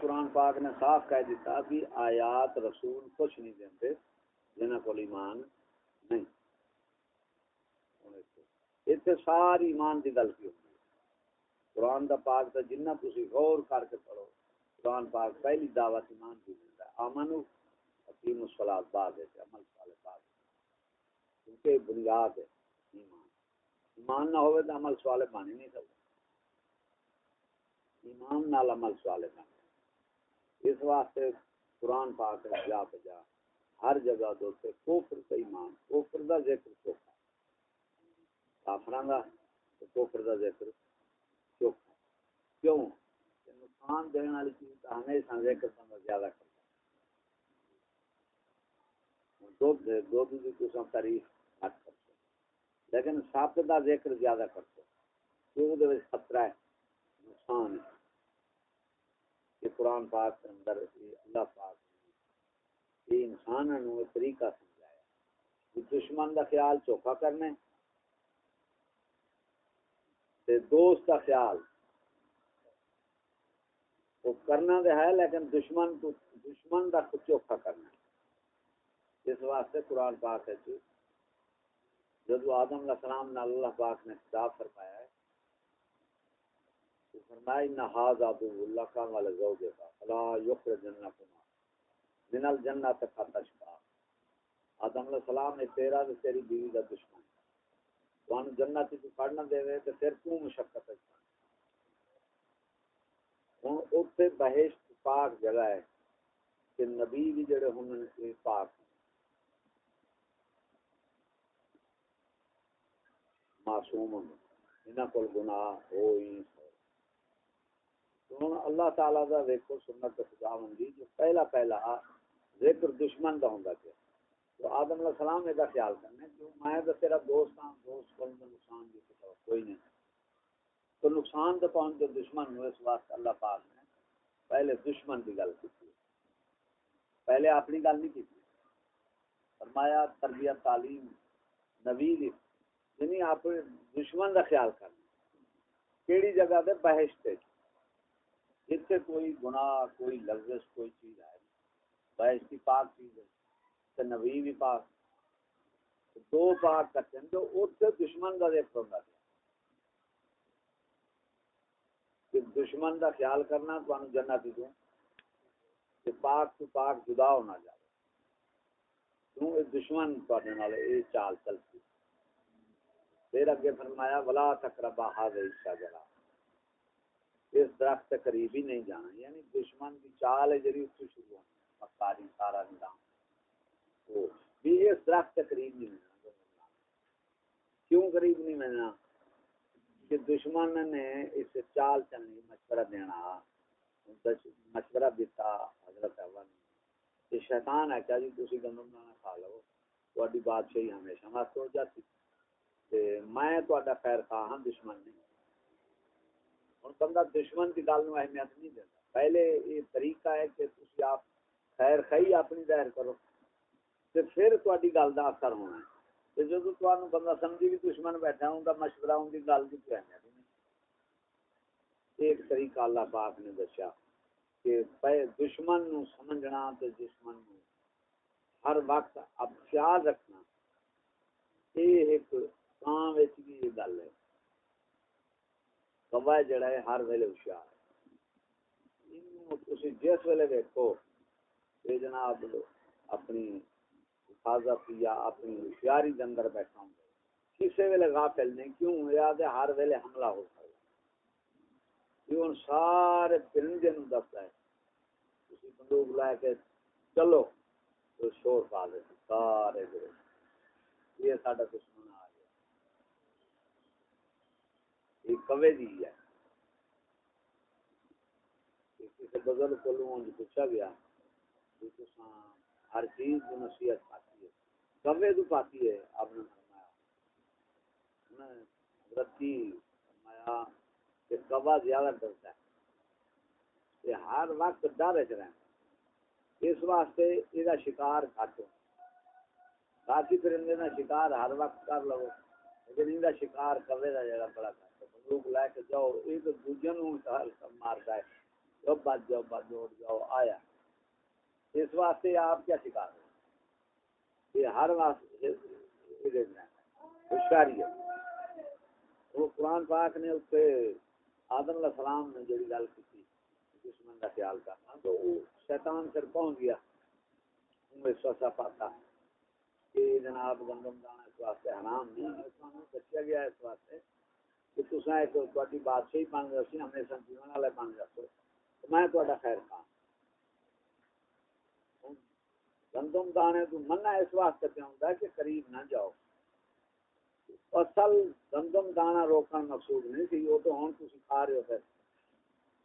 قرآن پاک نے صاف کہہ دیتا کہ آیات رسول کچھ نہیں دیتے جنہ کو ایمان نہیں۔ اتنے ساری ایمان کی گل کی ہوتی ہے قرآن دا پاک دا جنہ تھی غور کر کے پڑھو، قرآن پاک پہلی دعوت ایمان کی دیتا ہے امن حکیم الصلاح بعد ہے عمل صالح بعد کیونکہ بنیاد ہے ایمان۔ ایمان نہ ہوئے تو عمل صالح بن نہیں سکتا۔ ایمان نال عمل صالح بن۔ اس واسطے قرآن پاک ہے، جا بجا ہر جگہ دوتے کوفر کا ایمان۔ کوفر دا ذکر چوکھا۔ کافران دا کوفر دا ذکر چوکھا۔ کیوں؟ نقصان دینے والی چیز کا ہمیشہ ذکر بندہ زیادہ کرتا دودھ دودھ کی قسم تعریف گھٹ کرتے لیکن سپ کا ذکر زیادہ کرتے کیوں؟ خطرہ ہے، نقصان ہے۔ کہ قرآن پاک کے اندر اللہ پاک یہ انسان نو طریقہ سمجھایا۔ دشمن دا خیال چوکھا کرنے تے دوست دا خیال۔ وہ کرنا دے ہے لیکن دشمن کو دشمن دا چوکھا کرنا۔ اس واسطے قرآن پاک ہے جی۔ جب آدم علیہ السلام نے اللہ پاک نے خطاب فرمایا فرمایا ان هذا عدو اللہ کا والا زوج کا فلا یخرجنکما من الجنت فتشقا آدم علیہ السلام نے تیرا تے تیری بیوی دا دشمن۔ وان جنت تو پڑھنا دے وے تے پھر کیوں مشقت ہے ہن اوتے بہشت پاک جگہ ہے کہ نبی بھی جڑے ہن پاک۔ معصوم انہاں کول گناہ ہوئی ہوں، اللہ تعالی دا دیکھو سنت خدا مندی جو پہلا پہلا ذکر دشمن دا ہوندا پیا۔ تو آدم علیہ السلام نے دا خیال کرنے کہ میں تو تیرا دوست ہاں دوست کو نقصان دی کوئی نہیں۔ تو نقصان تو پہنچ جو دشمن ہوئے اس واسطے اللہ پاک نے پہلے دشمن کی گل کی۔ پہلے اپنی گل نہیں کی۔ فرمایا، تربیت، تعلیم، نبی دی یعنی آپ دشمن کا خیال کرنا۔ کیڑی جگہ دے بہشت جتنے کوئی گناہ، کوئی لفظ کوئی چیز ہے بحث کی پاک چیز ہے۔ تو نبی بھی پاک۔ دو پاک کرتے ہیں جو اتنے دشمن کا دیکھ ہوگا کہ دشمن کا خیال کرنا تو جنت دوں۔ کہ پاک تو پاک جدا ہونا جائے۔ کیوں؟ یہ دشمن یہ چال چلتی پھر اگے فرمایا، ولا تقربا حاضر جگہ اس درخت کے قریب ہی نہیں جانا یعنی دشمن کی چال ہے جی اس سے شروع ہونی مکاری سارا نظام۔ بھی اس درخت کے قریب نہیں ملنا کیوں قریب نہیں ملنا کہ دشمن نے اس چال چلنی، مشورہ دینا مشورہ دیتا، حضرت اول۔ یہ شیطان ہے کیا جی؟ تھی گندم دانا کھا لو۔ تاری بادشاہی ہمیشہ مست ہو جاتی۔ میں تا خیر خواہ ہاں دشمن نہیں۔ ہوں بندہ دشمن کی گل اہمیت نہیں دیتا۔ پہلے یہ طریقہ ہے کہ تھی آپ خیر خی اپنی ظاہر کرو تو پھر تاری گل کا اثر ہونا ہے۔ جب تمہیں بندہ سمجھی بھی دشمن بیٹھا ان کا مشورہ ان کی گل کی اہمیت نہیں۔ ایک طریقہ اللہ پاک نے دسیا کہ دشمن نو سمجھنا تو دشمن نو ہر وقت اب خیال رکھنا یہ ایک کام بھی گل ہے۔ کوا جڑا ہے، ہر ویلے ہوشیار تھی جس ویلے دیکھو یہ جناب اپنی حفاظت یا اپنی ہوشیاری کے اندر بیٹھا ہوں۔ کسی ویلے غافل نہیں، کیوں؟ یاد ہے ہر ویلے حملہ ہو سکتا یہ کیوں سارے پرندے نو دستا ہے۔ کسی بندوق لے کے چلو، تو شور پا دے سارے یہ سارا دشمن آ کوے دی ہے۔ کسی بزرگ کو پوچھا گیا کہ ہر چیز نصیحت پاتی ہے۔ کوے تو پاتی ہے، آپ نے فرمایا۔ حضرت کی فرمایا کہ کوا زیادہ ڈرتا ہے۔ ہر وقت ڈر چ رہے اس واسطے یہ شکار گھٹ باقی پرندے کا شکار ہر وقت کر لو۔ لیکن ان شکار کوے کا جگہ بڑا بندوق لے کے جاؤ یہ تو دوجے نو مارتا ہے جب بچ جاؤ، بچ دوڑ جاؤ، آیا۔ اس واسطے آپ کیا سکھا رہے یہ ہر واسطے ہوشیاری ہے۔ وہ قرآن پاک نے اس پہ آدم علیہ السلام نے جڑی گل کی دشمن کا خیال کرنا، تو وہ شیطان پھر پہنچ گیا؟ وسوسہ پاتا کہ جناب گندم دانا اس واسطے حرام نہیں ہے دسیا گیا، اس واسطے کہ تصا ایک تاری بادشاہی بن گیا سی ہمیشہ جیون والے بن جاتے میں تا خیر خان گندم دانے تو مننا اس واسطے پہ ہوں کہ قریب نہ جاؤ۔ اصل گندم دانا روکن مقصود نہیں تھی، وہ تو ہوں تھی کھا رہے ہو پھر۔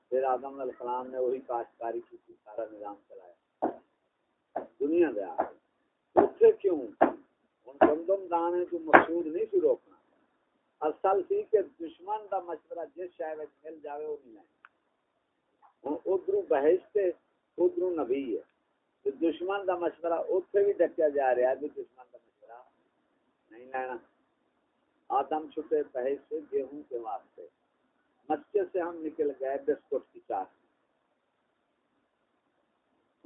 پھر آدم علیہ السلام نے وہی کاشتکاری کی تھی سارا نظام چلایا۔ دنیا دے اتنے کیوں؟ ہوں گندم دانے تو مقصود نہیں تھی روکنا۔ اصل سی کہ دشمن دا مشورہ جس شہر مل جاوے وہ نہیں لائیں ادھر بحث ادھر نبی ہے۔ دشمن دا مشورہ اتنے بھی ڈکیا جا رہا ہے جی دشمن دا مشورہ نہیں لینا۔ آدم چھپے پہے سے گیہوں کے واسطے۔ مسجد سے ہم نکل گئے بسکٹ کی چار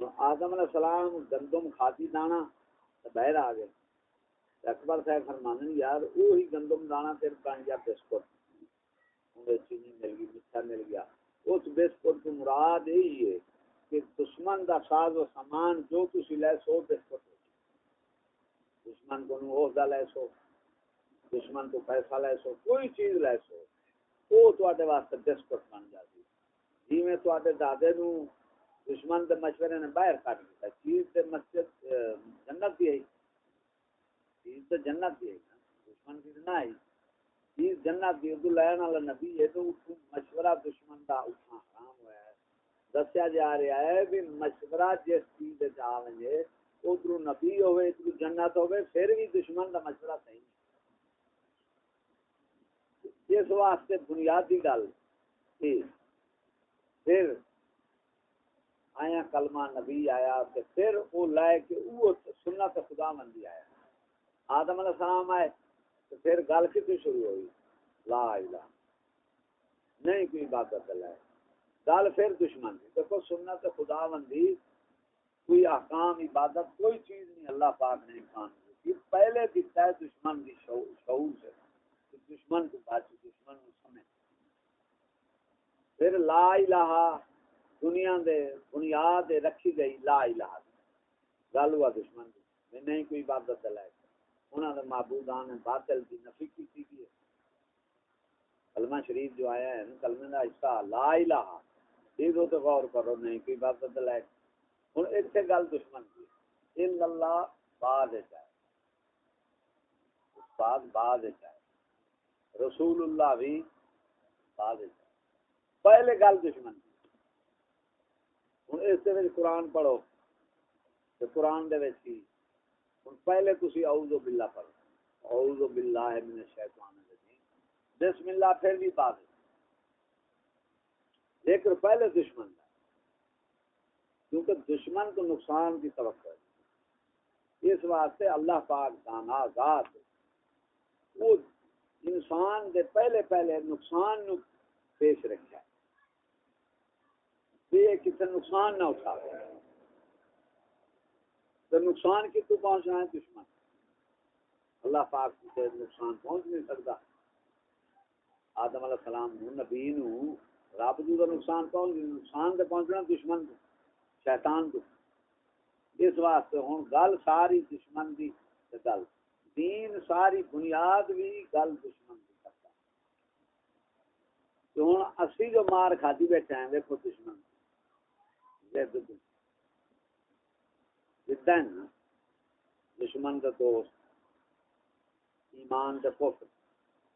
تو آدم علیہ السلام گندم کھاتی دانا باہر آ گئے۔ اکبر صاحب فرمانے یار وہی گندم دانا پھر بن گیا بسکٹ۔ چینی مل گئی میٹھا مل گیا۔ اس بسکٹ کی مراد یہی ہے کہ دشمن دا ساز و سامان جو تھی لے سو، بسکٹ دشمن کو عہدہ لے سو، دشمن تو پیسہ لے سو، کوئی چیز لے سو، وہ تے واسطے ڈسپٹ بن جاتی۔ جی میں تے دادے نو دشمن کے مشورے نے باہر کٹ دیا چیز سے مسجد جنت بھی آئی چیز تو جنت بھی آئی دشمن کی نہ آئی۔ چیز جنت بھی اردو لین والا نبی ہے تو مشورہ دشمن کا اٹھنا حرام ہوا ہے۔ دسیا جا رہا ہے بھی مشورہ جس چیز آئیں ادھر نبی ہوئے، ادھر جنت ہوئے، پھر بھی دشمن کا مشورہ صحیح نہیں۔ اس واسطے بنیادی گل پھر آیا کلمہ نبی آیا پھر وہ لائے کہ وہ سنت خدا مندی آیا۔ آدم علیہ السلام آئے تو پھر گل کتنی شروع ہوئی؟ لا الہ۔ نہیں کوئی عبادت لائے گل پھر دشمن دی۔ دیکھو سنت خدا مندی کوئی احکام، عبادت، کوئی چیز نہیں، اللہ پاک نے کھان پہلے دیتا ہے دشمن کی شعور سے۔ دشمن کو بات دشمن کو سمجھ۔ پھر لا الہ، دنیا دے بنیاد رکھی گئی لا الہ۔ گل ہوا دشمن کی نہیں کوئی عبادت دلائے انہوں نے معبودان باطل کی نفی کی تھی کی کلمہ شریف جو آیا ہے کلمہ کا حصہ لا الہ۔ یہ تو غور کرو، نہیں کوئی عبادت دلائے ہوں ایک گل دشمن کی ان اللہ بعد چاہے بعد بعد چاہے رسول اللہ بھی بعد ہے۔ پہلے گل دشمن ہوں اس قرآن پڑھو۔ تو قرآن دے کی ہوں پہلے تھی اعوذ باللہ پڑھو۔ اعوذ باللہ من الشیطان الرجیم۔ بسم اللہ پھر بھی بعد۔ لیکن پہلے دشمن دا کیونکہ دشمن کو نقصان کی توقع ہے۔ اس واسطے اللہ پاک دانا ذات وہ انسان دے پہلے پہلے نقصان نو پیش رکھا ہے۔ یہ کسی نقصان نہ اٹھا تو نقصان کی تو پہنچنا ہے دشمن۔ اللہ پاک سے نقصان پہنچ نہیں سکتا۔ آدم علیہ السلام نو نبی نو رب جو نقصان پہنچ نقصان دے پہنچنا دشمن کو، شیطان کو۔ اس واسطے ہوں گل ساری دشمن دی گل۔ دین ساری بنیاد بھی گل دشمن کی کرتا ہوں اسی جو مار کھادی بیٹھے ہیں، دیکھو دشمن۔ جدا ہے نا دشمن کا دوست، ایمان کا کفر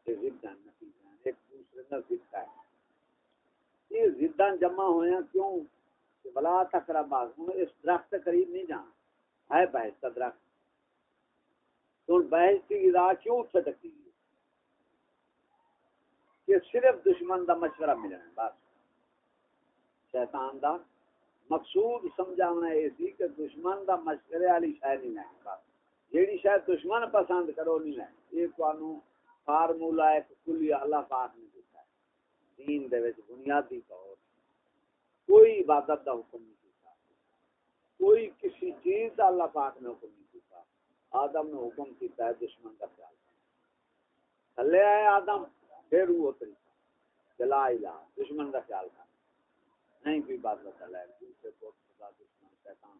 یہ جدا پفر ایک دوسرے کا ضد ہے۔ یہ زدہ جمع ہویا کیوں؟ کہ بلا تک باغ اس درخت قریب نہیں جانا۔ ہے بحث کا درخت۔ تو بحث کی ادا کیوں اٹھ سکتی ہے کہ صرف دشمن دا مشورہ ملنا بس۔ شیطان دا مقصود سمجھانا یہ سی کہ دشمن دا مشورے والی شاید نہیں ہے۔ بس جیڑی شاید دشمن پسند کرو نہیں ہے، یہ تمہوں فارمولا ایک کلی اللہ پاک نے دیتا ہے۔ دین دے وچ بنیادی طور کوئی عبادت کا حکم نہیں کیتا کوئی کسی چیز کا اللہ پاک نے حکم نہیں کیتا آدم نے حکم کیتا ہے دشمن کا خیال۔ تھلے آئے آدم، پھر وہ طریقہ۔ چلا الہ، دشمن کا خیال کر نہیں، کوئی بات بتا ہے دوسرے کو خدا دشمن شیطان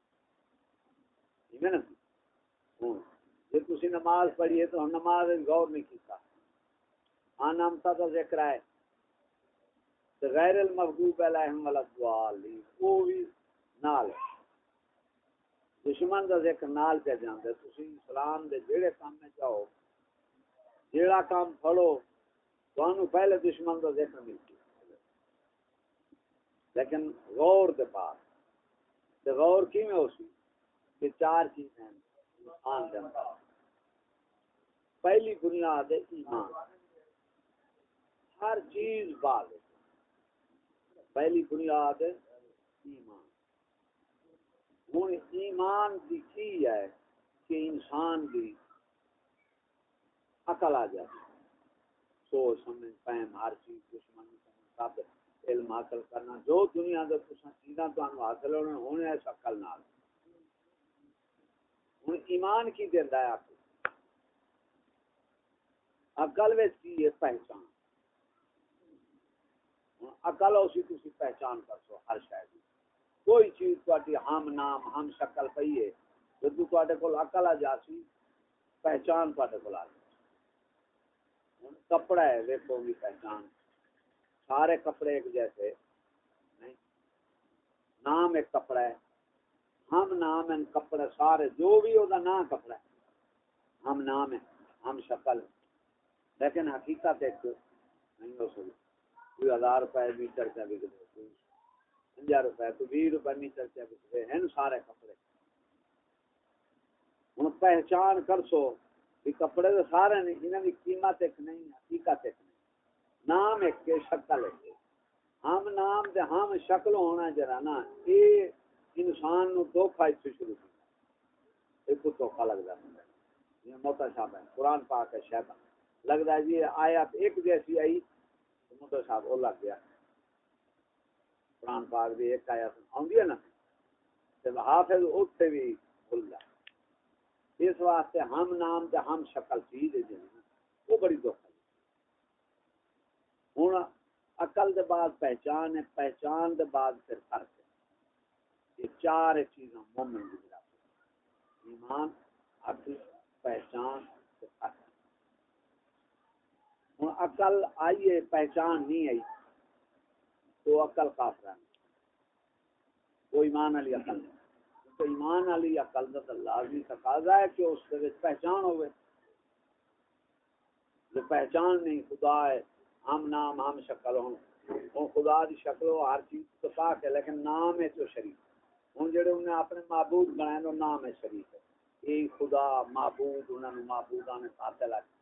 ٹھیک ہے نا؟ ہاں، جی تھی نماز پڑھیے تو ہم نماز غور نہیں کیتا۔ ہاں، آنامتا تو ذکر ہے غیر المحبوب علیہم والدوالی وہ بھی نال ہے۔ دشمن دا ذکر نال پہ جاندے تسی اسلام دے جڑے کام میں جاؤ، جیڑا کام پھڑو تو پہلے دشمن دا ذکر ملتی لیکن غور دے پاس تے غور کی میں ہو سی کہ چار چیزیں آن دے پہلی بنیاد ہے ایمان۔ ہر چیز بعد پہلی بنیاد ہے ایمان۔ ہوں ایمان کی کی ہے کہ انسان کی عقل آ جائے سوچ سمجھ پہم ہر چیز دشمن سب علم حاصل کرنا، جو دنیا کے کچھ چیزاں تو حاصل ہونے ہونے ہے عقل نال۔ ہوں ایمان کی دینا ہے آپ عقل میں کی ہے پہچان؟ اکل اسی تھی پہچان کر سو ہر شاید کوئی چیز تھی ہم نام، ہم شکل پی ہے جدو تے کول اکل آ جاسی پہچان تے کول آ جاسی کپڑا ہے دیکھو بھی پہچان۔ سارے کپڑے ایک جیسے، نہیں؟ نام ایک کپڑا ہے، ہم نام ہیں کپڑے سارے، جو بھی ہوگا نام کپڑا ہے۔ ہم نام ہے ہم شکل لیکن حقیقت ایک نہیں ہو سکتی کوئی ہزار روپے میٹر چا بک رہے کوئی پنجا روپے، کوئی بھی روپے میٹر چا بک رہے ہیں سارے کپڑے۔ ہوں پہچان کر سو کہ کپڑے تو سارے نہیں انہوں کی قیمت ایک نہیں، حقیقت ایک نہیں۔ نام ایک کے شکل ایک ہم نام دے، ہم شکل ہونا جرا نا یہ انسان نو دھوکھا اس سے شروع کیا ایک دھوکھا لگتا ہے۔ یہ موتا صاحب ہے قرآن پاک ہے شیطان۔ لگتا ہے جی آیات ایک جیسی آئی مدر صاحب وہ لگ گیا۔ قرآن پاک بھی ایک آیا آدھی ہے نا جب حافظ اٹھتے بھی بھول جائے اس واسطے ہم نام تے ہم شکل چیز ہے جی۔ وہ بڑی دکھ ہوں عقل دے بعد پہچان ہے، پہچان دے بعد پھر فرق ہے۔ یہ چار چیزاں مومن کی ایمان، عقل، پہچان فرق۔ ہوں اقل آئیے، پہچان نہیں آئی، تو اقل کافر ہے۔ وہ ایمان علی عقل نہیں تو ایمان علی عقل کا لازمی تقاضا ہے کہ اس کے پہچان ہوئے۔ جو پہچان نہیں، خدا ہے ہم نام، ہم شکل ہوں۔ وہ خدا دی شکل ہو، ہر چیز تو پاک ہے، لیکن نام ہے جو شریف۔ ہوں جڑے انہیں اپنے معبود بنائے تو نام ہے شریف ہے۔ یہ خدا، معبود انہوں نے معبود آنے ساتھ لگے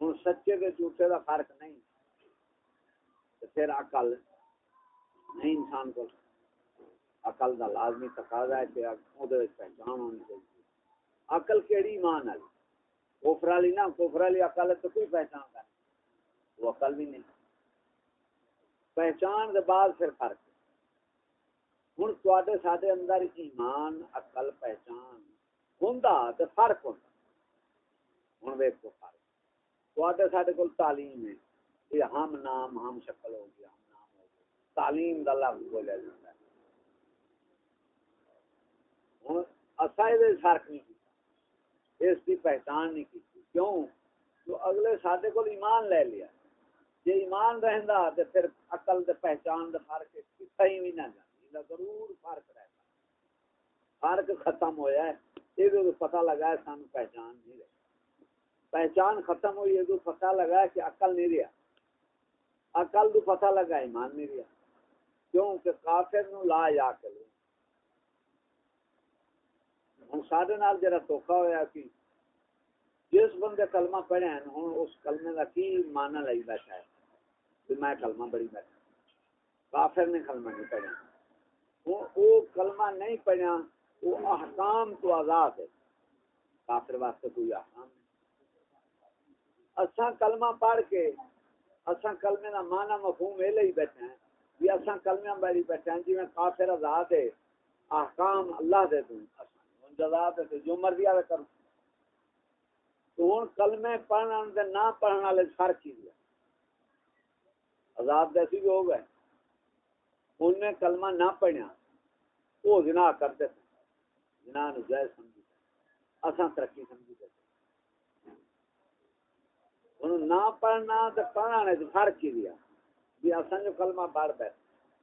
ہوں سچے کے جھوٹے کا فرق نہیں۔ پھر اقل نہیں انسان کو اقل کا لازمی تقاضا ہے کہ پہچان ہونی چاہیے۔ اقل کہڑی مان والی؟ کوفر والی نا کوفر والی اقل تو کوئی پہچان وہ اقل بھی نہیں پہچان کے بعد پھر فرق۔ ہوں تے سارے اندر ایمان اقل پہچان ہوں تو فرق ہوتا ہوں ویکو فرق۔ تے سارے کو تعلیم ہے۔ کہ ہم نام، ہم شکل ہو گیا ہم نام ہو گیا تعلیم کا لفظ بولیا جاتا ہے۔ ہوں اصا یہ فرق نہیں کیا اس کی پہچان نہیں کی کیوں؟ تو اگلے سارے کو ایمان لے لیا۔ جی ایمان رہندا تو پھر عقل دے پہچان دے فرق کتھا ہی نہ جاتی ضرور فرق رہتا۔ فرق ختم ہویا ہے، یہ پتہ لگا ہے سانو پہچان نہیں رہی۔ پہچان ختم ہوئی ہے تو پتہ لگا ہے کہ عقل نہیں رہا عقل تو پتہ لگا، ایمان نہیں رہا کیوں کہ کافر نو لا یا کرو ہوں سارے نال جرا دھوکا ہوا کہ جس بندے کلمہ پڑھے ہیں ہوں اس کلمے کا کی مانا لئی بیٹھا ہے میں کلمہ بڑی بیٹھا کافر نے کلمہ نہیں پڑھا وہ کلمہ نہیں پڑھا وہ احکام تو آزاد ہے۔ کافر واسطے کوئی احکام نہیں۔ اساں کلمہ پڑھ کے اساں کلمے دا معنی مفہوم اے لئی بیٹھے ہیں بھی اساں کلمیاں بیری بیٹھے ہیں جی میں کافر آزاد ہے، احکام اللہ دے دوں۔ اساں جزا دے جو مرضی آوے کروں۔ تو ہوں کلمے پڑھنے دے نہ پڑھنے والے فرق کی دیا آزاد جیسی بھی ہو گئے انہیں کلمہ نہ پڑھیا وہ جنا کرتے تھے۔ جنا نو جائز سمجھی اساں ترقی سمجھی تھے۔ انہوں نہ پڑھنا تو پڑھنا نے فرق کی دیا بھی اساں جو کلمہ پڑھ بیٹھ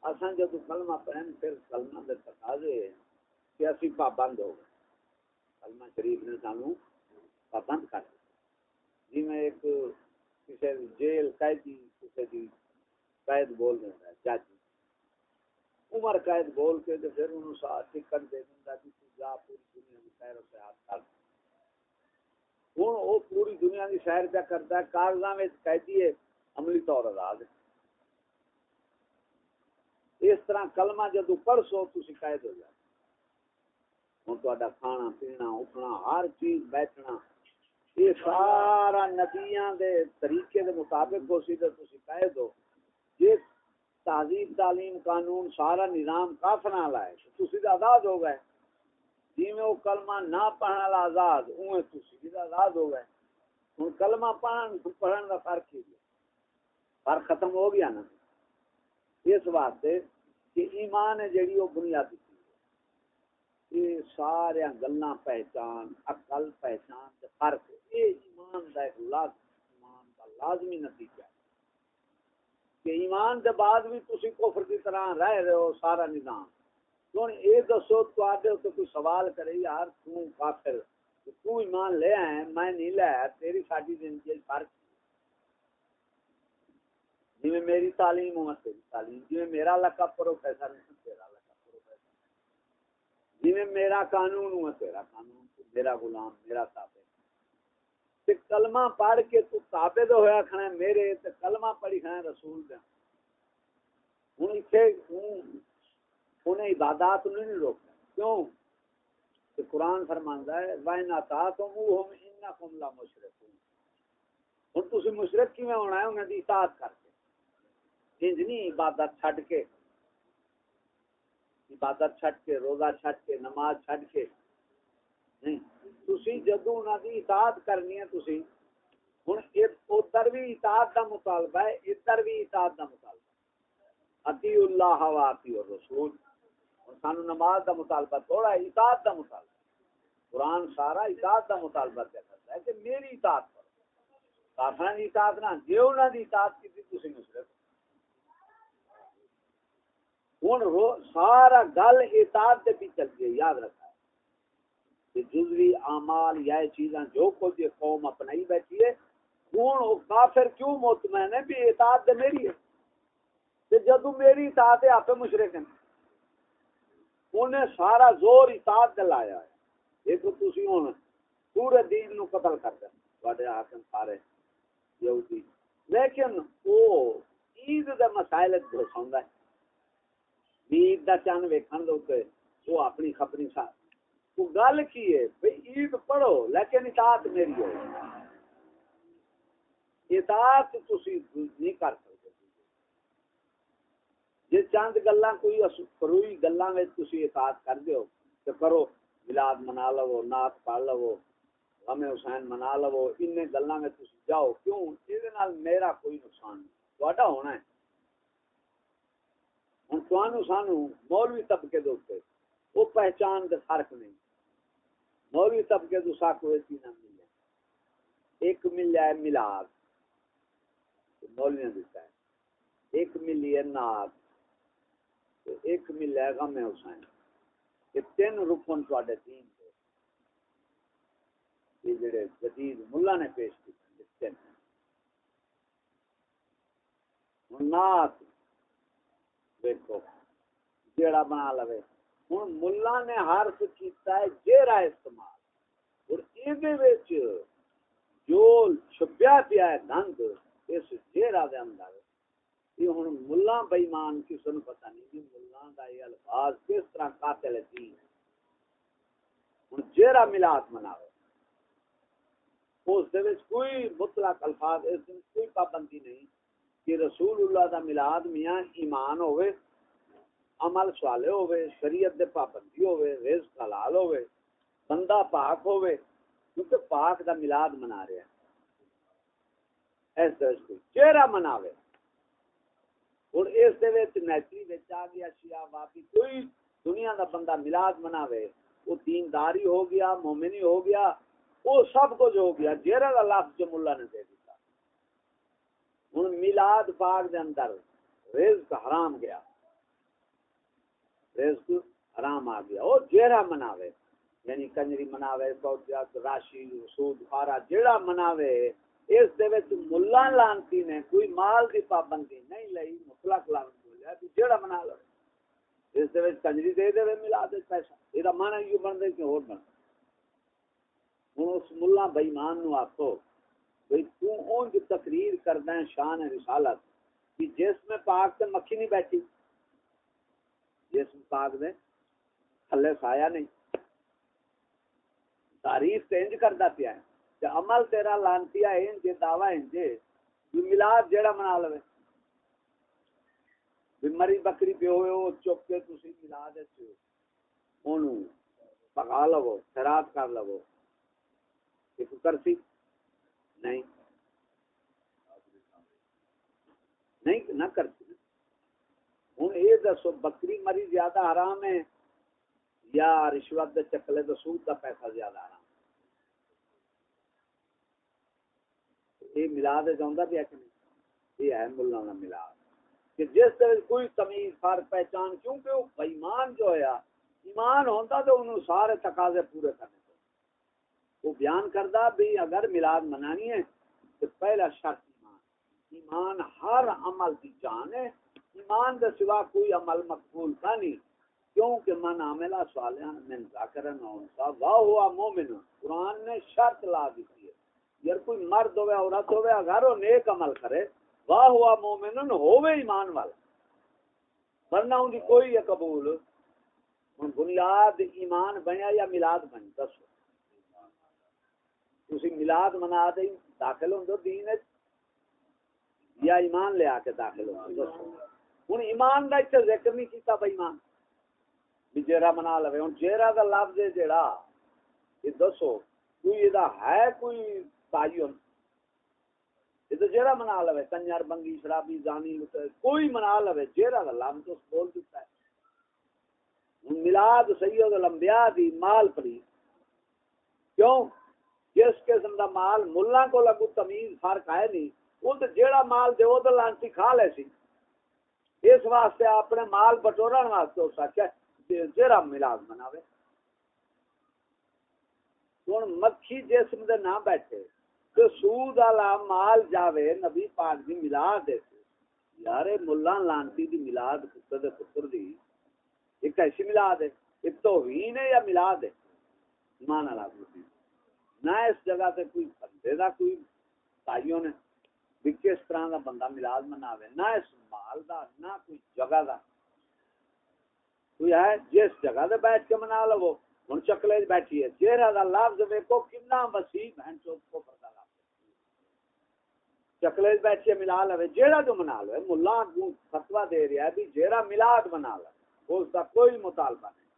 اساں جو تو کلمہ پڑھیں، پھر کلمہ دے تقاضے کہ اسی پابند ہو گئے۔ کلمہ شریف نے سانو پابند کر جی میں ایک کسی جیل قیدی کسی دی قید بول دیتا ہے جج عمر قید بول کے تو پھر انہوں ساتھ ٹکٹ دے دیتا کہ تو جا پوری دنیا میں سیر و سیاحت کر۔ ہوں وہ پوری دنیا کی سیر پہ کرتا ہے، کاغذاں میں قیدی ہے، عملی طور آزاد ہے۔ اس طرح کلمہ جدو پڑھسو تو شکایت ہو جائے ہوں تا کھانا، پینا، اٹھنا، ہر چیز بیٹھنا، یہ سارا ندیاں دے طریقے دے مطابق ہو سی تو شکایت ہو یہ تہذیب، تعلیم، قانون، سارا نظام کافر والا ہے تسی تو آزاد ہو گئے۔ جی میں وہ کلمہ نہ پڑھنے والا آزاد اوے تھی آزاد ہو گئے۔ ہوں کلمہ پڑھن پڑھن کا فرق ہی فرق ختم ہو گیا نا۔ اس واسطے کہ ایمان ہے جیڑی وہ بنیادی یہ سارے گلا پہچان، عقل پہچان فرق یہ ایمان کا ایک لازم، ایمان کا لازمی نتیجہ ہے۔ کہ ایمان کے بعد بھی تھی کفر کی طرح رہ رہے ہو، سارا نظام۔ ہوں یہ دسو تے تو کوئی سوال کرے، یار توں کافر، تو ایمان لے آئے، میں نہیں لے تیری ساری زندگی فرق جی میری تعلیم ہوں تیری تعلیم۔ جی میرا لقب پروفیسر ہے تیرا لقب پروفیسر جی میرا قانون ہوں تیرا قانون۔ میرا غلام، میرا تابع تے کلمہ پڑھ کے تو تابع تو ہویا کھڑا میرے تے کلمہ پڑھی کھڑا رسول دے۔ ہن ایتھے انہیں عبادات نہیں روکتا کیوں؟ کہ قرآن فرماندا ہے، وَإِنْ أَطَعْتُمُوهُمْ إِنَّكُمْ لَمُشْرِكُونَ۔ ہن تسی مشرک کیویں ہونا ہے؟ انہاں دی اطاعت کر کے۔ انج نہیں عبادت چھڈ کے، عبادت چھڈ کے، روزہ چھڈ کے، نماز چھڈ کے تسی جدوں انہاں دی اطاعت کرنی ہے تسی، ہن ادھر بھی اطاعت دا مطالبہ ہے ادھر بھی اطاعت دا مطالبہ اتی اللہ و اتی الرسول۔ سانو نماز دا مطالبہ تھوڑا ہے، اطاعت دا مطالبہ قرآن سارا اطاعت دا مطالبہ کیا کرتا ہے کہ میری اطاعت کرو۔ کافران دی اطاعت نہ، جے انہاں دی اطاعت کیتی تسی مشرک ہوں سارا گل اطاعت دے بھی چل گئی یاد رکھا کہ جزوی اعمال یا چیزاں جو کچھ یہ قوم اپنائی بیٹھی ہے، ہوں کافر کیوں مطمئن ہے؟ بھی اطاعت دے میری ہے۔ تے جدو میری اطاعت ہے، آپ مشرک ہیں۔ انہیں سارا زور اطاعت دے لایا ہے۔ ایک تسی ہوں پورے دین نو قتل کر دیں بڑے حاکم سارے یہودی۔ لیکن وہ عید دے مسائل دساوندا ہے۔ عید دا چند ویکھن دے وہ اپنی خبری ساتھ وہ گل کی ہے؟ بھئی عید پڑھو، لیکن اطاعت میری ہو اطاعت تسی نہیں کر سکتے۔ جی چند گلا کوئی کروئی گلا تسی اطاعت کر دیو تو کرو ملاد منا لو نات پڑھ لو، غم حسین منا لو ان گلا میں تسی جاؤ۔ کیوں؟ یہ میرا کوئی نقصان نہیں۔ تا ہونا ہے۔ ہوں تو سانو مولوی طبقے دے اوپر وہ پہچان دے فرق نہیں۔ مولوی طبقے تو ساکو ایسی نہ ملے۔ ایک ملیا ہے ملاد۔ مولوی دیتا ہے۔ ایک ملی ہے نات ایک ملیا ہے غم حسین۔ یہ تین رکن تے دین دے۔ یہ جڑے جدید ملا نے پیش کیے تین۔ نات دیکھو جیڑا بنا لو ہوں ملا نے حرف کیتا ہے جیرا استعمال۔ اور یہ جو چھپیا پیا ہے دند اس جیرا دے اندر، یہ ہوں ملا بےمان کسی نے پتا نہیں کہ ملا کا یہ الفاظ کس طرح قاتل تھی ہوں جیرا ملاد مناو اس کوئی مطلق الفاظ، اس کوئی پابندی نہیں کہ رسول اللہ دا ملاد میاں ایمان ہوئے عمل سوالے ہوئے شریعت دے پابندی ہوئے رزق حلال ہوئے بندہ پاک ہوئے کیونکہ پاک دا ملاد منا رہے ہیں اس درج کوئی چہرہ مناوے۔ اور اس دے وچ نیچری وچ آ گیا، شیعہ واپی کوئی دنیا دا بندہ ملاد مناوے، وہ دینداری ہو گیا، مومنی ہو گیا، وہ سب کچھ ہو گیا جہرا دا لفظ جو ملا نے دے دیتا ہوں میلاد پاک دے اندر رزق حرام گیا۔ رزق حرام آ گیا۔ وہ جہرا مناوے یعنی کنجری مناوے راشی سود خارا جیڑا مناوے، اس دے وچ ملا لانتی نے کوئی مال دی پابندی نہیں لئی، مطلق لانت بولیا جیڑا منا لو۔ اس دے وچ کنجری دے دے ملا دے پیسہ۔ یہ مانا یہ بن دے کہ اور بن ہوں اس ملا بئیمان نو آخو بھائی تو اون جو تقریر کرنا ہے شان رسالت، کہ جس میں پاک سے مکھی نہیں بیٹھی۔ جس میں پاک دے تھلے سایا نہیں۔ تعریف تو انج کرتا پیا ہے کہ عمل تیرا لانتی ہے، انج دعوی انج بھی ملاد جیڑا منا لو مری بکری پہ ہوئے ہو چپ کے تھی ملاد پکا لو خراب کر لو ایک کرسی۔ نہیں۔ نہیں، نہ کرسی۔ ہوں یہ دسو، بکری مری زیادہ آرام ہے یا رشوت دے چکلے تو سود کا پیسہ زیادہ آرام یہ ملاد چاہتا بھی ہے کہ نہیں؟ یہ ہے ملا ملاد۔ کہ جس طرح کوئی تمیز فرق پہچان کیونکہ وہ بےمان جو ہے، ایمان ہوتا تو انہوں سارے تقاضے پورے کرنے وہ بیان کردہ بھی اگر ملاد منانی ہے، تو پہلا شرط ایمان۔ ایمان ہر عمل کی جان ہے ایمان دے سوا کوئی عمل مقبول کا نہیں، کیونکہ من عاملہ صالحا من ذاکرن اونسا واہ ہوا مومن۔ قرآن نے شرط لا دی ہے یار کوئی مرد ہوئے، عورت ہوئے، اگر وہ نیک عمل کرے واہ ہوا مومن، ہوئے ایمان والا۔ ورنہ ان کی کوئی قبول بنیاد ایمان بنیا یا ملاد بن دسو۔ تھی ملاد منا دیں داخل ہوں دین یا ایمان لے آ کے داخل ہوں ہوں ایمان کا اتنے ذکر نہیں کیتا بھائی ایمان۔ بھی جیرا منا لو ہوں جیرا کا لفظ ہے جیڑا، یہ دسو، کوئی یہ ہے کوئی تعین یہ تو جیرا منا لو کنجر، بنگی، شرابی، زانی کوئی منا لو جیرا کا لفظ تو بول دیتا ہے۔ ملاد سید الانبیاء دی مال پری کیوں؟ جس قسم دا مال ملا کو لگو تمیز فرق ہے نہیں۔ وہ تو جیڑا مال دے وہ تو لانسی کھا لے سی۔ اس واسطے اپنے مال بٹورن واسطے اس سچ ہے جیڑا ملاد مناوے۔ ہوں مکھی جسم دے نہ بیٹھے تو سود والا مال جاوے نبی پاک دی ملاد دے یار ملا لانتی دی ملاد پتر دے پتر دی ایک ایسی ملاد ہے، ایک توہین ہے یا ملاد ہے؟ ایمان اللہ نہ اس جگہ سے کوئی بندے دا، کوئی تائیوں نے بھی کس طرح دا بندہ ملاد مناوے نہ اس مال دا، نہ کوئی جگہ دا۔ کوئی ہے، جس جگہ دے بیٹھ کے منا لو، ہن چکلے بیٹھی ہے۔ چہرہ دا لفظ ویکھو کتنا وسیع بہن چوک کو پردہ لفظ چکلے بیٹھ کے ملا لو جیڑا تو منا لو ملا فتوا دے رہا ہے بھی جیڑا ملاد بنا لو اس کا کوئی مطالبہ نہیں۔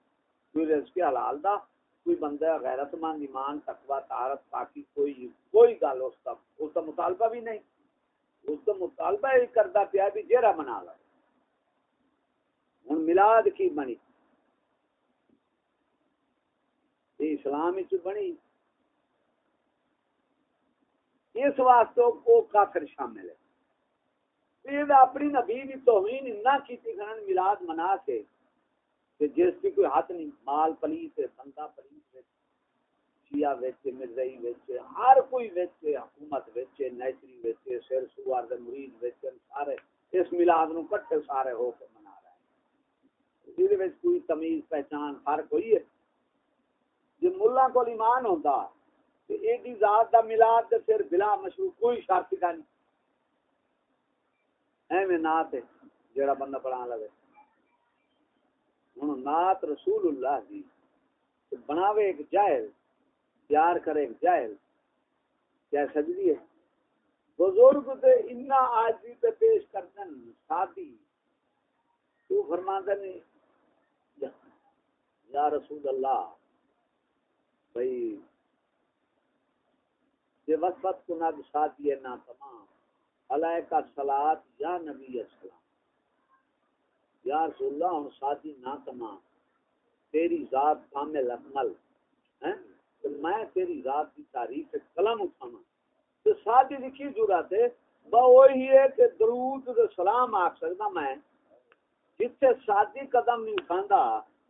کوئی رزق حلال دا، کوئی بندہ غیرت مند ایمان، تقوی طہارت پاکی، کوئی کوئی گل، اس کا اس کا مطالبہ بھی نہیں۔ اس کا مطالبہ ہی کرتا پیا بھی جیرا منا لو ہوں ملاد کی بنی؟ اسلام بنی۔ اس واسطے وہ کافر شامل ہے۔ اپنی نبی بھی توہین نہ کی ملاد منا کے، کہ جس کی کوئی ہاتھ نہیں، مال پلیس ہے بندہ پلیس ہے۔ شیعہ ویچے، مرزائی ویچے، ہر کوئی ویچے، حکومت ویچے نیچری ویچے سیر سوار دے، مرید ویچے سارے اس ملاد نو کٹھے سارے ہو کے منا رہے ہیں۔ اسی کوئی تمیز، پہچان فرق ہوئی ہے۔ جو ملا کو ایمان ہوتا کہ ایک ہی ذات دا ملاد تے پھر بلا مشروع کوئی شرط کا نہیں۔ ایویں نات ہے جڑا بندہ پڑھا لگے۔ ہوں نات رسول اللہ دی بناوے ایک جائل پیار کرے، ایک جائل کیا سجدی ہے؟ بزرگ تے اتنا آجی پہ پیش کرتے شادی تو فرماتے نہیں یا رسول اللہ بھائی یہ وقت کو نہ شادی ہے، نہ تمام۔ علیہ کا سلاد یا نبی السلام۔ یا رسول اللہ ہوں شادی نہ تمام۔ تیری ذات کامل اکمل ہیں؟ کہ میں تیری ذات کی تعریف قلم اٹھانا۔ تو ساتھی لکھی ضرورت ہے؟ وہی ہے کہ درود سلام آخ سکتا میں۔ جتھے شادی قدم نہیں اٹھاندا،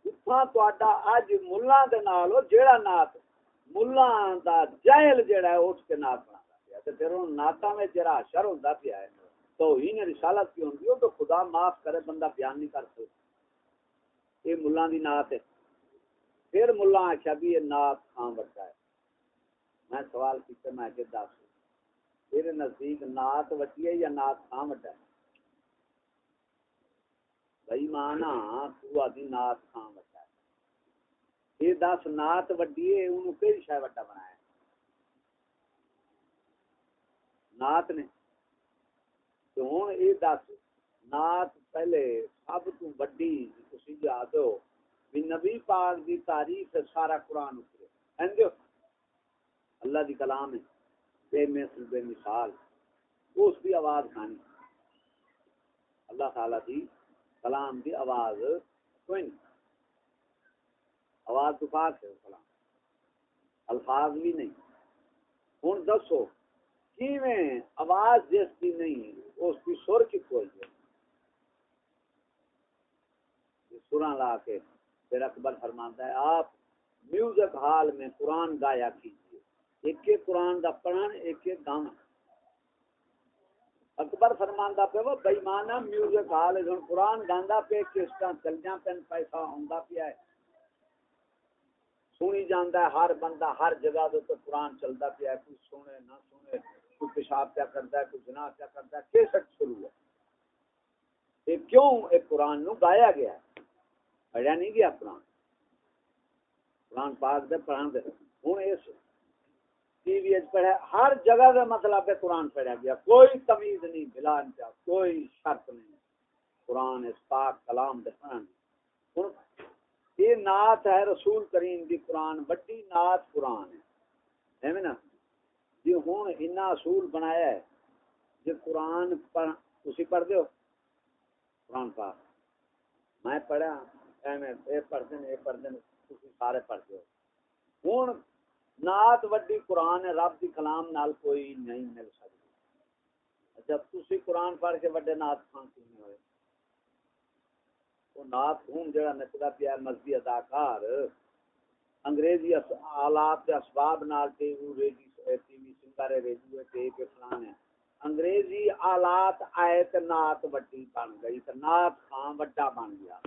اتھاں تہاڈا اج ملہ دے نال جیڑا نات ملہ دا جاہل جیڑا ہے، اٹھ کے نات بناتا پیا۔ تے پھر ان ناتاں میں جڑا اشر ہوندا پیا ہے تو ہی نے رسالت کی ہوندی ہو تو خدا معاف کرے، بندہ بیان نہیں کر سکتا۔ یہ ملہ دی نات ہے۔ پھر ملا آخیا بھی یہ نات خان بچا ہے۔ میں سوال کیتے میں کہ دس، تیرے نزدیک نات وٹی ہے یا نات خان وٹا ہے؟ بھائی مانا، تو آدھی نات خان وٹا ہے۔ یہ دس نات وڈی ہے، انہوں کئی شاید وٹا بنایا نات نے۔ تو ہوں یہ دس نات پہلے سب تو وڈی تھی یاد ہو بھی نبی پاک دی تعریف ہے سارا قرآن اترے۔ سمجھو اللہ دی کلام ہے۔ بے مثل، بے مثال۔ اس دی آواز کھانی اللہ تعالی دی کلام دی آواز کوئی نہیں۔ آواز تو پاک ہے، کلام۔ الفاظ بھی نہیں۔ ہوں دسو کی میں آواز جس کی نہیں، اس کی سر کتوں ہے؟ سراں لا کے پھر اکبر فرماتا ہے، آپ میوزک ہال میں قرآن گایا کیجیے ایک ایک قرآن کا پڑھن، ایک ایک گانا اکبر فرماندا پہ وہ بےمانا میوزک ہال ہے۔ قرآن گاندا پہ کس طرح چلیاں پین پیسہ ہوندا پیا ہے۔ سنی جاندا ہے، ہر بندہ ہر جگہ دے تو قرآن چلدا پیا ہے۔ کوئی سنے نہ سنے کوئی پیشاب کیا کرتا ہے، کوئی جناح کیا کرتا ہے۔ کیسٹ شروع ہے۔ یہ کیوں ایک قرآن نو گایا گیا ہے؟ پڑھیا نہیں گیا قرآن قرآن پاک دے پڑھان دے ہوں اس ٹی وی پڑھا ہر جگہ کا مطلب ہے قرآن پڑھا گیا کوئی تمیز نہیں بلا انتہا کوئی شرط نہیں قرآن اس پاک کلام دے پڑھان ہوں یہ نعت ہے رسول کریم دی قرآن بڑی نعت قرآن ہے ہے نا جی ہوں اتنا اصول بنایا ہے جی قرآن پڑھ اسی پڑھ دو قرآن پاک میں پڑھا سارے ہو۔ نات وڈی قرآن رب کلام نال کوئی نہیں مل سکتی جب تھی قرآن پڑھ کے وڈے نات خان کیوں ہوئے، وہ نات خون جہاں نچتا پیا مذہبی اداکار، انگریزی آلات کے اسباب نال ٹی وی ریڈیو ٹیپ انگریزی آلات آئے تو نات وڈی بن گئی تو نات خان وڈا بن گیا۔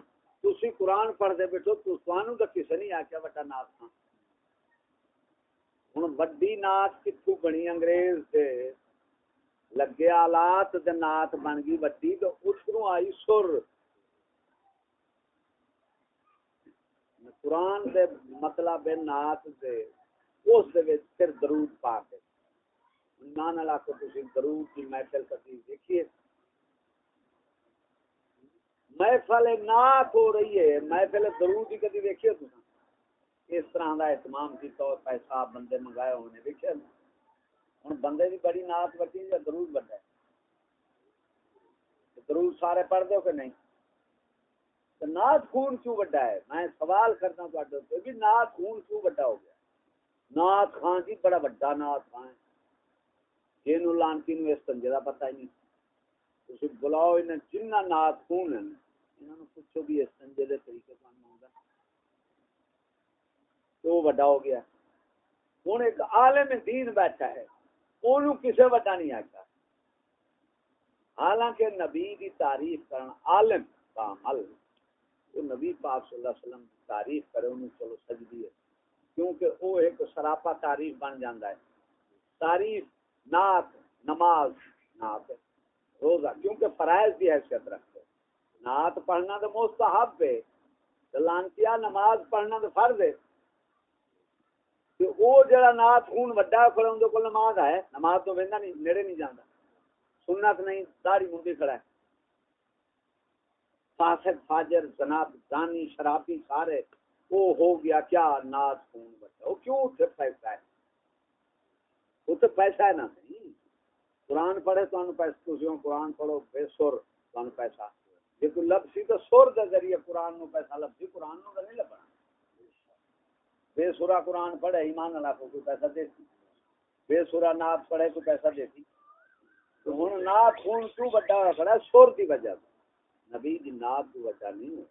تھی قرآن پڑھتے بیٹھو، تو تو کسی نہیں آخیا وڈا نات خان ہوں وڈی نات کتوں بنی انگریز سے لگے آلات دے نات بن گئی وڈی تو اس آئی سر۔ قرآن دے مطلب نات دے۔ اس دے پھر درود پا کے ایمان اللہ کو تھی درود کی محفل کسی دیکھیے محفل نات ہو رہی ہے۔ محفل درود کی کدی دیکھیے تو اس طرح کا اہتمام کی طور پیسہ بندے منگائے ہونے دیکھے ہوں بندے کی بڑی نات بٹی یا درود بڑا ہے۔ درود سارے پڑھ دو کہ نہیں؟ نات خون کیوں بڑا ہے؟ میں سوال کرنا چاہتا بھی نات خون کیوں بڑا ہو گیا؟ نات خان جی بڑا بڑا نات خان ہے۔ جن لانتی نو اس تنجے کا پتا ہی نہیں۔ تھی بلاؤ انہیں جنہ نات خون ہے انہوں پوچھو بھی اس سنجے دے طریقے کام ہوگا تو بڑا ہو گیا ہوں ایک عالم دین بیٹھا ہے انہوں کسے بڑا نہیں آتا حالانکہ نبی کی تعریف کرنا عالم کا عمل تو نبی پاک صلی اللہ علیہ وسلم کی تعریف کرے انہوں چلو سجدی ہے کیونکہ وہ ایک سراپا تعریف بن جاتا ہے تعریف نعت نماز نعت روزہ کیونکہ فرائض بھی حیثیت رکھتے نات پڑھنا تو مستحب ہے لانتیا نماز پڑھنا تو فرض ہے۔ کہ وہ جڑا نات خون وڈا کھڑا اندر کو نماز ہے، نماز تو وہدا نہیں، نیڑے نہیں جانا سنت نہیں داری منڈی کھڑا ہے۔ فاسق، فاجر جناب دانی شرابی، سارے، وہ ہو گیا کیا ناز خون بچا وہ کیوں اتنے پیسہ ہے؟ وہ تو پیسہ ہے نا۔ نہیں قرآن پڑھے تو پیسہ قرآن پڑھو، بے سر، تو پیسہ۔ جی کوئی لفظی تو سور کے ذریعے قرآن نو، پیسہ لفظی قرآن نو نہیں لبنا بے سورا قرآن پڑھے، ایمان اللہ کو کوئی پیسہ دیتی بے سورا نات پڑھے، کوئی پیسہ دیتی تو ہوں نات خون کیوں بڑا ہوا کھڑا ہے، سور کی وجہ سے نبی دی نات کی وجہ نہیں ہے۔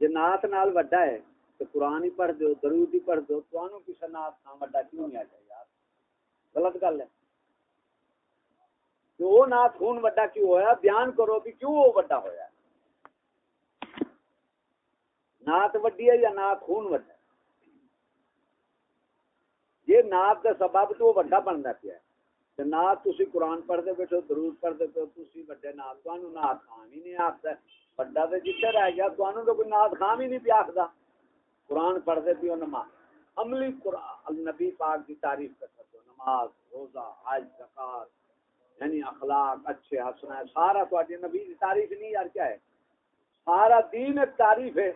جی نات نال وڈا ہے تو قرآن ہی پڑھ دو درود ہی پڑھ دو تو کسی نات نہ وڈا کیوں نہیں آ جائے یار؟ غلط گل ہے۔ تو وہ نات خون وڈا کیوں ہویا؟ بیان کرو کہ کیوں وہ وڈا ہویا؟ نات وڈی ہے یا نات خون وڈا یہ نات کا سبب تو وہ وڈا بنتا پیا ہے۔ نات تھی قرآن پڑھتے بیٹھو، درود پڑھتے پہ تھی وڈے نات تمہیں نات خان ہی نہیں آخر وڈا تو جتنے رہ گیا تمہیں تو کوئی نات خان ہی نہیں پیا آخر قرآن پڑھتے پیو نماز۔ عملی قرآن، نبی پاک کی تعریف کر سکتے ہو، نماز، روزہ، حج، زکات۔ یعنی اخلاق اچھے ہسنا ہے، سارا تو نبی کی تعریف نہیں یار، کیا ہے؟ سارا دین ایک تعریف ہے۔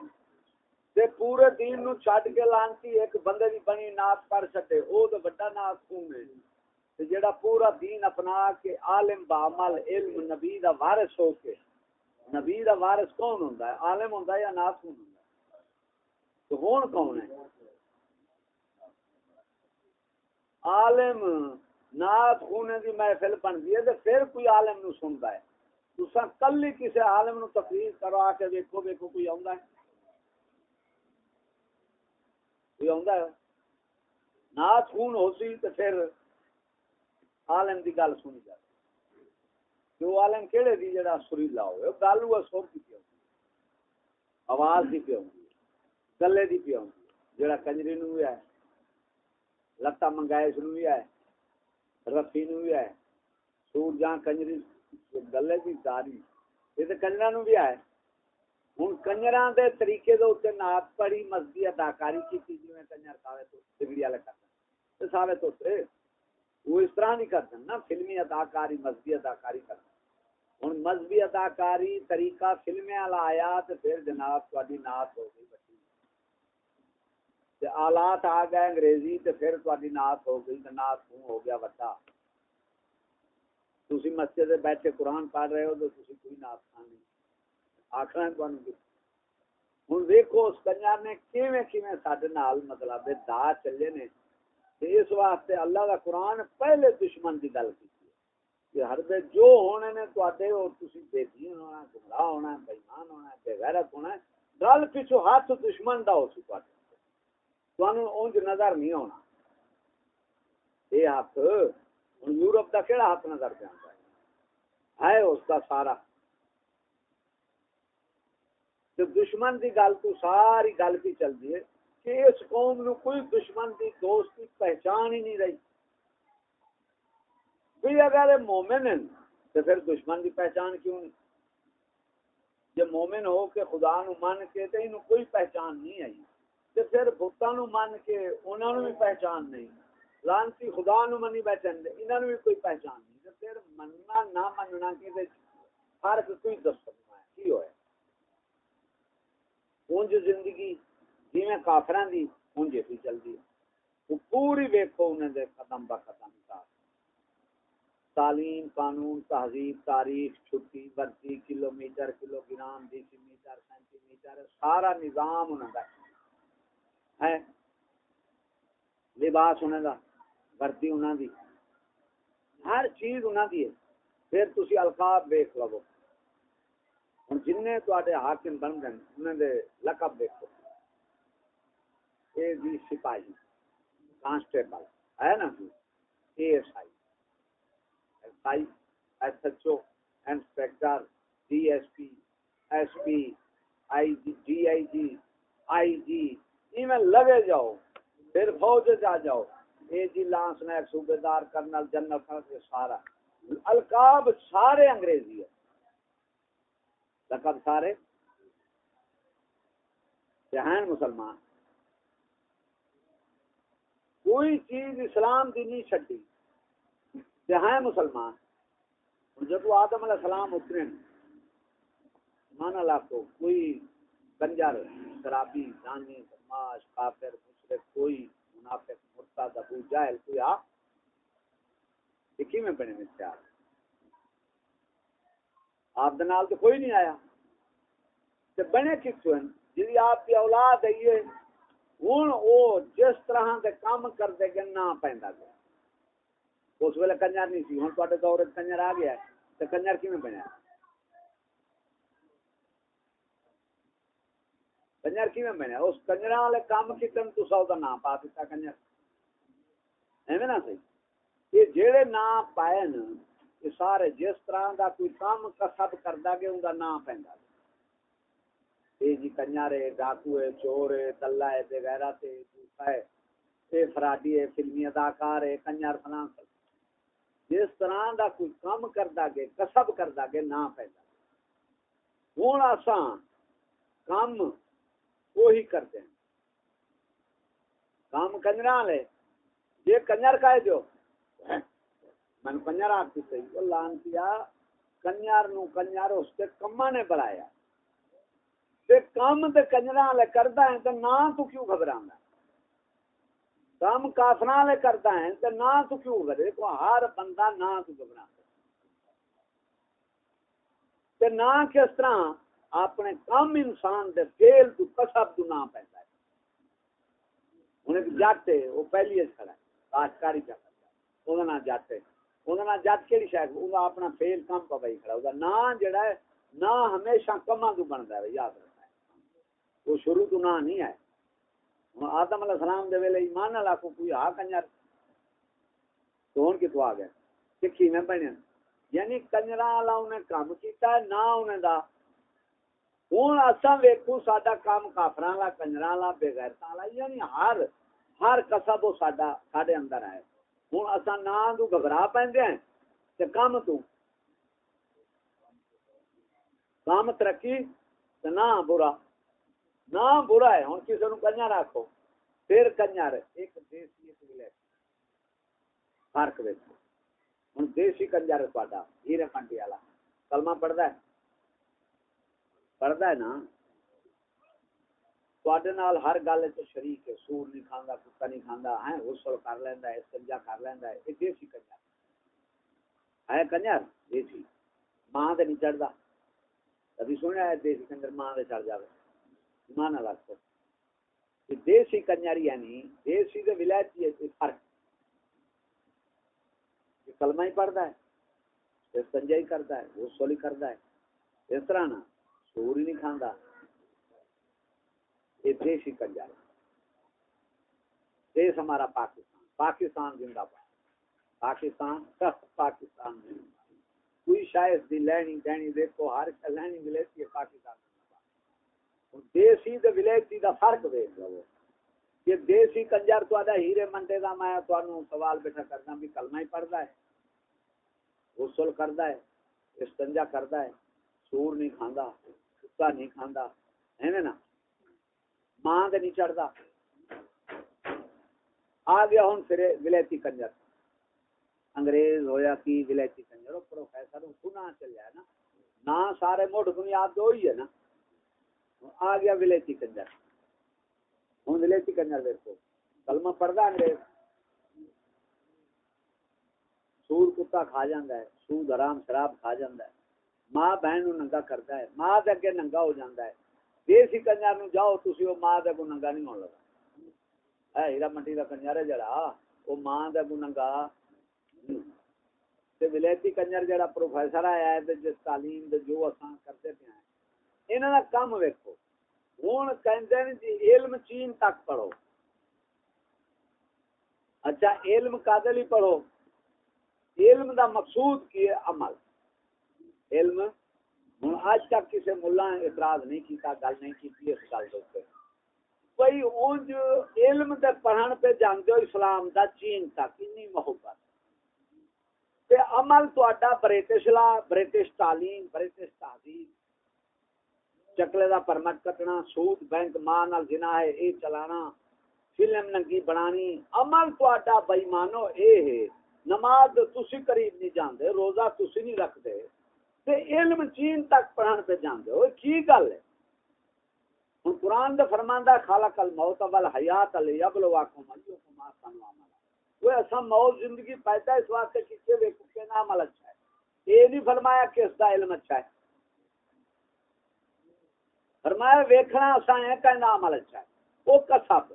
تے پورے دین نو چھڈ کے لانتی ایک بندے دی بنی نات پڑھ سکے او تے بڑا نات خون ہے۔ تے جیڑا پورا دین اپنا کے عالم بعمل علم، نبی دا وارث ہو کے۔ نبی دا وارث کون ہوندا ہے؟ عالم ہوندا ہے یا نات خون ہوندا ہے؟ تو ہون کون ہے؟ عالم نات خونے دی محفل بن گئی ہے پھر کوئی عالم نو سنتا ہے۔ تسا کل ہی کسی عالم نو تقریر کروا کے دیکھو دیکھو کوئی آندا ہے؟ کوئی آندا ہے؟ نات خون ہوتی تو پھر عالم دی گل سنی جاتی۔ جو عالم کیڑے دی جڑا سریلا ہوئے؟ گل ہوا سر کی پی آواز دی پی آؤں گلے دی پی آؤں جڑا کنجری نو بھی ہے لتا منگائش نو بھی ہے رفی نو بھی ہے سور جہاں کنجری گلے کی داری یہ تو کنجرا نو بھی ہے ہوں کنجرا دے طریقے دے اتنے نات پڑھی مسجد اداکاری کی جی کنجر کھاوے تو بگڑی والے کرتے ساوے تو وہ اس طرح نہیں کرتے نا فلمی اداکاری مسجد اداکاری کرتے ہوں مذہبی اداکاری طریقہ فلمیں والا آیا تو پھر جناب تاری نات ہو گئی آلات آ گئے انگریزی تے پھر تاری نات ہو گئی تے نات خون ہو گیا بڑا تھی مسجد بیٹھے قرآن پڑھ رہے ہو تو تھی کوئی نات خان نہیں آخر ہوں دیکھو اس کنجر نے کیویں کیویں سڈے نال مطلب دا چلے نے اس واسطے اللہ کا قرآن پہلے دشمن کی گل کی کہ ہر بے جو ہونے نے تے اور تسی بے دین ہونا گمراہ ہونا بے ایمان ہونا بے غیرت ہونا گل پیچھو ہاتھ دشمن دا ہو سی تے اونج نظر نہیں ہونا یہ ہاتھ ہوں یورپ کا کہڑا ہاتھ نظر پہ آتا ہے اس کا سارا تو دشمن دی گل تو ساری گل کی چلتی ہے کہ اس قوم نو کوئی دشمن دی دوست کی پہچان ہی نہیں رہی بھی اگر مومن ہیں تو پھر دشمن کی پہچان کیوں نہیں جب مومن ہو کہ خدا نو من کے تو انہوں کوئی پہچان نہیں آئی تے پھر نو کے انہاں نو بھی پہچان نہیں۔ لانتی خدا نو منی دے انہاں نو بھی کوئی پہچان نہیں۔ تے پھر مننا نہ مننا کی تے فرق کوئی دس سکتا ہے، کی ہوئے اونج زندگی جویں کافراں دی چلدی ہے۔ پوری ویکھو انہاں دے قدم با قدم کا تعلیم، قانون، تہذیب، تاریخ، چھٹی برتی kilometre kilogram metre, centimetre, سارا نظام انہوں کا ہے۔ لباس انہیں دا برتی انہوں دی۔ ہر چیز انہوں دی ہے۔ پھر تسی القاب دیکھ لو۔ ہوں جن تے حاکم بن گئے انہوں دے لقب دیکھو اے جی سپاہی، کانسٹیبل، ہے نا؟ A S I. S I, S H O, inspector, D S P S P, I G D I G I G. میں لگے جاؤ، پھر فوج جا جاؤ۔ اے جی لانس نے صوبے دار کرنل جنرل کے سارا۔ القاب سارے انگریزی ہے لقب سارے۔ ہیں مسلمان۔ کوئی چیز اسلام دی نہیں چڈی ہیں مسلمان۔ جب آدم علیہ السلام اترے مان اللہ کو کوئی کنجر شرابی دانی بدماش کافر مشرق کوئی منافق، مرتد، ابو جاہل کوئی آ میں بنے میں چار آپ۔ دنال تو کوئی نہیں آیا۔ تے بنے کتوں ہیں؟ جی آپ کی اولاد ہے، یہ ہوں وہ جس طرح دے کام کرتے گے نہ پہنتا گیا۔ اس ویلے کنجر نہیں سی ہوں تے دور کنجر آ گیا تو کنجر کیون بنیا کنجر کیون بنیا اس کنجر والے کام کتنے تو سو کا نام پا دیتا کنجر۔ ایویں نہ صحیح یہ جہے نام پائے نا یہ سارے جس طرح دا کوئی کام کسب کرتا گیا، ان کا نام پہنتا یہ جی کنجر ہے، ڈاکو ہے، چور ہے دلہ ہے، بغیرہ تے جھوٹا ہے۔ اے فراڈی ہے، فلمی اداکار ہے، کنجر فلاں جس طرح دا کوئی کام کردا گے کسب کردا گے نہ پیدا ہوں آساں کام وہی کرتے ہیں کام کنجر لے۔ یہ کنجر کا ہے جو۔ میں کنجر آپ کی صحیح وہ لان کیا۔ کنجر نو کنجر اس کے کما نے بڑھایا۔ تے کام تے کنجر لے کردا ہے تو نہ تو کیوں گھبرانا کام کافر لے کرتا ہے تو نہ تو کیوں کرے کو ہر بندہ نہ تو گھبرا تے نہ کس طرح اپنے کم انسان دے فیل تو کسب تو نہ پیندا ہے۔ انہیں جٹ ہے وہ پہلی اس کھڑا ہے کاشتکاری کر کرتا ہے نہ جٹ ہے انہاں نہ جٹ کیڑی شاید انہاں اپنا فیل کم پا بھائی کھڑا ہوگا نہ جڑا ہے نہ ہمیشہ کما تو بندا ہے، یاد رکھنا ہے۔ وہ شروع تو نہ نہیں ہے آدم علیہ السلام دے ویلے ایمان نہ لاکھو کوئی ہا کنجر۔ تو ہن کتوں آ گیا؟ سکھی میں بنیا یعنی کنجرا والا انہیں کام کیتا ہے نہ انہیں دا ہوں اساں ویکھو ساڈا کام کافراں والا کنجراں والا بے والا یعنی ہر ہر کسب وہ ساڈا ساڈے اندر ہے ہوں اساں نہ تو گھبرا پیندے ہیں تے کام تو کام ترقی تے نہ برا نہ برا ہے ہوں کسی نو کنیا رکھو پھر کنیا ایک دیسی ایک ولے فرق دیکھو ہوں دیسی کنجر تا ہیرے پنڈی والا کلمہ پڑھتا ہے پڑھتا ہے نا نال ہر گل شریک ہے، سور نہیں کھانا کتا نہیں کھانا ہے ہاں، غسل کر لینا ہے سجا کر لینا ہے یہ دیسی کنجر۔ ہے کنجر، دیسی۔ ماں تو نہیں چڑھتا کبھی سنیا ہے دیسی کنجر ماں سے چڑھ جائے مانا لگ دیسی کنجری یعنی دیسی دے ولایتی ہے فرق۔ کلمہ ہی پڑھتا ہے سنجا ہی کرتا ہے وہ سولی کرتا ہے۔ اس طرح نا۔ سور ہی نہیں کھانا یہ دیش دیسی کنجر دیش ہمارا پاکستان۔ پاکستان زندہ باد۔ پاکستان سخت پاکستان زندہ کوئی شاید دی لینی دینی دیکھو، ہر لینی ملے پاکستان دیسی تے ولایتی دا فرق ویکھ لو۔ کہ دیسی کنجر تو ادا ہیرے منڈے دا میں تانوں سوال بیٹھا کرنا بھی کلمہ ہی پڑھدا ہے۔ غسل کردا ہے، استنجا کردا ہے، سور نہیں کھاندا۔ کتا نہیں کھاندا ہے نا ماں دے نہیں چڑھدا آ گیا ہن پھر ولایتی کنجر انگریز ہویا کی ولایتی کنجر پروفیسر سنا چلیا ہے نا نا سارے موڈ بنیاد دو ہی ہے نا آ گیا ولےتی کنجر ہوں ولےتی کنجر دیکھو کلمہ پڑھتا انگریز سور کتا کھا جاندہ ہے سود حرام شراب کھا جاندہ ہے ماں بہن نو ننگا کرتا ہے ماں دے اگے ننگا ہو جاندہ ہے دیسی کنجر نو جاؤ تسی او ماں دے کو ننگا نہیں ہون لگا اے ہیرا منڈی دا کنجر ہے جڑا او ماں دے کو ننگا تے ولایتی کنجر جڑا پروفیسر آیا ہے تے جس تعلیم دے جو اساں کرتے پے ہیں انہوں کا کام ویکو ہوں کہ جی علم چین تک پڑھو اچھا علم کادل پڑھو علم دا مقصود کی ہے عمل علم ہوں اج تک کسی ملا اعتراض نہیں کیتا، گل نہیں کی اس گل کے بھائی اونج علم دے پڑھن پہ جانتے ہو اسلام دا چین تک، انی محبت۔ تے عمل تو برٹش لا برٹش تعلیم برٹش تہذیب۔ چکلے دا پرمٹ کٹنا، سود، بینک ماں نال جنا ہے، اے چلانا، فلم ننگی بنانی۔ عمل تہاڈا بے ایمانو اے ہے، نماز تسی قریب نہیں جاندے، روزہ تسی نہیں رکھتے تے علم چین تک پڑھن پہ جاندے ہو کی گل ہے؟ ہن قرآن دے فرماندا خالق الموت وال والحیات لیبلواکم ایکم احسن عملا وہ اسا موت زندگی پیدا اس واسطے کسے وے کہ نہ عمل اچھا ہے۔ اے نہیں فرمایا کہ اس دا علم اچھا ہے۔ فرمایا ویکھنا اسا ہے کہ نہ عمل اچھا ہے۔ وہ کسب۔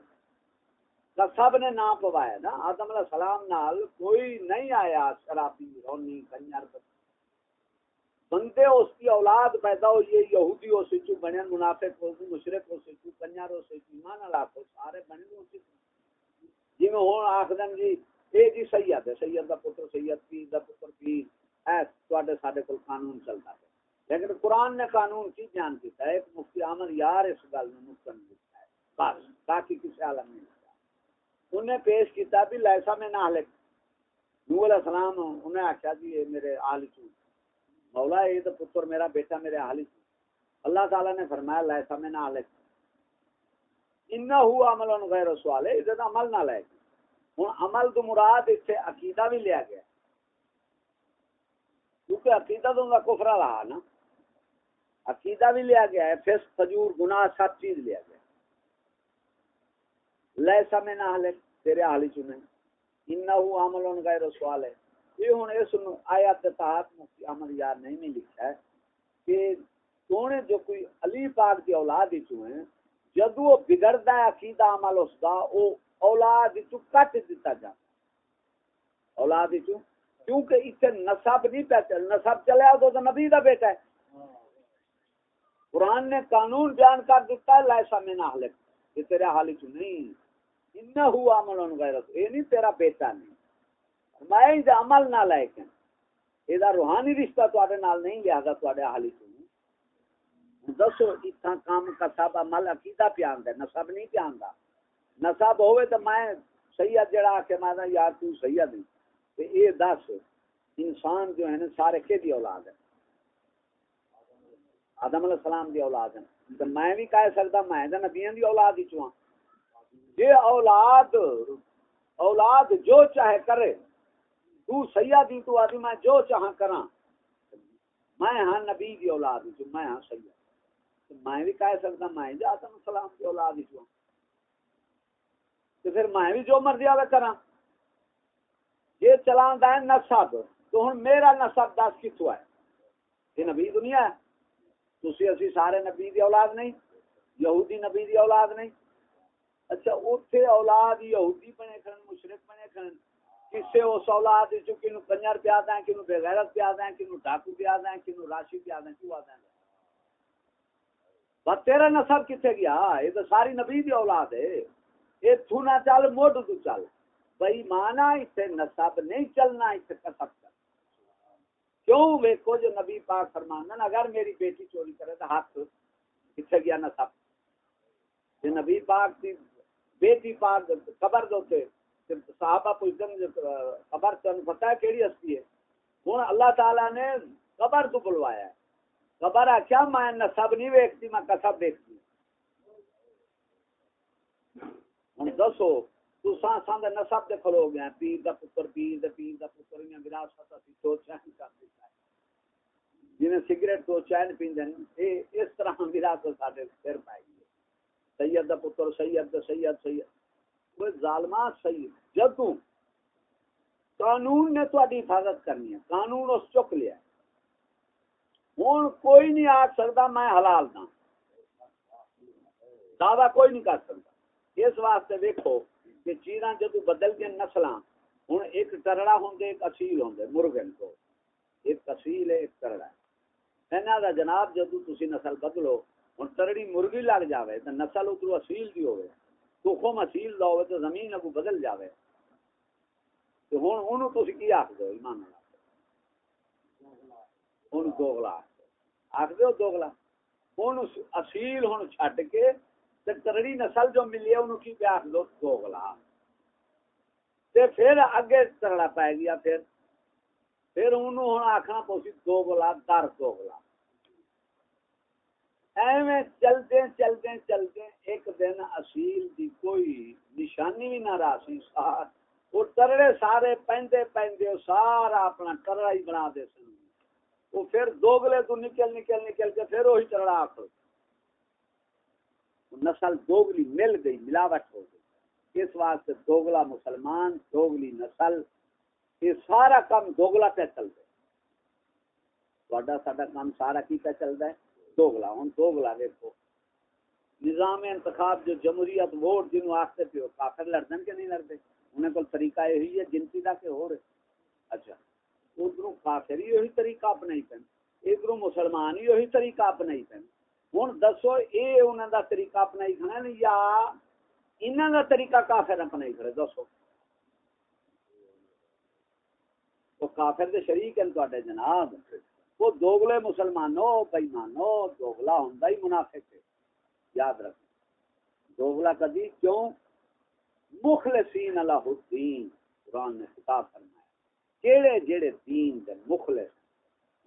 سب نے نام پوایا نا۔ آدم علیہ السلام نال کوئی نہیں آیا، شرابی، رونی، کنجر بندے اس کی اولاد پیدا ہو یہ یہودی ہو سچو بنے منافق ہو مشرق ہو سچو کنجر ہو سچو ایمان اللہ ہو، سارے بنے ہو سچو جی میں ہوں آخدن جی اے جی سید ہے سید دا پتر سید پیر دا پتر پیر۔ اے، تواڈے ساڈے کول قانون چلتا ہے لیکن قرآن نے قانون کی بیان کیتا ہے، ایک مفتی عامر یار اس گل میں مستند ہے، بس، باقی کسی عالم نہیں انہیں پیش کیتا بھی لائسا میں نہ لکھ۔ نو علیہ السلام انہیں آخیا جی یہ میرے آل چو مولا یہ تو پتر میرا، بیٹا میرے آل چو اللہ تعالیٰ نے فرمایا لائسا میں نہ لکھ انہ ہوا عمل ان غیر سوال ہے ادھر عمل نہ لے ہوں عمل تو مراد اتنے عقیدہ بھی لیا گیا۔ کیونکہ عقیدہ تو ان کا کفرا رہا نا۔ عقیدہ بھی لیا گیا ہے فس فجور، گناہ، سب چیز لیا گیا۔ لیسا میں نہ حلے تیرے حالی چنے۔ انہو عمل ان غیر سوال ہے یہ ہوں اس آیات تحت مفتی یار نہیں میں لکھا ہے کہ تونے جو کوئی علی پاک دی اولاد ہی چوئے جدو وہ بگڑتا ہے عقیدہ عمل اس کا وہ اولاد چو کٹ دیتا جا اولاد چو کیونکہ اسے نصب نہیں پہ چل، نصب چلے تو نبی دا بیٹا ہے۔ قرآن نے قانون بیان کر دیتا ہے لائسا میں نہ حلق یہ تیرے حالی چو نہیں۔ انہو عمل غیرت اے نہیں تیرا بیٹا نہیں۔ میں ہی عمل نہ لائے کن۔ اے دا روحانی رشتہ تواڈے نال نہیں، لہذا تواڈے حالی تو دسو اتنا کام کا سب عمل عقیدہ پیان دے نسب نہیں پیان دا نسب ہوئے تو میں سید جڑا کہ میں یار تو سید نہیں تے اے دس، انسان جو ہے نا، سارے کے دی اولاد ہے؟ آدم علیہ السلام دی اولاد ہے۔ میں بھی کہہ سکتا میں نبیاں دی اولاد ہی چواں یہ اولاد اولاد جو چاہے کرے تو سیاح دی تو آدھی میں جو چاہاں کرا میں ہاں نبی دی اولاد ہوں، میں ہاں سیاح میں بھی کہہ سکتا، میں جا آدم السلام دی اولاد ہی ہوں تو پھر میں بھی جو مرضی آگے کرا یہ چلان دا ہے نصب۔ تو ہن میرا نصب دس کتوں ہے؟ یہ نبی دنیا ہے۔ تسی اسی سارے نبی دی اولاد نہیں، یہودی نبی دی اولاد نہیں۔ اچھا اوتھے اولاد یہودی بنے کھن مشرک بنے کھڑن۔ کھن کسے اس اولاد جو کینو کنجر پیا دیں کینو بے غیرت پیا دیں کینو ڈاکو پیا دیں کینو راشی پیا دیں کیوں آدیں بس تیرا نسب کتے گیا؟ یہ تو ساری نبی دی اولاد ہے۔ یہ تو نہ چل موڈ تو چل۔ بھائی مانا اسے نسب نہیں چلنا، اسے کسب کر۔ کیوں؟ ویکو جو نبی پاک فرمانا اگر میری بیٹی چوری کرے تو ہاتھ کتنے گیا نسب یہ نبی پاک کی بیٹی پاک قبر دوتے صحابہ پوچھتے قبر تن پتہ ہے کیڑی ہستی ہے؟ ہوں اللہ تعالی نے قبر تو بلوایا ہے۔ قبر ہے کیا میں نسب نہیں ویکتی میں کسب دیکھتی۔ ہوں دسو تو سان دے نسب دے کھلو گیا پیر دا پتر، پیر دا پیر دا پتر انہیں وراثت اسی تو چین کر دیتا ہے۔ جنہیں سگریٹ تو چین پیندے اے، اس طرح وراثت ساڈے پھر پائے گی سید دا پتر، سید دا سید سید۔ وہ ظالمہ سید جدوں قانون نے تو حفاظت کرنی ہے، قانون اس چک لیا ہوں کوئی نہیں آ سکتا میں حلال نہ دعوی کوئی نہیں کر سکتا۔ اس واسطے دیکھو کہ چیزاں جدو بدل گیا نسل ہوں ایک کرڑا ہوں ایک اصیل ہوں مرغن کو۔ ایک اصیل ہے، ایک کرڑا ہے۔ جناب جدو تھی نسل بدلو ہوں ترڑی مرغی لگ جائے تو نسل اترو اصیل کی ہوئے تو خوم اصیل دا ہوئے تو زمین اگو بدل جائے تو ہوں انہوں تو کی آخ دو ایمان ہوں دوگلا آخ دو دوگلا ہوں اصیل ہوں چھٹ کے ترڑی نسل جو ملی ہے انہوں کی پہ آخ دو دوگلا تے پھر اگے ترڑا پائے گیا پھر۔ پھر انہوں ہوں آخنا پوسی دوگلا در دوگلا ایویں چلتے چلتے چلتے ایک دن اصیل دی کوئی نشانی بھی نہ راسی ساتھ وہ ترڑے سارے پہندے پہندے سارا اپنا ترڑا ہی بنا دے سن۔ وہ پھر دوگلے تو نکل نکل نکل کے پھر وہی ترڑا آخر نسل دوگلی مل گئی، ملاوٹ ہو گئی۔ اس واسطے دوگلا مسلمان، دوگلی نسل، یہ سارا کام دوگلا پہ چل رہا ساڈا کام سارا کی پہ چل رہا ہے دوگلا ہوں دوگلا دیکھو۔ نظام انتخاب جو جمہوریت ووٹ جنہوں آختے پہ کافر لڑدن کے نہیں لڑتے۔ انہیں کو طریقہ یہی ہے جنتی دا کے ہو رہے۔ اچھا ادھر کافر ہی یہی طریقہ اپنا ہی پہن۔ ادھر مسلمان ہی یہی طریقہ اپنا ہی پہن۔ ہوں دسو یہ انہوں دا طریقہ اپنا ہی کھڑا یا انہوں دا طریقہ کافر اپنا ہی کھڑے دسو۔ وہ کافر دے شریک ہیں تو جناب۔ وہ دوگلے مسلمانوں بےمانو دوگلا ہوں ہی منافق ہے۔ یاد رکھ دوگلا کدی کیوں؟ مخلصین اللہ الدین، قرآن نے خطاب فرمایا، کیڑے جڑے دین دے مخلص،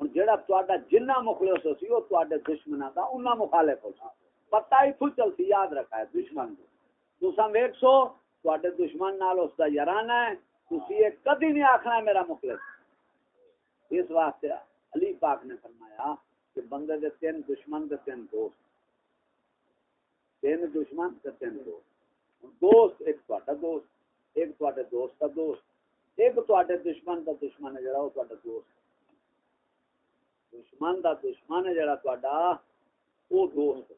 ہن جڑا تہاڈا جنہ مخلص ہو سی، او تہاڈے دشمناں دا انہاں مخالف ہو سی پتہ ہی تو چلتی یاد رکھا ہے، دشمن کو تساں ویکھ سو تہاڈے دشمن نال اس دا یارانہ ہے، تسی یہ کدی نہیں آکھنا میرا مخلص۔ اس واسطے علی پاک نے فرمایا کہ بندے دے تین دشمن دے تین دوست، تین دشمن دے تین دوست۔ دوست، ایک تہاڈا دوست، ایک تہاڈے دوست دا دوست۔ ایک تہاڈے دشمن دا دشمن ہے جڑا او تہاڈا دوست دشمن دا دشمن ہے جڑا تہاڈا او دوست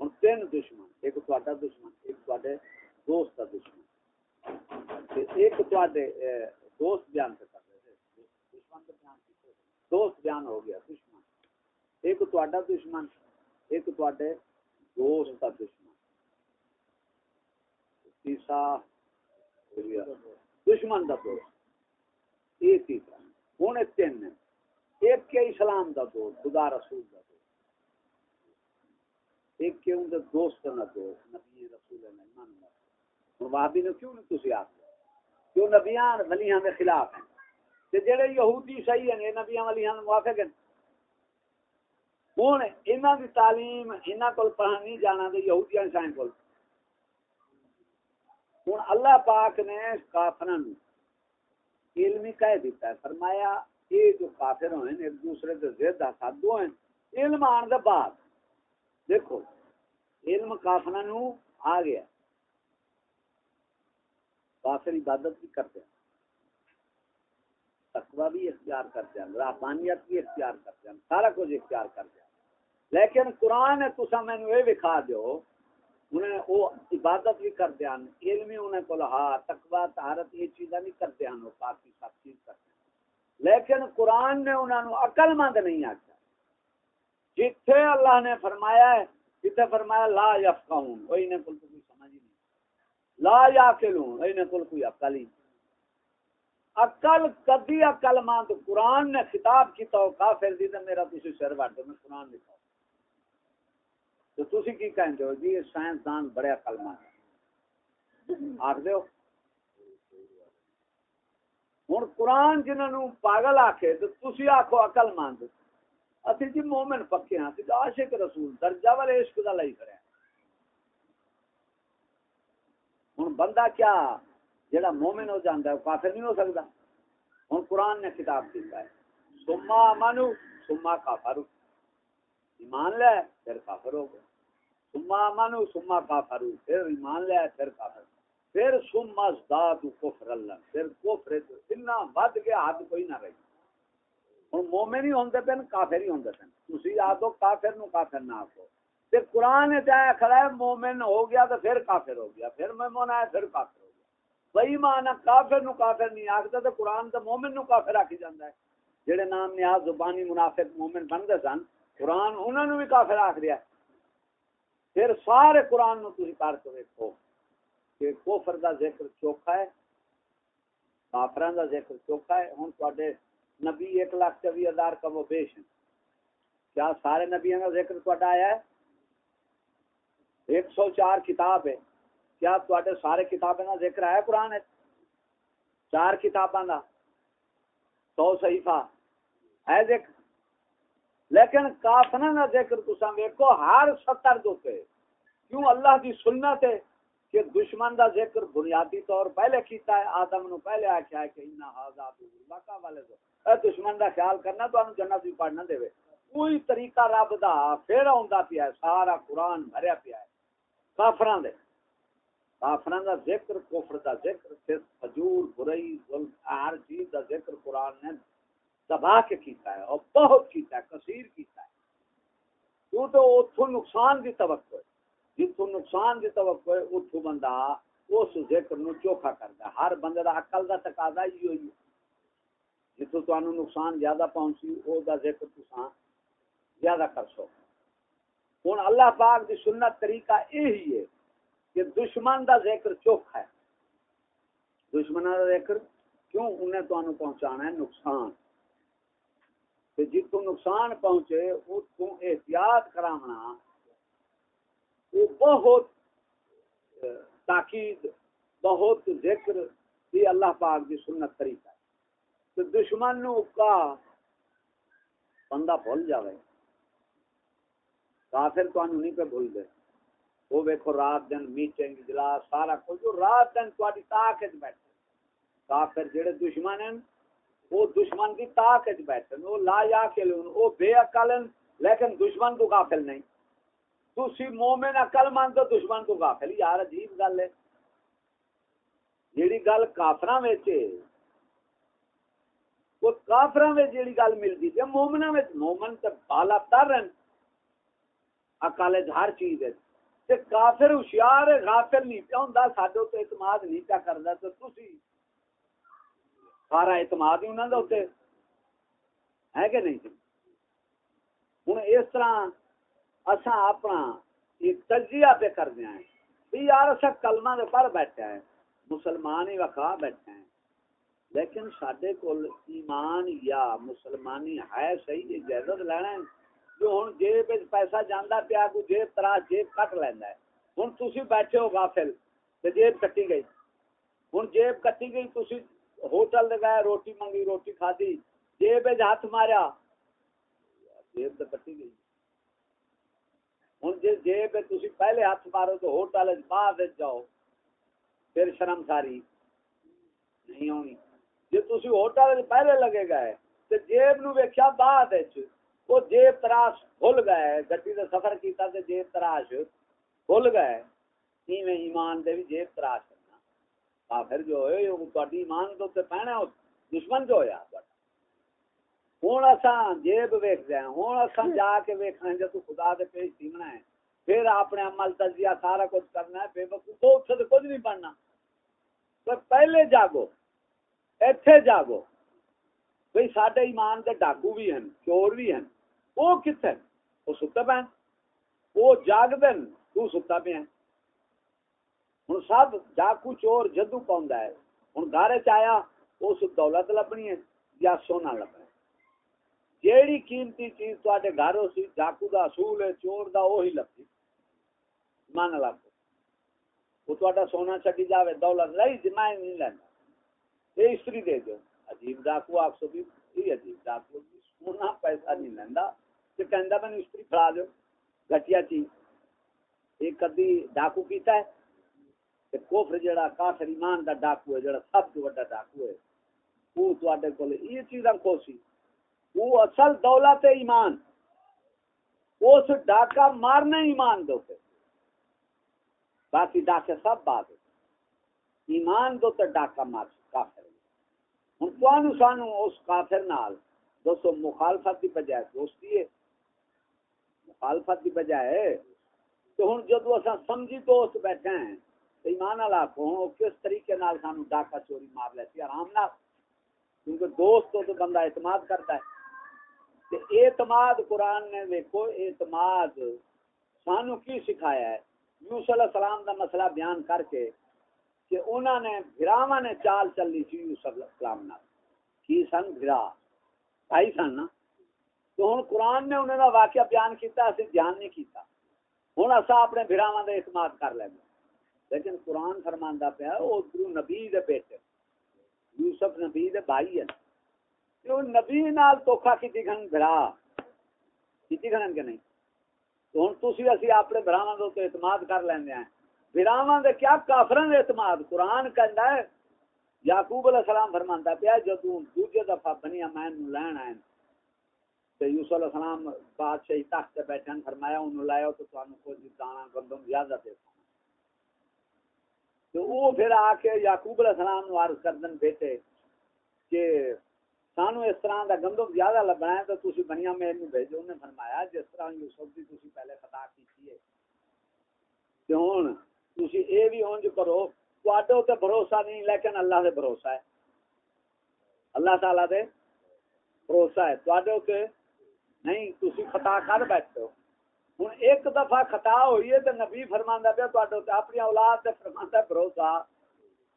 ہن تین دشمن، ایک تہاڈا دشمن، ایک تہاڈے دوست دا دشمن۔ تے ایک تہاڈے دوست بیان کرتا دوست بیان ہو گیا دشمن ایک تہاڈا دشمن ایک تہاڈے دوست دا دشمن تیسرا دشمن دا دوست یہ تیسرا ہوں تین ایک کے اسلام دا دوست خدا رسول دا دوست ایک کے ان دوست نہ دوست نبی رسول نے ایمان اور وہابی نے کیوں نہیں تسی آتے کیوں نبیان ولیاں دے خلاف ہیں تے جڑے یہودی صحیح ہیں نبیاں موافق ہیں ہن انہاں دی تعلیم، انہاں کول پڑھن نہیں جانا، تے یہودیاں سائیں کول۔ ہن اللہ پاک نے کافراں نو علم کہہ دیتا ہے، فرمایا یہ جو کافر ہوئے ایک دوسرے سے زد حسادو ہیں، علم آن دے بعد۔ دیکھو، علم کافر نو آ گیا۔ کافر عبادت بھی کرتے ہیں۔ تقوی بھی اختیار کرتے ہیں رحمانیت بھی اختیار کرتے ہیں سارا کچھ اختیار کرتے ہیں لیکن قرآن ہے تو میں یہ دکھا دو انہیں وہ عبادت بھی کرتے ہیں علم انہیں کو ہاں تقوی، طہارت، یہ چیزیں نہیں کرتے ہیں وہ کافی سب چیز کرتے ہیں لیکن قرآن نے انہوں نے عقل مند نہیں آتا جتھے اللہ نے فرمایا ہے، جتھے فرمایا لا یفقہون وہی نے کل کوئی سمجھ نہیں لا یاکلون وہی نے کل کوئی عقل ہی عقل کدی عقل مند۔ قرآن نے خطاب کیتا ہو کافر دی تے میرا تسی سر وڑ دو میں قرآن لکھا تو تسی کی کہندے ہو؟ جی سائنس دان بڑے عقل مند آکھ دیو ہوں قرآن جنہوں پاگل آخے تو تھی آخو اقل مند۔ اسی جی مومن پکے ہاں تو جی عاشق رسول، درجہ والے عشق کا لائی کرے ہوں بندہ کیا؟ جڑا مومن ہو جاتا ہے، وہ کافر نہیں ہو سکتا۔ ہوں قرآن نے خطاب کیا ہے سما منو سما کافر ایمان لے، پھر کافر ہو گیا سما منو سما کافر پھر ایمان لے، پھر کافر۔ پھر سم ازداد کفر اللہ پھر کفر اتنا ود گیا حد کوئی نہ رہی۔ ہوں مومن ہی ہوندے پن، کافر ہی ہوندے پن۔ تسی آدو کافر نو کافر نہ آکو تے قرآن چاہے کھڑا ہے، مومن ہو گیا تو پھر کافر ہو گیا۔ پھر مومن ہے پھر کافر۔ ہو گیا کافر نو کافر نہیں آکتا تو قرآن تو مومن نو کافر آکی جاندہ ہے۔ جڑے نام نیاز زبانی منافق مومن بندے سن، قرآن انہوں نے بھی کافر آکھ دیا پھر سارے قرآن نو تسی کار کے دیکھو کہ کوفر دا ذکر چوکھا ہے کافران دا ذکر چوکھا ہے۔ ہن تواڈے نبی ایک لاکھ چوبی ہزار کا وہ بیش ہے کیا سارے نبیوں کا ذکر تواڈا آیا ہے؟ ایک سو چار کتاب ہے۔ کیا تواڈے سارے کتابیں کا ذکر آیا قرآن چار کتاباں دا۔ سو صحیفہ۔ ہے ذکر؟ لیکن کافران دا ذکر تساں ویکھو، ہر ستر دوتے کیوں؟ اللہ دی سنت ہے کہ دشمن دا ذکر بنیادی طور پہلے کیتا ہے، آدم نو پہلے آکھیا ہے کہ انہا حاضا بزربکا والے دو اے دشمن دا خیال کرنا تو انو جنت بھی پڑھنا دے کوئی طریقہ رب دا پھر آندا پیا ہے، سارا قرآن بھریا پیا ہے۔ کافران دے۔ کافران دا ذکر، کفر دا ذکر فس فجور برائی، ظلم، ہر چیز دا ذکر قرآن نے دبا کے کیتا ہے اور بہت کیتا ہے، کثیر کیتا ہے۔ کیوں تو اتھو نقصان دی توقع ہے۔ جتوں نقصان دی توقع ہے اتھو بندہ اس ذکر نو چوکھا کردا ہے۔ ہر بندے دا عقل دا تقاضا ہی ہوئی جتوں تانوں نقصان زیادہ پہنچی، او دا ذکر تساں زیادہ کر سو ہن اللہ پاک دی سنت طریقہ یہی ہے۔ کہ دشمن دا ذکر چوکھا ہے۔ دشمن دا ذکر کیوں انہیں تانوں پہنچانا ہے؟ نقصان۔ کہ تے جی جتوں نقصان پہنچے اتوں احتیاط کراونا وہ بہت تاکید، بہت ذکر یہ اللہ پاک دی سنت طریقہ ہے۔ تو دشمن کا بندہ بھول جاوے۔ کافر تو انو نہیں پہ بھول دے وہ ویکھو رات دن میٹنگ، اجلاس، سارا کچھ۔ رات دن تواڈی تاک وچ بیٹھے کافر جڑے دشمن ہیں وہ دشمن کی تاک وچ بیٹھے وہ لا یا کے وہ بے عقل ہیں لیکن دشمن تو غافل نہیں۔ تسی مومن عقل مند تو دشمن تو غافل۔ یار، عجیب گل ہے۔ جیڑی گل کافراں وچ وہ کافراں وچ جیڑی گل ملدی تے مومناں وچ، مومن تے بالا تر ہیں عقل ہر چیز ہے تے کافر ہوشیار غافل نہیں پیا ہوندا، ساڈے تے اعتماد نہیں پیا کردا تے تسی سارا اعتماد ہی انہاں دے اوتے ہے کہ نہیں؟ ہن اس طرح اساں اپنا ایک تجزیہ پہ کر دیا ہے بھی یار اسا کلمہ دے پڑھ بیٹھے ہیں، مسلمان ہی وکھا بیٹھے ہیں۔ لیکن سڈے کول ایمان یا مسلمانی ہے، صحیح جی، اجازت لینا ہے۔ جو ہوں جیب پیسہ جانا پیا کو جیب طرح جیب کٹ لینا ہے ہوں تھی بیٹھے ہو غافل تو جیب کٹی گئی ہوں جیب کٹی گئی تھی ہوٹل گئے روٹی منگی روٹی کھادی جیب ہاتھ ماریا جیب تو کٹی گئی ہوں جی جیب تھی پہلے ہاتھ مارو تو ہوٹل بعد جاؤ پھر شرم ساری نہیں ہونی جی تھی ہوٹل پہلے لگے گئے تو جیب نو ویکیا بعد وہ جیب تراش کھل گئے گڈی کا سفر کیتا تے جیب تراش کھل گئے ایویں ایمان دے بھی جیب تراش کرنا۔ کافر جو ہوئے وہ تہاڈی ایمان تو تے پہنا دشمن جو ہویا ہوں اساں جیب ویک ہیں ہوں اساں جا کے ویکھنا ہے تو خدا دے پیش سیمنا ہے۔ پھر اپنے عمل تجزیہ سارا کچھ کرنا ہے، بے وقوف تو اتھے کچھ نہیں پڑھنا۔ تو پہلے جاگو، ایتھے جاگو۔ بھئی ساڈے ایمان دے ڈاکو بھی ہیں چور بھی ہیں وہ کتنے وہ ستا پہ وہ جاگ دن تو ستا پہ ہیں۔ ہوں سب ڈاکو چور جدو پاؤں ہے۔ ہوں گھر چیا اس دولت لبنی ہے یا سونا لبنا جیڑی قیمتی چیز تے گھر سی ڈاکو دا اصول ہے چور دا وہی لبھی من لگ وہ تا سونا چکی جائے دولت لائی جمائے جی نہیں لینا۔ یہ استری دے دو عجیب ڈاکو آپ سو بھی عجیب ڈاکو سونا پیسہ نہیں لینا۔ کہ کہندا میں استری پھڑا دیو گھٹیا چیز ایک کدی ڈاکو کیتا ہے تے کفر جڑا کافر ایمان دا ڈاکو ہے، جڑا سب تو بڑا ڈاکو ہے۔ وہ تواڈے کول یہ چیزاں کوسی وہ اصل دولت ہے ایمان۔ اس ڈاکا مارنا ایمان دو پہ باقی ڈاکے سب بات ہے ایمان دو تے ڈاکا مار کافر ہوں تو سانو اس کافر نال دوستو مخالفت کی بجائے دوستی ہے۔ مخالفت کی بجائے تو ہوں جدو اصا سمجھی دوست بیٹھے ہیں ایمان والا کو کس طریقے نال سانو ڈاکا چوری مار لیتی آرام نال۔ کیونکہ دوست تو بندہ اعتماد کرتا ہے۔ اعتماد قرآن نے دیکھو اعتماد سانو کی سکھایا ہے؟ یوسف علیہ السلام دا مسئلہ بیان کر کے کہ انہوں نے بھراوا نے چال چلی تھی یوسف علیہ السلام نال۔ کی سن؟ بھرا بھائی سن نا۔ تو ہوں قرآن نے انہوں نے واقعہ بیان کیتا، اسی دھیان نہیں کیتا۔ ہوں اصا اپنے براواں دے اعتماد کر لیں لیکن قرآن فرماندا پیا، او ادھر نبی دے بیٹے۔ یوسف نبی دے بھائی ہیں تو نبی نال توکھا کیتی گھن بھرا کیتی گھن کہ نہیں؟ تو ہن تسی اسی اپنے براواں دے تے اعتماد کر لیندے ہیں۔ براواں دے کیا کافراں دے اعتماد؟ قرآن کہندا ہے، یعقوب علیہ السلام فرماندا پیا، جدوں دوجے دفعہ بنی امین نو لین آئے تے یوسف علیہ السلام بادشاہی تخت تے بیٹھن فرمایا، انہوں لایا تو تانوں کوئی دانا، گندم، زیادہ دے تو وہ پھر آ کے یعقوب علیہ السلام نو عرض کردن بیٹے کہ سانو اس طرح دا گندم زیادہ لبنا ہے تو تسی بنیا میں نو بھیجو۔ انہیں فرمایا، جس طرح یوسف دی تسی پہلے خطا کیتی ہے۔ تے ہن تسی اے بھی اونج کرو، تواڈے تے بھروسہ نہیں، لیکن اللہ دے بھروسہ ہے۔ اللہ تعالی دے بھروسہ ہے۔ تواڈے تے نہیں، تسی خطا کر بیٹھے ہو۔ ہوں ایک دفعہ خطا ہوئی ہے تو نبی فرماندا پیا تے اپنی اولاد تے فرماندا بھروسہ۔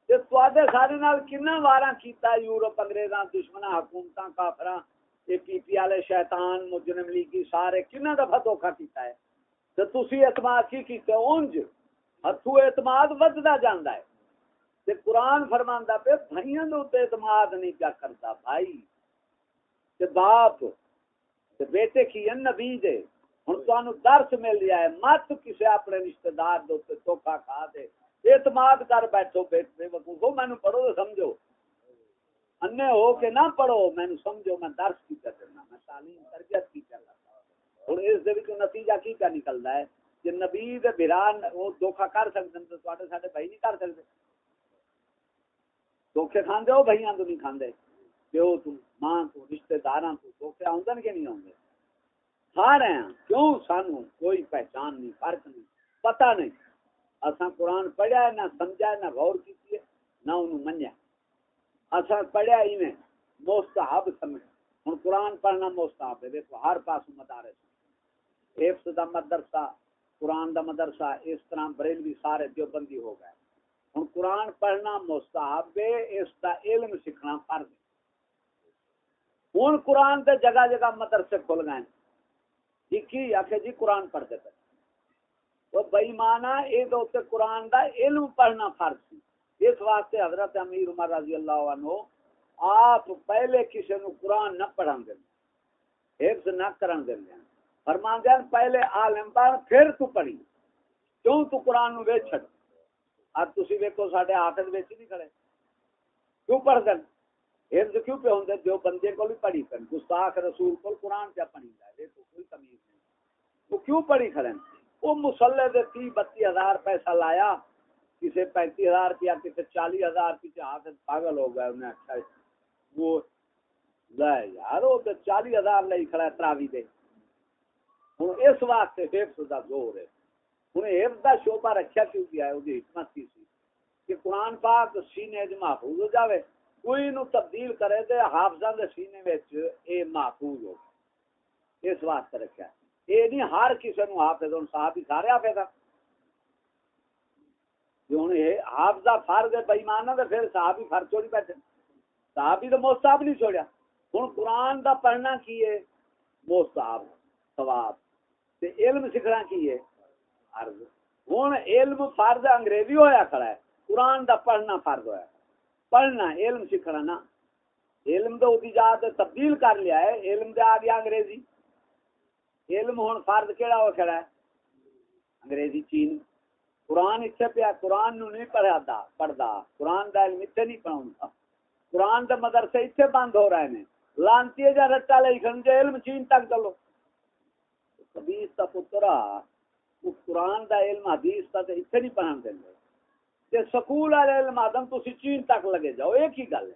تے تواڈے سارے نال کنا واراں کیتا یورپ، انگریزاں، دشمناں، حکومتاں، کافراں، اے پی پی والے شیطان، مجرم لیگی، سارے کنا دفعہ دھوکا کیتا ہے۔ تے تسی اعتماد کی کیتے اونج ہتھو اعتماد وددا جاندا ہے۔ تے قرآن فرماندا پہ بھائیاں دے اعتماد نہیں کیا کرتا بھائی۔ تے باپ بیٹے کی نبی دے۔ ہوں تمہیں درس مل رہا ہے۔ مت کسی اپنے رشتے دار دھوکھا کھا دے۔ اعتماد کر بیٹھو بیٹھے وقوف مینو پڑھو تو سمجھو۔ انے ہو کے نہ پڑھو مینو سمجھو، میں درس کی کر دینا میں تعلیم، تربیت کی کر رہا ہوں اس نتیجہ کی کیا نکلتا ہے؟ کہ نبی بران وہ دھوکھا کر سکتے ہیں تو سارے بھائی نہیں کر سکتے دھوکھے کھانے ہو بھائی تو نہیں کھانے پیو تو ماں تو رشتے دار تو دھوکھے آدھے کہ نہیں آدھے کھا رہے ہیں کیوں سانو کوئی پہچان نہیں فرق نہیں پتہ نہیں اصا قرآن پڑھیا نہ سمجھا نہ غور کی نہ انہوں منیا اصا پڑھیا ہی میں مستحب سمجھ ہوں قرآن پڑھنا مستحب ہے دیکھو ہر پاس مدارس حفظ دا مدرسہ قرآن دا مدرسہ اس طرح بریلوی سارے دیوبندی ہو گئے ہوں قرآن پڑھنا مستحب ہے اس کا علم سیکھنا فرض ہے ہوں قرآن دے جگہ جگہ مدرسے کھل گئے لکھی آخر جی قرآن پڑھتے پہ وہ بےمانا یہ قرآن دا علم پڑھنا فرض سی اس واسطے حضرت امیر عمر رضی اللہ عنہ آپ پہلے کسی نو قرآن نہ پڑھن دیں حفظ نہ کرن دیں فرمان دیں پہلے عالم پڑھ پھر تو پڑھی۔ کیوں تو قرآن نو ویچ چھڑ اب تسی ویکھو ساڈے حافظ ویچ نہیں کھڑے۔ کیوں پڑھ دیں حفظ کیوں پہ ہوندے جو بندے کو بھی پڑھی کر گستاخ رسول کو قرآن کیا پڑھی جائے۔ دیکھو کوئی تمیز نہیں۔ وہ کیوں پڑھی کھڑے وہ مسلح دے تی بتی ہزار پیسہ لایا۔ کسی پینتی ہزار روپیہ کسی چالی ہزار پیچھے ہاتھ پاگل ہو گئے۔ انہیں اچھا وہ لے یار، وہ تو چالی ہزار لے کھڑا ہے تراوی دے۔ ہوں اس واسطے حفظ دا زور ہے۔ ہوں حفظ دا شعبہ رکھا کیوں گیا ہے؟ وہ حکمت کی سی کہ قرآن پاک سینے محفوظ ہو جاوے۔ کوئی نو تبدیل کرے تے حافظاں دے سینے وچ اے محفوظ ہو اس واسطے رکھیا اے نہیں ہر کسے نو حافظ، ہن صاحب ہی سارے حافظ ہیں جو ہن اے حافظہ فرض ہے بے ایمان تے پھر صاحب ہی فرض چھوڑی بیٹھے۔ صاحب ہی تو مستحب نہیں چھوڑیا۔ ہن قرآن دا پڑھنا کی ہے مستحب ثواب۔ تے علم سیکھنا کی ہے فرض ہن علم فرض انگریزی ہویا کھڑا ہے۔ قرآن دا پڑھنا فرض ہویا۔ پڑھنا، علم سیکھنا نا علم تو جات تبدیل کر لیا ہے، علم دے آ گیا انگریزی۔ علم ہوں فرد کہڑا ہو کھڑا ہے؟ انگریزی چین۔ قرآن اتنے پیا، قرآن نو نہیں پڑھا پڑھتا قرآن دا علم اتنے نہیں پڑھا قرآن دا مدرسے اتنے بند ہو رہے ہیں لانتی جا رٹا لکھن جے، علم چین تک چلو۔ حدیث کا پترا قرآن دا علم، حدیث کا اتنے نہیں پڑھا دیں گے تے سکول والے علم آدم تو چین تک لگے جاؤ، ایک ہی گل ہے۔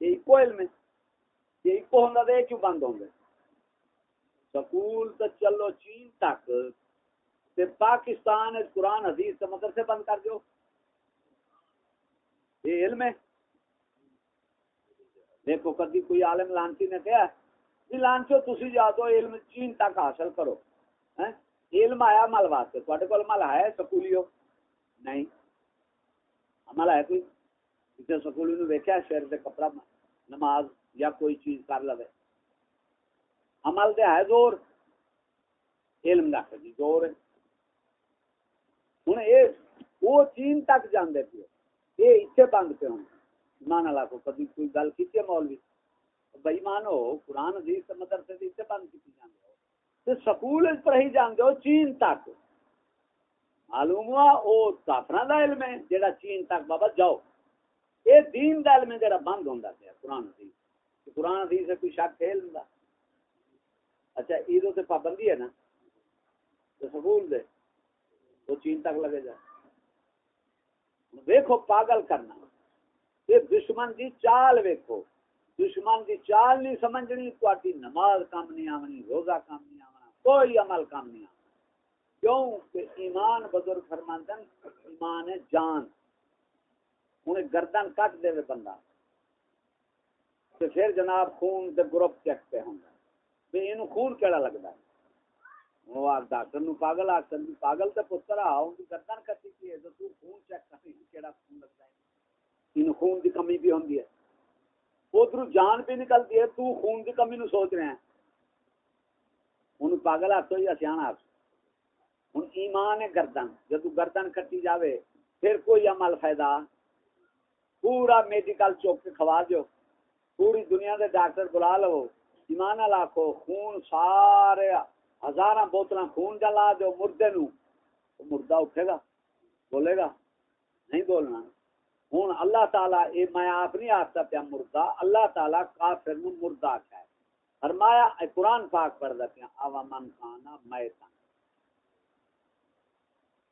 یہ ایک علم ہے۔ یہ ایک ہوں تو کیوں بند ہوں سکول تو چلو چین تک، تے پاکستان اس قرآن، حدیث کے مدرسے بند کر دو یہ علم ہے۔ دیکھو، کدی کوئی عالم لانچی نے کہا جی لانچو تھی جا دو علم چین تک حاصل کرو۔ ہاں؟ علم آیا مل واسطے تے کو مل ہے سکولیو۔ نہیں عمل ہے کوئی کسی سکول نے ویکیا شہر سے کپڑا نماز یا کوئی چیز کر لو عمل دے ہے زور علم کا جی زور ہے ہوں یہ وہ چین تک جانے پہ یہ اتنے بند پہ ہوں مان لا کو کبھی کوئی گل کی مولوی بئی مانو قرآن حدیث مدرسے اتنے بند کی جانے ہو سکول پڑھائی جانے ہو چین تک معلوم ہوا، او کافراں دا علم ہے، جیڑا چین تک بابا جاؤ۔ اے دین دا علم ہے جیڑا بند ہوندا پیا، قرآن حدیث۔ قرآن حدیث سے کوئی شک ہے ہوندا اچھا عیدوں سے پابندی ہے نا؟ تو سکول دے، وہ چین تک لگے جائے ویکھو، پاگل کرنا۔ یہ دشمن دی چال ویکھو۔ دشمن دی چال نہیں سمجھنی تو نماز کام نہیں آونی، روزہ کام نہیں آونا، کوئی عمل کام نہیں آنا کیوں کہ ایمان بزرگ فرماندن ایمان ہے جان۔ انہیں گردن کٹ دے بندہ۔ تو پھر جناب خون دے گروپ چکتے ہوں گے یہ خون کیڑا لگتا ہے؟ وہ آگ ڈاکٹر نو پاگل آگ آخر پاگل تے پتر آ، ان کی گردن کٹی کی ہے۔ تو خون چیک کر کیڑا خون لگتا ہے۔ ان خون دی کمی بھی ہوندی ہے۔ ادھر جان بھی نکلتی ہے تو خون دی کمی نو سوچ رہے ہیں۔ ان پاگل آخو یا سیاح آخ ہوں ایمان ہے گردن جب گردن کٹی جاوے، پھر کوئی عمل فائدہ؟ پورا میڈیکل چوک کے کھوا دو پوری دنیا دے ڈاکٹر بلا لو، ایمان لاکھو خون سارے ہزار بوتل خون جلا دو مردے نو مردہ اٹھے گا، بولے گا، نہیں بولنا۔ ہوں اللہ تعالیٰ یہ میں آپ نہیں آختا پیا مردہ، اللہ تعالیٰ کافر نو مردہ آخا ہے۔ فرمایا قرآن پاک پڑھ دیا آوا من کھانا میں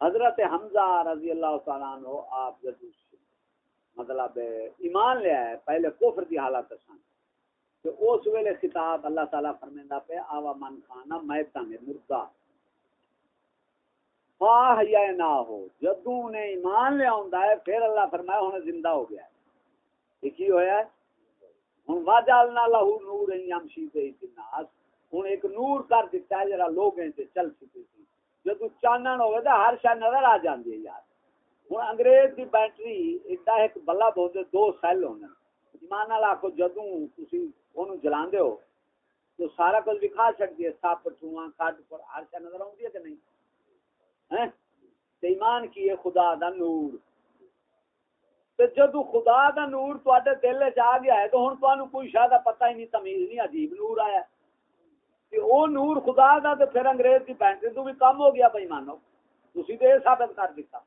حضرت حمزہ رضی اللہ تعالیٰ عنہ آپ جب مطلب ایمان لیا ہے پہلے کفر دی حالت سن تو اس ویلے خطاب اللہ تعالیٰ فرمیندہ پہ آوا من کھانا میں مردہ۔ خواہ یا نہ ہو جدو نے ایمان لیا ہوندا ہے، پھر اللہ فرمایا ہونے زندہ ہو گیا ہے۔ یہ کی ہویا ہے؟ ہن واجالنا لہو نور ہی یمشی تے الناس۔ ہن ایک نور کر دیتا ہے، جڑا لوگ ہیں چل سکتے تھی جدو چانن ہوے تے ہر شے نظر آ جاندی ہے یار۔ ہن انگریز دی بیٹری ایڈا ایک بلب ہوندے دو سیل ہوندے ایمان نال آکھو، جدوں تسی اونوں جلاندے ہو تو سارا کچھ دکھا سکتی ہے، سپ، ٹھواں، کھڈ پر ہر شے نظر آندی ہے کہ نہیں؟ ہیں؟ ایمان کی ہے، خدا دا نور۔ تے جدو خدا دا نور تے دل چ آ گیا ہے تو ہوں تمہیں کوئی شاید پتہ ہی نہیں، تمیز نہیں، عجیب نور آیا۔ ہے او نور خدا دا تو پھر انگریز کی بینک تو بھی کم ہو گیا بھائی مانو۔ تھی تو یہ ثابت کر دیتا۔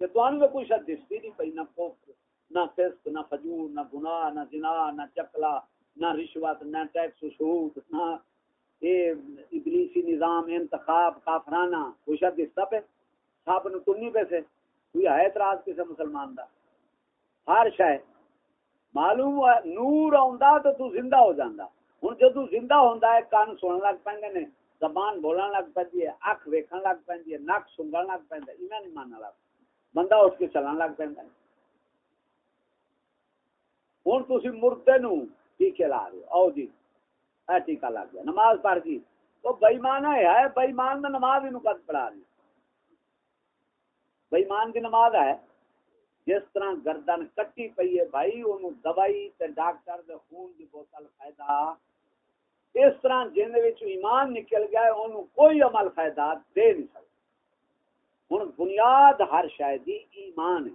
کہ تمہیں تو کوئی شاید دستی نہیں پی نہ کوفر نہ فسق، نہ فجور، نہ گناہ، نہ جنا، نہ چکلا، نہ رشوت، نہ ٹیکس سود نہ یہ ابلیسی نظام، انتخاب، کافرانہ۔ کوئی شاید دستا پہ سب نو کنی پیسے کوئی ہے اعتراض کسی مسلمان دا؟ ہر شے۔ معلوم ہوا نور آندا تو تو زندہ ہو جاندا۔ ہن جدو زندہ ہوندا ہے کان سنن لگ پیندے نے زبان بولن لگ پیندی ہے اکھ ویکھن لگ پیندی ہے نک سنگن لگ پیندا اینا نہیں ماننا لگ بندہ اس کے چلن لگ پیندا ہے ہن تسی مردے نو ٹیکے لا رہے او جی اے ٹیکا لگ گیا نماز پڑھ گئی تو بے ایمان ہے بے ایمان میں نماز ہی نو کد پڑھا رہی بےمان کی نماز ہے جس طرح گردن کٹی پی ہے بھائی انہوں دوائی تے ڈاکٹر دے خون دی بوتل فائدہ اس طرح جن ایمان نکل گیا ہے، انہوں کوئی عمل فائدہ دے نہیں سکتا۔ ہوں بنیاد ہر شاید ایمان ہے۔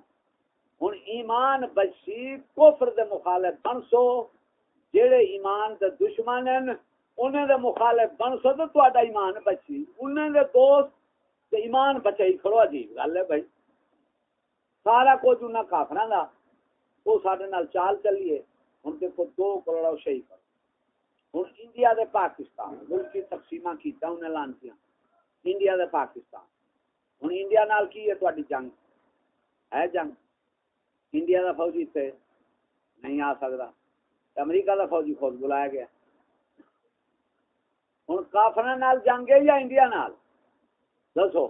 ہوں ایمان بچی کفر دے مخالف بن سو جہے ایمان دے دشمن ہیں، انہیں دے مخالف بن سو تو ایمان بچی۔ انہیں دے دوست تو ایمان بچائی کھڑو، عجیب گل ہے بھائی۔ سارا کچھ انہیں کافر کا وہ سارے چال چلیے۔ ہوں دیکھو، دو کروڑ شہید کرو ہوں انڈیا دے پاکستان، ملک کی تقسیم کیتا انہیں لانتی انڈیا دے پاکستان۔ ہوں انڈیا نال کی ہے تاری جنگ؟ ہے جنگ۔ انڈیا دا فوجی اتنے نہیں آ سکتا امریکہ دا فوجی خود بلایا گیا۔ ہوں کافر جنگ ہے یا انڈیا نال؟ دسو۔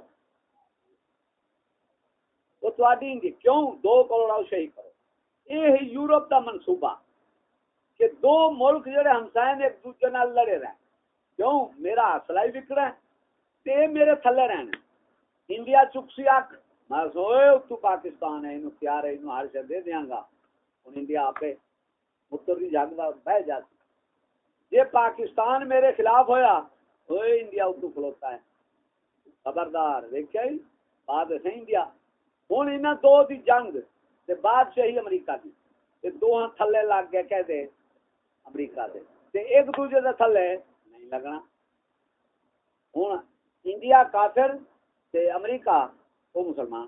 وہ تھی کیوں دو کروڑ شہید کرو؟ یہ یورپ کا منصوبہ۔ کہ دو ملک جڑے ہمسائے نے ایک دوسرے نال لڑے رہے کیوں؟ میرا اصلا ہی وکڑا ہے۔ تے میرے تھلے رہنا انڈیا چکسی اک۔ میں سوئے تو پاکستان ہے انہوں پیار ہے انہوں ہر شے دے دیاں گا۔ ہن انڈیا آپے متر مطلب دی جنگ دا بہ جاتی یہ پاکستان میرے خلاف ہویا ہوئے انڈیا اتو کھلوتا ہے۔ خبردار دیکھا ہی جی؟ بعد سے انڈیا۔ ہوں انہیں دو دی جنگ تے بادشاہی امریکہ دی۔ تے دو ہاں تھلے لگ گئے، کہہ دے۔ امریکہ دے۔ تے ایک دوجے دے تھلے نہیں لگنا۔ ہوں انڈیا کافر تے امریکہ وہ مسلمان۔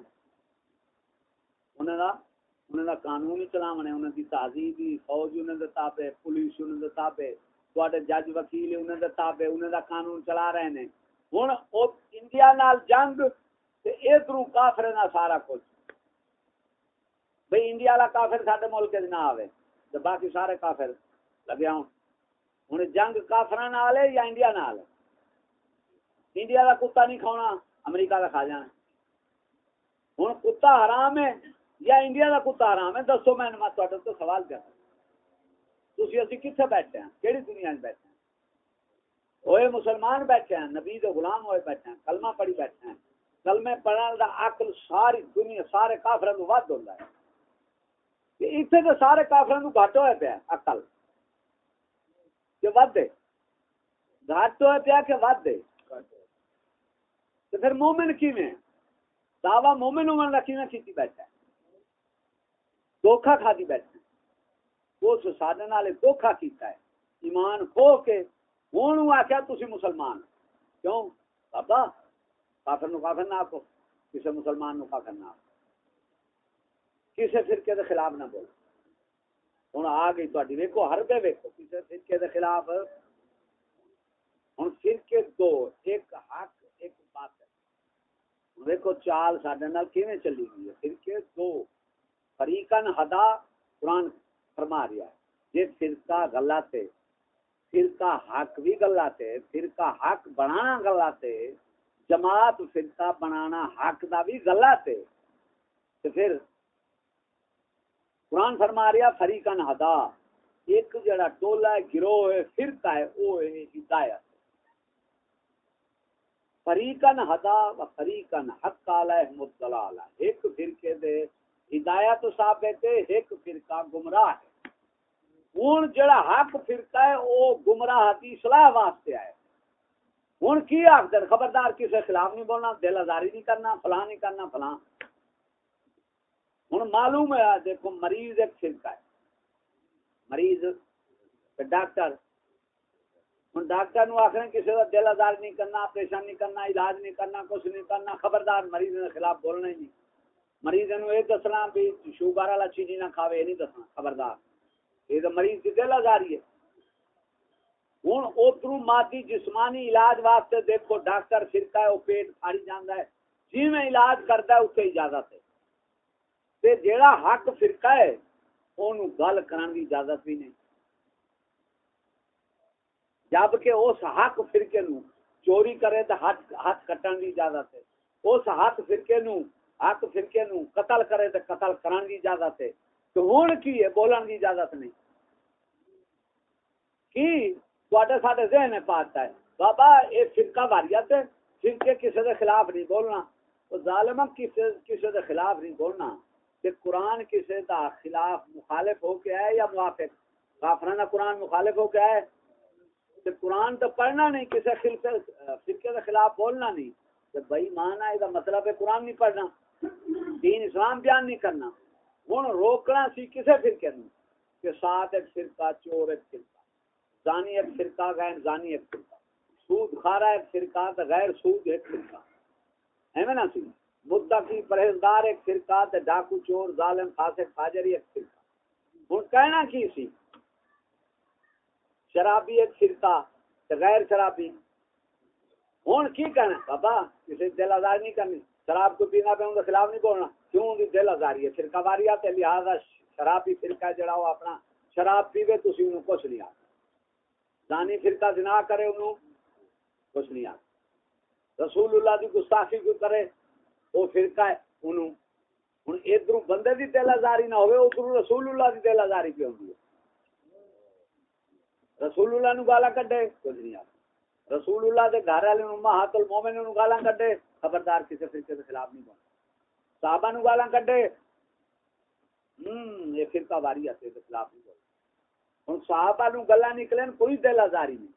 انہوں دا انہوں دا قانون چلاونے انہوں دی تہذیبی فوج انہوں دے تابع، پولیس انہوں دے تابع، تواڈے جج وکیل انہوں دے تابع انہوں دا قانون چلا رہے ہیں ہن او انڈیا نال جنگ تے ادھروں کافر نال سارا کچھ۔ بھئی انڈیا والا کافر ساڈے ملک وچ نہ آوے، تے باقی سارے کافر لگے ہوں۔ ہن جنگ کافراں نال ہے یا انڈیا نال؟ ہے انڈیا دا کتا نہیں کھانا امریکہ دا کھا جانا۔ ہوں کتا حرام ہے یا انڈیا کا کتا حرام ہے؟ دسو میں تو سوال کر تھی اسی کتنے بیٹھے ہیں؟ کہڑی دنیا بیٹھے ہیں؟ ہوئے مسلمان بیٹھے ہیں، نبی دے غلام ہوئے بیٹھے ہیں، کلمہ پڑھی بیٹھے ہیں۔ کلمے پڑھنے کا عقل ساری دنیا، سارے کافروں کو ود ہوتا ہے۔ اتنے تو سارے کافروں کو گھٹ ہوئے پیا، عقل۔ کہ ود دے۔ گھٹ ہوئے پیا کہ ود دے۔ تو پھر مومن کی میں دعوی مومن عمر رکھی نہ کیتی بیٹھا ہے؟ دھوکھا کھا دی بیٹھا ہے۔ وہ سادے نالے دھوکھا کیتا ہے۔ ایمان کھو کے ہوں آخیا تھی مسلمان کیوں؟ بابا، کافر نو کافر نہ آکو کسی مسلمان نو کافر نہ آکو کسی فرقے کے خلاف نہ بولو۔ ہوں آ گئی تاری ویکو ہر بے ویکو کسی فرقے کے خلاف ہوں فرقے دو ایک حق ایک بات دیکھو چال سڈے کیویں چلی گئی ہے فرقے دو فریقن ہدا قرآن فرما رہا ہے جی فرقہ غلط ہے فرقہ حق بھی غلط ہے فرقہ حق بنانا غلط ہے جماعت فرقہ بنانا حق دا بھی غلط ہے تو پھر قرآن فرما رہا فریقن ہدا۔ ایک جڑا ٹولا ہے، گروہ ہے، فرقہ ہے، وہ ہے، ہدایت فریقن ہدا و فریقن حق علیہم الضلال ایک فرقے دے ہدایت ثابت ہے، ایک فرقہ گمراہ ہے۔ ہن جڑا حق فرقہ ہے او گمراہ دی اصلاح واسطے ہے ہن کی آخر خبردار کسی خلاف نہیں بولنا، دل آزاری نہیں کرنا، فلاں نہیں کرنا، فلاں۔ ہن معلوم ہے دیکھو مریض ایک فرقہ ہے۔ مریض ڈاکٹر۔ ہوں ڈاکٹر نو آخر کسی کا دل آزار نہیں کرنا آپریشن نہیں کرنا، علاج نہیں کرنا، کچھ نہیں کرنا، خبردار مریض کے خلاف بولنا ہی نہیں۔ مریض نو یہ دسنا بھی شوگر والا چیز نہ کھاوے، یہ نہیں دسنا، خبردار۔ یہ تو مریض کی دل آزاری ہے۔ ہوں ادھر مادی جسمانی علاج واسطے دیکھو ڈاکٹر فرتا ہے، وہ پیٹ پھاڑی جانا ہے۔ جی میں علاج کرتا ہے اسے اجازت ہے۔ تے جیڑا حق فرقہ ہے وہ گل کرنے کی اجازت بھی نہیں۔ جبکہ اس حق فرقے نو چوری کرے تو ہاتھ ہاتھ کٹن کی اجازت ہے۔ اس حق فرقے نو حق فرقے نو قتل کرے تو قتل کرن کی اجازت ہے۔ تو ہوں کی ہے؟ بولن کی اجازت نہیں۔ کی؟ سارے ذہن پاتا ہے۔ بابا یہ فرقہ واریت ہے۔ فرقے کسی کے خلاف نہیں بولنا۔ تو ظالم کسی کسی کے خلاف نہیں بولنا۔ کہ قرآن کسی کا خلاف مخالف ہو کے ہے یا موافق؟ کافرانہ قرآن مخالف ہو کے ہے کہ قرآن تو پڑھنا نہیں، کسی فرقے کے خلاف بولنا نہیں۔ تو بھائی مانا یہ مطلب ہے قرآن نہیں پڑھنا۔ دین اسلام بیان نہیں کرنا۔ ہوں روکنا سی کسی فرقے نو کہ ساتھ ایک فرقہ، چور ایک فرقہ۔ زانی ایک فرقہ، غیر زانی ایک فرقہ۔ سود کھارا ایک فرقہ غیر سود ایک فرقہ۔ ہے نا سی مدعا کی پرہیزگار ایک فرقہ تے ڈاکو چور، ظالم، فاسق فاجری ایک فرقہ۔ ہوں کہنا کی سی؟ شرابی ایک فرقہ تے غیر شرابی۔ ہوں کی کہنا؟ بابا کسی دل آزار نہیں کرنی۔ شراب کو پینا پہ ان کے خلاف نہیں بولنا۔ کیوں دی دل آزاری ہے؟ فرقہ واری آتے لہٰذا شرابی فرقہ جڑا ہو اپنا شراب پیوے تو اسی انہوں کچھ نہیں آتا دانی فرقہ زنا کرے انہوں کچھ نہیں آتا رسول اللہ دی گستاخی کو کرے وہ فرقہ ہے، انہوں ہوں ادھر بندے دی دل آزاری نہ ہوئے، ادھر رسول اللہ دی دل آزاری پہ ہوتی ہے۔ رسول اللہ نو گالا کڈے کچھ نہیں آتا رسول اللہ دے گھر والے نو ہاتھ المومن نو گالا کڈے خبردار کسی فرقے کے خلاف نہیں بولنا صحابہ نو گالا کڈے ہم یہ فرقہ واری آتے کے خلاف نہیں بولنا ہن صحابہ نو گلا نکلن، کوئی دل آزاری نہیں۔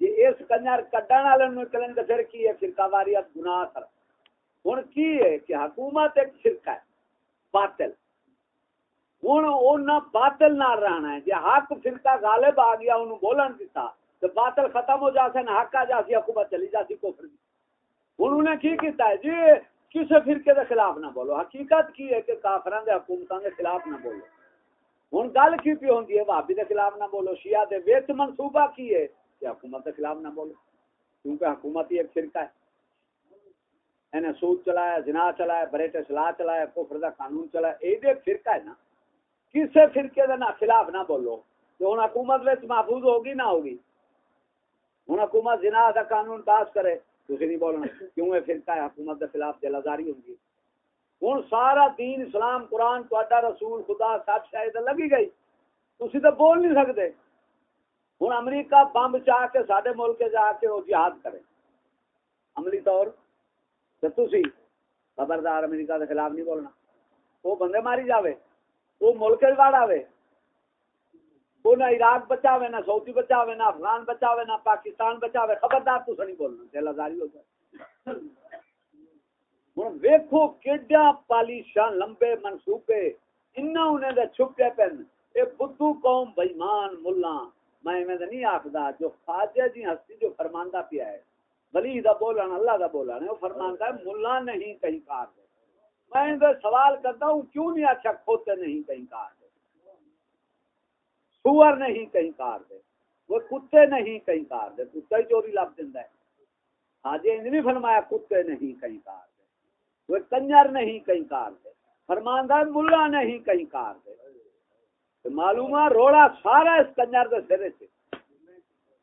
یہ اس کنجر کڈن والے نکلن تے پھر کی ہے؟ فرقہ واریت گناہ کر ہن کی ہے کہ حکومت ایک فرقہ ہے باطل ہوں باطل نہ رہنا ہے جی حق فرقہ غالب آ گیا انہوں بولن دیتا تو باطل ختم ہو جاتے نہ حق آ جاتی حکومت چلی جاتی کفر ہوں انہیں کی کیتا ہے جی کسی فرقے کے خلاف نہ بولو حقیقت کی ہے کہ کافران دے حکومتوں کے خلاف نہ بولو ہوں گل کی پی ہوتی ہے بھابی کے خلاف نہ بولو شیعہ دے ویت منصوبہ کی ہے کہ حکومت کے خلاف نہ بولو کیونکہ حکومت ہی ایک فرقہ ہے انہیں سود چلایا جنا چلایا بریٹ سلاح چلایا، کفر دا قانون چلایا یہ ایک فرقہ ہے نا۔ کسی فرقے کے نہ خلاف نہ بولو۔ تو ہوں حکومت محفوظ ہوگی نہ ہوگی۔ ہوں حکومت جنا کا قانون پاس کرے تھی نہیں بولنا کیوں ہے فرقہ ہے؟ حکومت کے خلاف دل آزاری ہوگی ہوں سارا دین اسلام، قرآن تا رسول، خدا، سب شاید لگی گئی۔ تھی تو بول نہیں سکتے ہوں امریکہ بمب چاہ کے سارے ملک جا کے وہ جہاد کرے۔ عملی طور تو تھی خبردار امریکہ کے خلاف نہیں بولنا وہ بندے ماری جاوے وہ ملک واڑ آئے وہ نہ عراق بچاوے نہ سعودی بچاوے نہ افغان بچاوے نہ پاکستان بچاوے خبردار تو نہیں بولنا دل آزاری ہو جائے ہوں ویکو کیڈا پالیشان لمبے منصوبے انہیں دے چھپے پن اے بدھو قوم بےمان ملا میں نہیں آخدا جو خواجہ جی ہستی جو فرماندہ پیا ہے ولی دا بولنا، اللہ دا بولنا وہ فرماندہ ہے، ملا نہیں کہیں کار دے۔ میں سوال کرتا ہوں، کیوں نہیں اچھا کھوتے نہیں کہیں کار دے؟ سور نہیں کہیں کار دے۔ وہ کتے نہیں کہیں کار دے۔ کتا ہی چوری لب دینا ہے۔ حاجی انج بھی فرمایا کتے نہیں کہیں کار دے۔ وہ کنجر نہیں کہیں کار دے۔ فرماندہ ملا نہیں کہیں کار دے۔ معلوم ہے، روڑا سارا اس کنجر دے سرے سے۔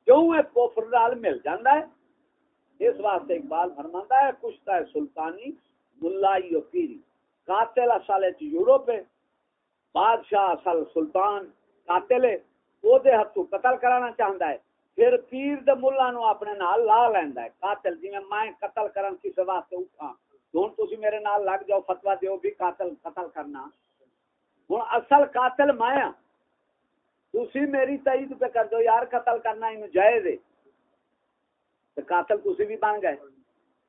کیوں ایک کوفر نال مل جاندہ ہے۔ اس واسطے اقبال فرماندہ ہے کشتا ہے سلطانی، ملائی و پیری۔ قاتل اصل یورپ ہے، بادشاہ اصل سلطان قاتل ہے، او دے ہتھوں قتل کرانا چاہندا ہے۔ پھر پیر دے مولا نو اپنے نال لا لیندا ہے۔ قاتل جویں میں قتل کرن کسے واسطے اٹھاں، ہن تسی میرے نال لگ جاؤ، فتوی دیو بھی قاتل، قتل کرنا۔ ہن اصل قاتل میں ہاں۔ تسی میری تائید پہ کر دو، یار قتل کرنا اینو جائز ہے۔ قاتل تسی بھی بن گئے۔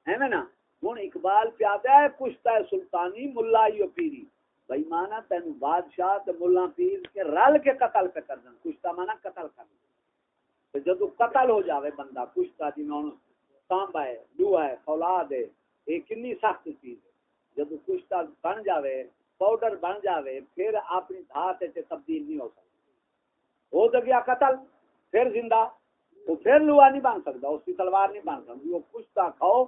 ہے نا ہن اقبال پیادا ہے کشتا ہے سلطانی، ملا یو پیری۔ بھائی مانا تین بادشاہ تے ملا پیر کے رل کے قتل پہ کر دیں کشتا مانا قتل کرنا جدو قتل ہو جاوے بندہ کشتا جی میں سانبا ہے لوہا ہے، فولاد ہے یہ کنی سخت چیز ہے۔ جدو کشتا بن جاوے، پاؤڈر بن جاوے، پھر اپنی دھات سے تبدیل نہیں ہو سکتا۔ ہو تو گیا قتل، پھر زندہ۔ تو پھر لوہا نہیں بن سکتا، اس کی تلوار نہیں بن سکتی، وہ کچھ کشتا کھاؤ۔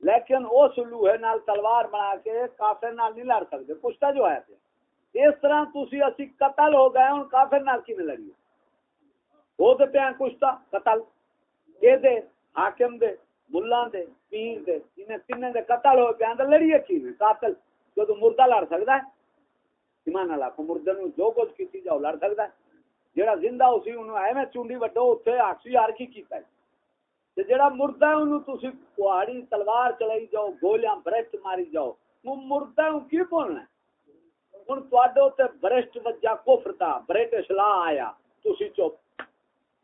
لیکن او سلوہے نال تلوار بنا کے کافر نال نہیں لڑ سکتے پوچھتا جو ہے۔ پہ اس طرح تسی اسی قتل ہو گئے ہوں کافر نال کی لڑی؟ ہو تو پہ کشتا قتل۔ یہ دے؟ حاکم دے ملا دے، پیر دے، انہیں تین دے قتل ہو پہ اندر لڑیے کی میں قاتل۔ جو تو مردہ لڑ سکتا ہے، ایمان اللہ کو مردہ نو جو کچھ کسی جاؤ، لڑ سکتا ہے۔ جڑا زندہ اسی انہوں ایویں چونڈی وڈو اتنے آکسی یار کی کیتا ہے تے جڑا مردہ ہے انہوں تسی کوہاڑی تلوار چلائی جاؤ گولیاں برشت ماری جاؤ وہ مردہ ہے کی بولنا ہے ان تواڈے تے برشت وجہ کفر تا بریٹ اصلاح آیا تسی چپ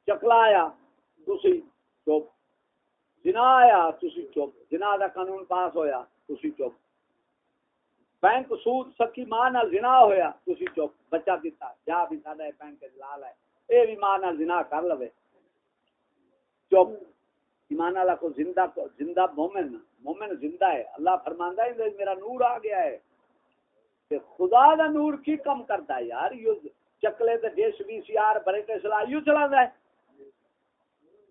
چکلا آیا تسی چپ جنا آیا تسی چپ جنا دا قانون پاس ہویا تسی چپ بینک سود سکی ماں نال زنا ہویا، تسی چپ، بچہ دیتا جا بھی ساڈا بینک جلال ہے، اے بھی ماں نال زنا کر لوے۔ چپ، ایمان اللہ کو زندہ زندہ مومن مومن زندہ ہے۔ اللہ فرماندہ ہے میرا نور آ گیا ہے۔ کہ خدا دا نور کی کم کرتا ہے یار یہ چکلے تے ڈیش وی سی آر بڑے تے سلا یوں چلا ہے۔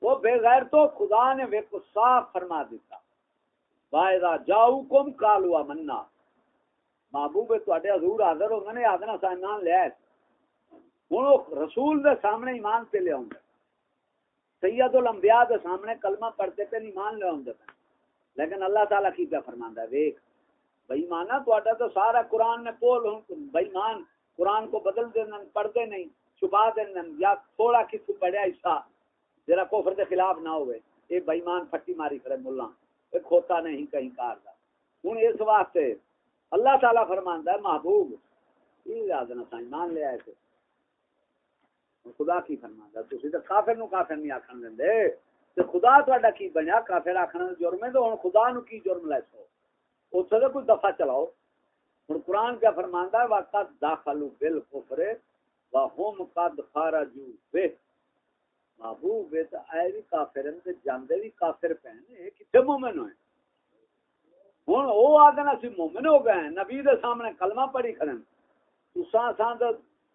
وہ بے غیر تو خدا نے وے کو صاف فرما دیتا وائدہ جاؤ کم کالوا منا۔ محبوب تواڈے حضور حاضر ہوں نے آدنا سا ایمان لیا ہے ہن رسول دے سامنے ایمان پہ لے آؤں سید الانبیاء دے سامنے کلمہ پڑھتے پہ ایمان لے آندے پہ لیکن اللہ تعالیٰ کی پہ فرماندا ہے، ویکھ۔ بھائی مانا تو تو سارا قرآن میں پول ہوں۔ بھائی مان قرآن کو بدل دینا پڑھتے نہیں، چھپا دینا یا تھوڑا کسی پڑھیا حصہ جرا کفر دے خلاف نہ ہوئے۔ یہ بھائی مان پھٹی ماری کرے ملا یہ کھوتا نہیں کہیں کار دا۔ ہوں اس واسطے اللہ تعالیٰ فرماندا ہے، محبوب. یہ یاد نہ سائیں مان لے آئے خدا کی فرما تھی تو کافر نو کافر نہیں آخر دیں تے خدا تا کی بنیا؟ کافر آخر جرم ہے تو ہوں خدا نو کی جرم لے سو؟ اتنے تو کوئی دفعہ چلاؤ۔ ہوں قرآن کیا فرمانا ہے؟ وقت داخل بل کفرے وہم قد خارجو بے محبوب تو آئے بھی کافر ہیں جاندے بھی کافر پہنے کتنے مومن ہوئے؟ ہوں وہ آدھے اسی مومن ہو گئے نبی دے سامنے کلمہ پڑھی کرن تساں ساں تے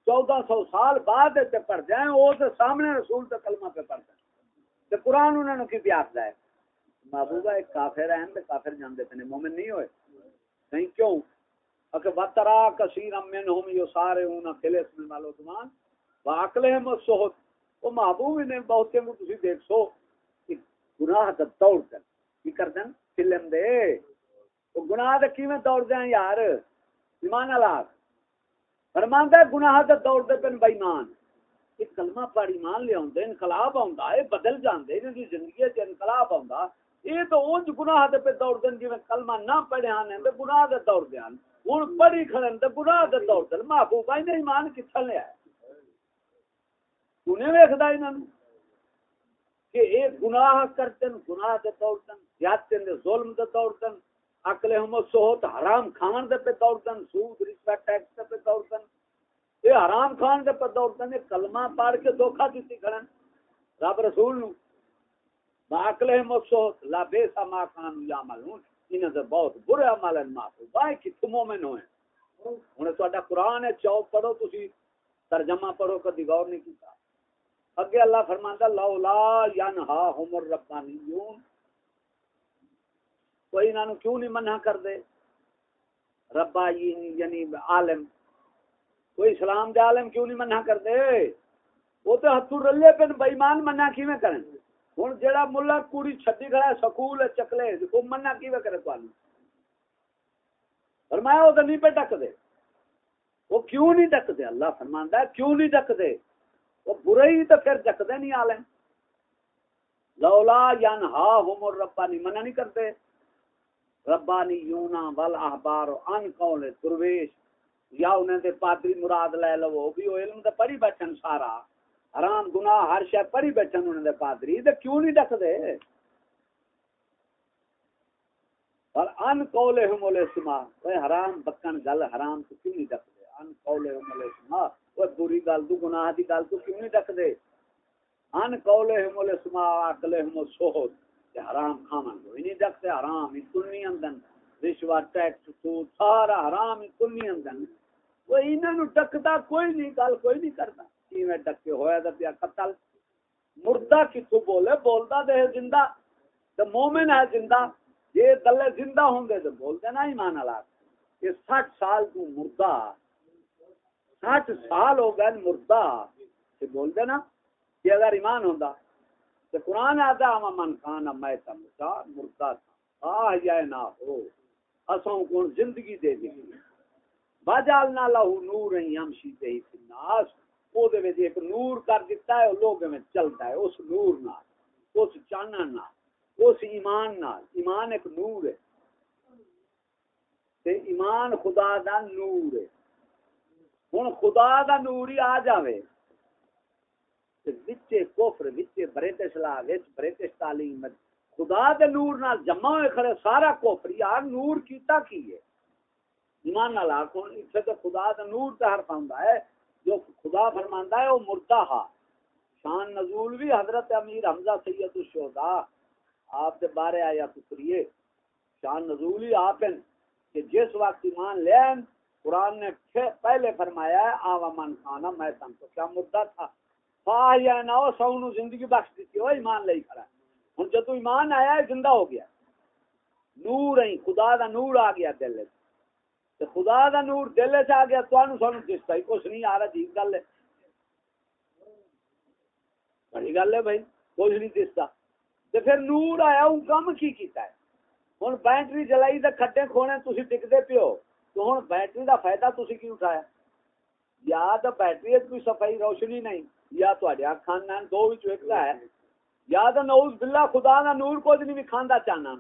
چودہ سو سال بعد تے پڑھ جائیں وہ تے سامنے رسول تے کلمہ پہ پڑھ جائیں تے قرآن انہوں نے کی پیاس ہے؟ محبوبہ، ایک کافر ہیں تے کافر جاندے تے مومن نہیں ہوئے؟ نہیں کیوں؟ اکہ وطرا کثیر من ہم یو سارے اونا فلس من مالو دمان واقلہم و صحت وہ محبوب نے بہت کو تسی دیکھ سو کہ گناہ دا دوڑ کر کی کر دیں فلم دے۔ وہ گناہ دے کیویں دوڑ دیں یار؟ ایمان اللہ فرماندا ہے گناہ دے دوڑ دے پن بے ایمان ایک کلمہ پڑھ ایمان لے اوندے انقلاب آوندا ہے، بدل جاندے انہاں دی زندگی وچ انقلاب آوندا۔ یہ تو اونج گناہ دے پہ دوڑ دیں جویں کلمہ نہ پڑھے ہن تے گناہ دے دوڑ دے ہن۔ ہن پڑھی کھڑن تے گناہ دے دوڑ دے۔ محبوب نے ایمان کتھے لے آئے انہیں ویکھدا انہاں کہ اے گناہ کرتن، گناہ دے دوڑ دیں زیادتی دے ظلم دے دوڑ دیں اکلے ہم سوت حرام کھان دے پہ دوڑتن، سود رشوت ٹیکس دے پہ دوڑتن۔ یہ حرام کھان دے پہ دوڑتن یہ کلمہ پڑھ کے دھوکا دیتی کھڑن۔ رب رسول نو۔ ما اکلے ہم سوت، لا بیسا ما کان یا ملون انہاں سے بہت برے عمل ہیں معافو بائی کی تو مومن ہوئے انہیں تو اڈا قرآن ہے چوک پڑھو تسی۔ ترجمہ پڑھو، کدی غور نہیں کیتا۔ اگے اللہ فرماندا، لولا ینہا ہم الربانیون۔ کوئی انہوں کیوں نہیں منع کر دے ربا یعنی عالم۔ کوئی اسلام دے عالم کیوں نہیں منع کر دے وہ تو ہتھو رلے پہ بےمان منع کیویں کریں ہوں جہاں ملا کڑی چھٹی کھڑا ہے، سکول چکلے وہ منع کیویں کرے تو فرمایا وہ تو نہیں پہ ڈک دے وہ کیوں نہیں ڈک دے اللہ فرماندا ہے، کیوں نہیں ڈک دے وہ برے ہی تو پھر ڈک دے نہیں عالم۔ لولا ینہا ہم الربانی، منع نہیں کرتے ربانی یونا ول احبار ان قول درویش۔ یا انہیں دے پادری مراد لے لو، وہ بھی علم تے پڑھی بیٹھن سارا۔ حرام گناہ ہر شے پڑھی بیٹھن انہیں دے پادری تے کیوں نہیں ڈک دے؟ پر ان قول ہم ول سما اے حرام بکن گل حرام تو کیوں نہیں ڈک دے؟ ان قول ہم ول سما او بری گل تو گناہ دی گل تو کیوں نہیں ڈک دے؟ ان قول ہم ول سما عقل حرام کھاون کوئی نہیں ڈکتے حرام ہی کنی اندن رشوت، ٹیکس، سود، سارا حرام ہی کنی اندن۔ وہ انہاں نو ڈکدا کوئی نہیں، گل کوئی نہیں کردا کیویں ڈکے ہویا تے پیا قتل۔ مردہ کتھو بولے، بولدا دے زندہ۔ تے مومن ہے زندہ۔ یہ دلے زندہ ہوں گے تو بولتے نا ایمان اللہ یہ سٹھ سال تو مردہ۔ سٹھ سال ہو گئے مردہ۔ یہ بولتے نا کہ اگر ایمان ہوندہ تو قرآن آتا ہم من خان میں تمتا مردہ تھا۔ آہ، یا نہ ہو اسوں کو زندگی دے دی باجالنا لہو نور ہیں یمشی تے ہی الناس۔ او دے وچ ایک نور کر دیتا ہے لوگ میں چلتا ہے، اس نور نال، اس چانن نال، اس ایمان نال۔ ایمان ایک نور ہے۔ تے ایمان خدا دا نور ہے۔ ہن خدا دا نور ہی آ جاوے۔ وچے کفر، وچے برٹش لا وچ، برٹش تعلیم خدا دے نور نال جمع ہوئے کھڑے سارا کفر۔ یار نور کیتا کی ہے؟ ایمان نال آکھو ایتھے تے خدا دا نور تے ہر پاوندا ہے۔ جو خدا فرماندا ہے، وہ مردہ ہا۔ شان نزول بھی حضرت امیر حمزہ سید الشہداء۔ آپ دے بارے آیا کریے شان نزول ہی آپ ہیں کہ جس وقت ایمان لین، قرآن نے پہلے فرمایا ہے آوامن خانہ، میں تم تو کیا مردہ تھا؟ یا نہ ہو سو نو زندگی بخش دیتی ہو ایمان لئی کھڑا ہوں جب ایمان آیا ہے زندہ ہو گیا۔ نور ہی خدا دا نور آ گیا دل تے خدا دا نور دل چ آ گیا تو سانو دستا ہی کچھ نہیں آ رہا جی گل ہے۔ بڑی گل ہے بھائی، کچھ نہیں دستا۔ تے پھر نور آیا ہوں کم کی کیتا ہے؟ ہوں بیٹری جلائی تے کھڈے کھونے تھی ٹکتے پیو۔ تو ہوں بیٹری دا فائدہ تھی کی اٹھایا؟ یا تو بیٹری کوئی صفائی روشنی نہیں۔ یا تواڈے اکھان دو وچ ایک ہے۔ یا تو نعوذ باللہ، خدا دا نور کچھ نہیں کھاندا چاہنا۔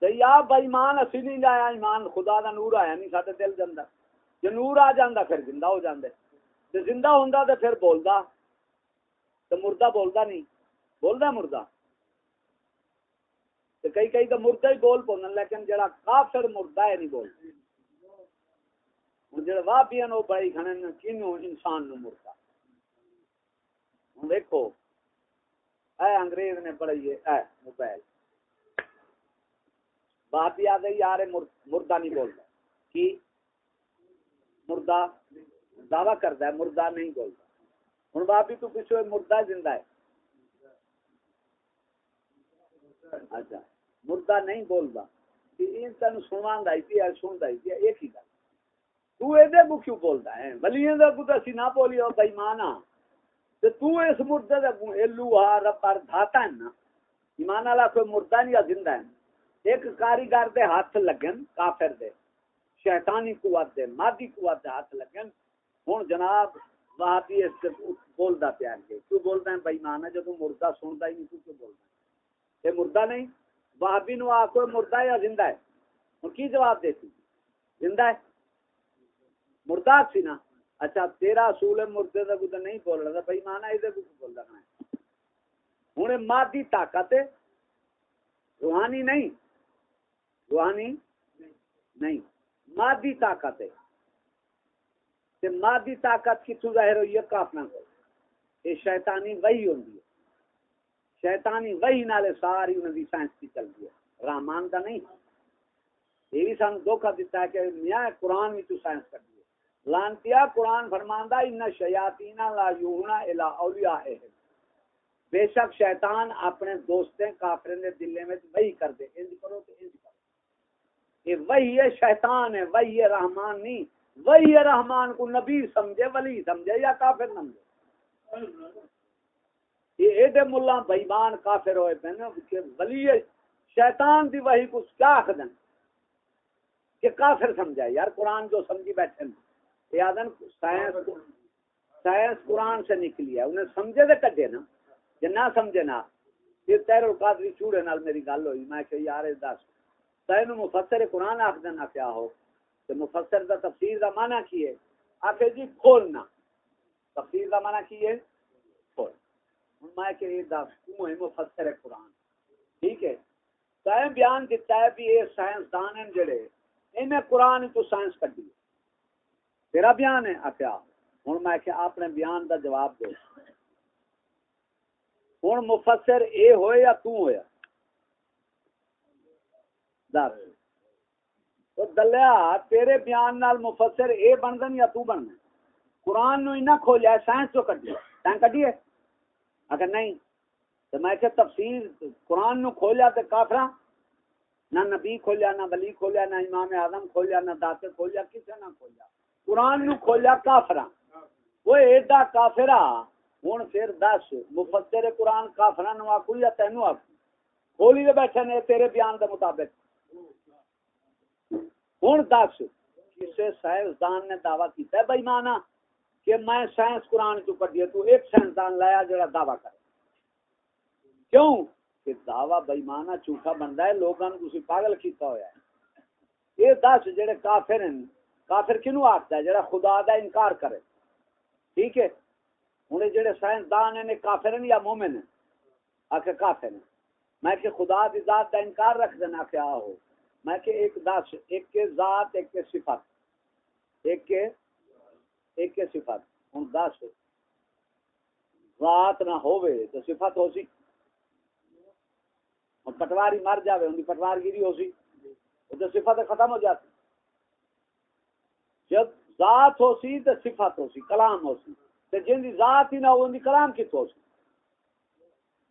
تے یا بے ایمان اسی نہیں آیا ایمان خدا دا نور آیا نہیں، ساڈے دل دے اندر۔ جے نور آ جاندا، پھر زندہ ہو جاندے تے زندہ ہوندا تے پھر بولدا۔ تے مردہ بولدا نہیں۔ بولدا مردہ۔ تے کئی کئی تو مردہ ہی بول پون لیکن جڑا کافر مردہ ہے، نہیں بول جڑا واہ پیان او بڑی کھنن کینو انسان نو مردہ؟ دیکھو۔ اے انگریز نے پڑھائی ہے، اے موبائل بات یاد ہے یار مردہ نہیں بولتا۔ کی؟ مردہ دعویٰ کرتا ہے، مردہ نہیں بولتا۔ ہوں باپی تو پچھو مردہ زندہ ہے۔ اچھا مردہ نہیں بولتا۔ تین سنوا سنتا ایک ہی گل۔ تو اے کو کیوں بولتا ہے؟ ولیاں دا کو اسی نہ بولی او بے تے تو اس مردے ربر دھاتا ہے نا، ایمان والا کوئی مردہ نہیں یا زندہ ہے۔ ایک کاریگر دے ہاتھ لگن، کافر دے۔ شیطانی قوت دے، مادی قوت دے ہاتھ لگن۔ ہن جناب وہاں بھی اس بولدا پیار کے تو بولدا ہے بے ایمان ہے، جدوں مردہ سندا ہی نہیں، تو کیوں بولدا ہے؟ اے مردہ نہیں، وہابی نو آ کوئی مردہ یا زندہ ہے؟ ہن کی جواب دیتی زندہ ہے؟ مردار سی نا۔ اچھا تیرا اصول مردے کا کچھ نہیں بول رہا بھائی مانا یہ کچھ بول رہا ہے۔ ہوں مادی طاقت روحانی نہیں۔ روحانی نہیں۔ مادی طاقت ہے۔ مادی طاقت کتوں ظاہر ہوئی ہے؟ کافنا کو یہ شیطانی وہی ہوتی ہے۔ شیطانی وہی نالے ساری انہوں کی سائنس کی چل چلتی ہے۔ رحمان کا نہیں۔ یہ بھی سان دھوکھا دیتا ہے کہ میاں قرآن بھی تو سائنس کر دی لانتیا قرآن فرماندہ ان شیاطین لا یونا الا اولیاء بے شک شیطان اپنے دوستیں کافریں دے دلے میں وہی کر دے انج کرو تو انج کرو۔ یہ وہی ہے شیطان ہے وہی ہے رحمان نہیں۔ وہی ہے رحمان کو نبی سمجھے، ولی سمجھے یا کافر سمجھے؟ یہ ایڈے ملا بھائیمان کافر ہوئے پہنے کہ ولی شیطان دی وہی کچھ کیا آخدن؟ کہ کافر سمجھائے یار قرآن جو سمجھی بیٹھے ہیں۔ سائنس سائنس قرآن سے نکلی ہے۔ انہیں سمجھے دے کڈے نا۔ جی نہ سمجھے نا، یہ تیر القادری چوڑے نال میری گل ہوئی۔ میں کہ یار دس۔ تین مفسر قرآن آخ دینا کیا ہو۔ تو مفسر دا تفسیر دا معنی کی ہے؟ آخر جی کھولنا۔ تفسیر دا معنی کی ہے؟ کھول۔ میں کہ یہ دس کیوں ہے مفسر قرآن۔ ٹھیک ہے۔ تین بیان دیتا ہے بھی یہ سائنس دان ہیں جڑے، انہیں قرآن تو سائنس کر دی تیرا بیان ہے؟ آخیا ہوں میں کہ اپنے بیان دا جواب دے۔ ہوں مفسر اے ہوئے یا تو ہویا دس۔ تو دلیا، تیرے بیان نال مفسر اے بن دن یا تو بن قرآن نو اینا کھولیا ہے سائنس جو کٹی سائنس کٹی ہے؟ اگر نہیں۔ تو میں کہ تفسیر قرآن نو کھولیا تے کافرہ نہ نبی کھولیا، نہ ولی کھولیا، نہ امام اعظم کھولیا، نہ داتے کھولیا، کسے نہ کھولیا۔ قرآن نو کھولیا کافرا وہ ایڈا کافرا ہوں پھر دس، مفسر قرآن کافرا نو آکو یا تینو آکو کھولی دے بیٹھے نے تیرے بیان دے مطابق۔ ہوں دس، کسے سائنسدان نے دعویٰ کیتا ہے بھائی مانا کہ میں سائنس قرآن چ کٹی تو ایک سائنسدان لایا جڑا دعویٰ کرے۔ کیوں؟ کہ دعویٰ بھائی مانا جھوٹا بندہ ہے لوگوں نے پاگل کیتا ہوا ہے۔ یہ دس جڑے کافر ہیں کافر کنو آختا ہے؟ جڑا خدا دا انکار کرے۔ ٹھیک ہے؟ ہوں جڑے سائنسدان ہیں کافر ہیں یا مومن ہیں؟ آخر کافر ہیں۔ میں کہ خدا دی ذات دا انکار رکھ دینا کیا ہو میں کہ ایک دس ایک کے ذات، ایک کے صفت۔ ایک کے ایک کے صفت۔ ہوں دس ذات نہ ہوئے تو صفت ہو سی پٹواری مر جاوے ان کی پٹوار گیری ہو سی تو صفت ختم ہو جاتی۔ جب ذات ہو سی تو صفت ہو سی کلام ہو سی تو جن دی ذات ہی نہ ہو دی کلام کت ہو سی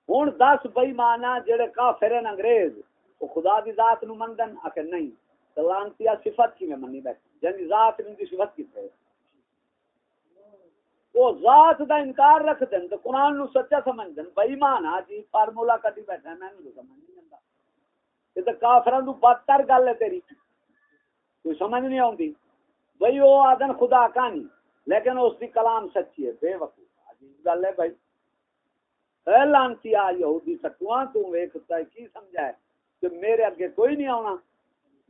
ہوں دس بئی مانا جڑے کافر ہیں، انگریز، وہ خدا دی ذات نو مندن آخر نہیں لانتی صفت کی میں منی بیٹھی جن دی ذات نہیں دی صفت کی تھے وہ ذات دا انکار رکھ دن تو قرآن نو سچا سمجھ دن بئی مانا جی فارمولا کٹی بیٹھا میں نہیں سمجھ نہیں جاتا یہ تو کافران تو بدتر گل ہے تیری۔ کوئی سمجھ نہیں آتی بھائی وہ آدن خدا کا نہیں، لیکن اس کی کلام سچی ہے، بے وقوف۔ عجیب گل ہے بھائی۔ اے لانتی، آ یہودی سٹواں، تو ویکھتا ہے، کی سمجھا ہے؟ کہ میرے اگے کوئی نہیں آنا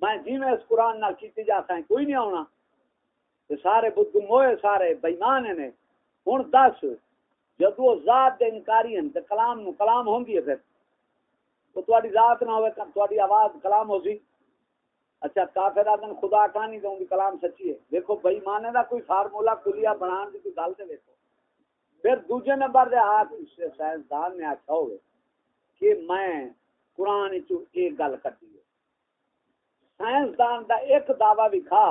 میں جی میں اس قرآن نال کیتی جاتا ہے کوئی نہیں آنا تے سارے بدھ موئے سارے بےمان نے۔ ہن دس جب وہ ذات دے انکاری ہیں تے کلام نو کلام ہوندی ہے پھر۔ تو تواڈی ذات نہ ہوے تواڈی آواز کلام ہو سی۔ اچھا کافر آدن خدا کہانی دوں گی، کلام سچی ہے۔ دیکھو بھائی مانے دا کوئی فارمولا کلیا بنان دی کوئی گل تے دیکھو۔ پھر دوسرے نمبر دے ہاتھ سائنسدان نے آکھا ہوئے کہ میں قرآن چ ایک گل کرتی ہے۔ سائنسدان دا ایک دعوی بھی کھا،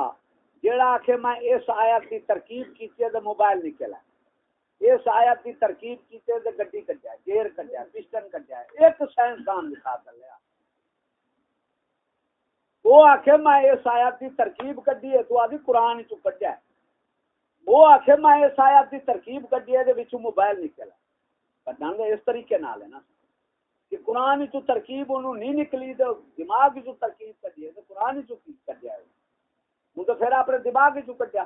جیڑا آخے میں اس آیت کی ترکیب کی تو موبائل نکلا اس آیت کی ترکیب کی تو گڈی کٹیا گیئر کٹیا پسٹن کٹیا ایک سائنسدان دکھا کر لیا۔ وہ آخ میں اس آیت کی ترکیب کڈی ہے، تو آدھی قرآن چ کٹیا وہ آخ میں اس آیت کی ترکیب کڈی ہے موبائل نکلا کٹا اس طریقے نال ہے نا۔ کہ قرآن چ ترکیب انہوں نہیں نکلی، تو دماغ چ ترکیب کٹی ہے، تو قرآن چ کٹیا ہے۔ ہوں تو پھر اپنے دماغ چ کٹیا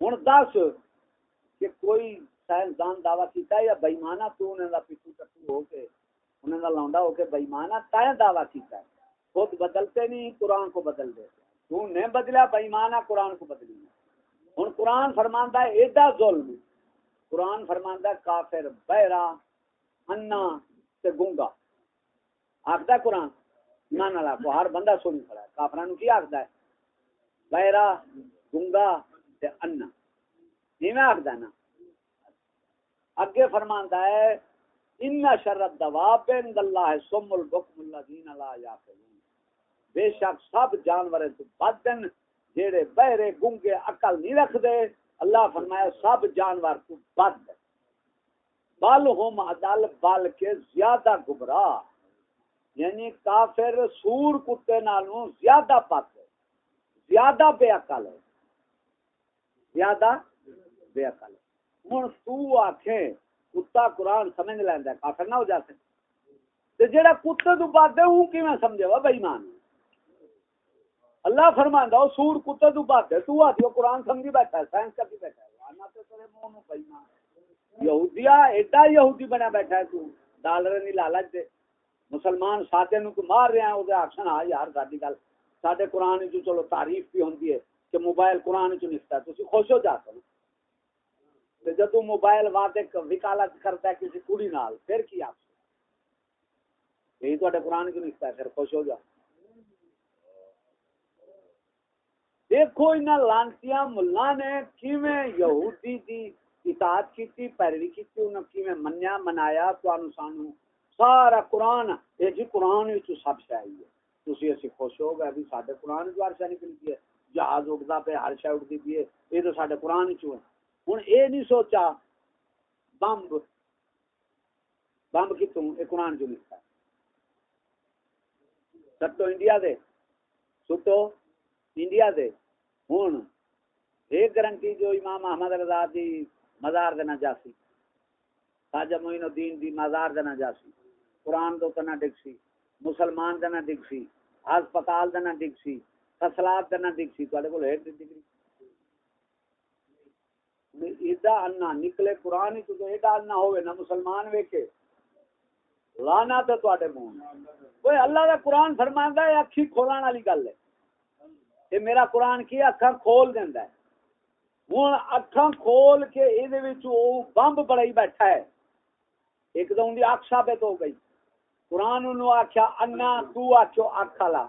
ہوں دس کہ کوئی سائنسدان دعوی کیتا ہے یا بےمانا تو انہوں کا پیچھو ٹٹو ہو کے انہوں کا لونڈا ہو کے بےمانا تین دعوی کیتا ہے۔ خود بدلتے نہیں، قرآن کو بدل دیتے تو نے بدلا بےمانا قرآن کو بدلی ہوں قرآن فرماندہ ہے، ایڈا ظلم قرآن فرماندہ کافر بہرا انا تے گونگا آخدا قرآن نہ نہ کو ہر بندہ سنی کھڑا ہے۔ کافرانو کی آخدا ہے؟ بہرا گونگا تے انا نہیں میں آخدا نا۔ اگے فرماندا ہے ان شر الدواب عند اللہ سم البکم الذین لا یعقلون بے شک سب جانور بدن جیڑے بہرے گونگے عقل نہیں رکھ دے اللہ فرمایا سب جانور تو بد بل ہم عدل بل کے زیادہ گمراہ۔ یعنی کافر سور کتے نالوں زیادہ پت ہے زیادہ بے عقل ہے زیادہ بے عقل ہے ہوں تو آخیں کتا قرآن سمجھ لینا کافر نہ ہو جاتے۔ جہاں کتے تو پاتے ہوں کی سمجھے؟ وا بھائی اللہ فرماندا سور کتے تو بات ہے تو آتی قرآن سمجھی بیٹھا ہے، سائنس کا بھی بیٹھا ہے۔ آنا تو تیرے منہ یہودیا ایڈا یہودی بنا بیٹھا ہے، تو ڈالر لالچ دے۔ مسلمان ساتھے نو مار رہے ہیں او دے ہاں یار، ساڈی گل۔ ساڈے قرآن جو چلو تعریف بھی ہوندی ہے کہ موبائل قرآن چ نستا ہے، تسی خوش ہو جاتے ہو تے جدوں موبائل واتے وکالت کرتا ہے کسی کڑی نال، پھر کی آپ یہی تو قرآن کیوں نستا ہے، پھر خوش ہو جاؤ۔ دیکھو ان لانتیاں ملا نے کیویں یہودی دی اطاعت کیتی، پیروی کیتی، انہاں کیویں منیا، منایا توانو سانو سارا قرآن، اے جی قرآن وچ سب شے ہے۔ تسی اسی خوش ہو گئے بھی ساڈے قرآن جو ہر شے نکلتی ہے۔ جہاز اڑدا پہ ہر شے اڑدی پئی ہے۔ اے تو ساڈے قرآن وچ ہے۔ ہن اے نہیں سوچا، بمب بمب کتوں؟ اے قرآن جو لکھتا ہے۔ سٹو انڈیا دے، سٹو انڈیا دے۔ ہوں ایک گرنٹی جو امام احمد رضا دی مزار دینا جاسی خواجہ معین الدین دی مزار دینا جاسی قرآن دو تنا ڈگسی مسلمان دینا ڈگسی ہسپتال دینا ڈگسی فصلات دینا ڈگسی تے کو ایک ڈگری۔ ایڈا انا نکلے قرآن تو ایڈا انا ہوئے نہ مسلمان ویکے لانا تو تے منہ کوئی اللہ کا قرآن فرماندا ہے، اکھی کھولان والی گل ہے۔ یہ میرا قرآن کی اکھا کھول دینا ہے۔ ہوں اکھا کھول کے یہ بمب بڑا ہی بیٹھا ہے۔ ایک دم کی اک ثابت ہو گئی۔ قرآن آخیا انا تو آخو اک والا۔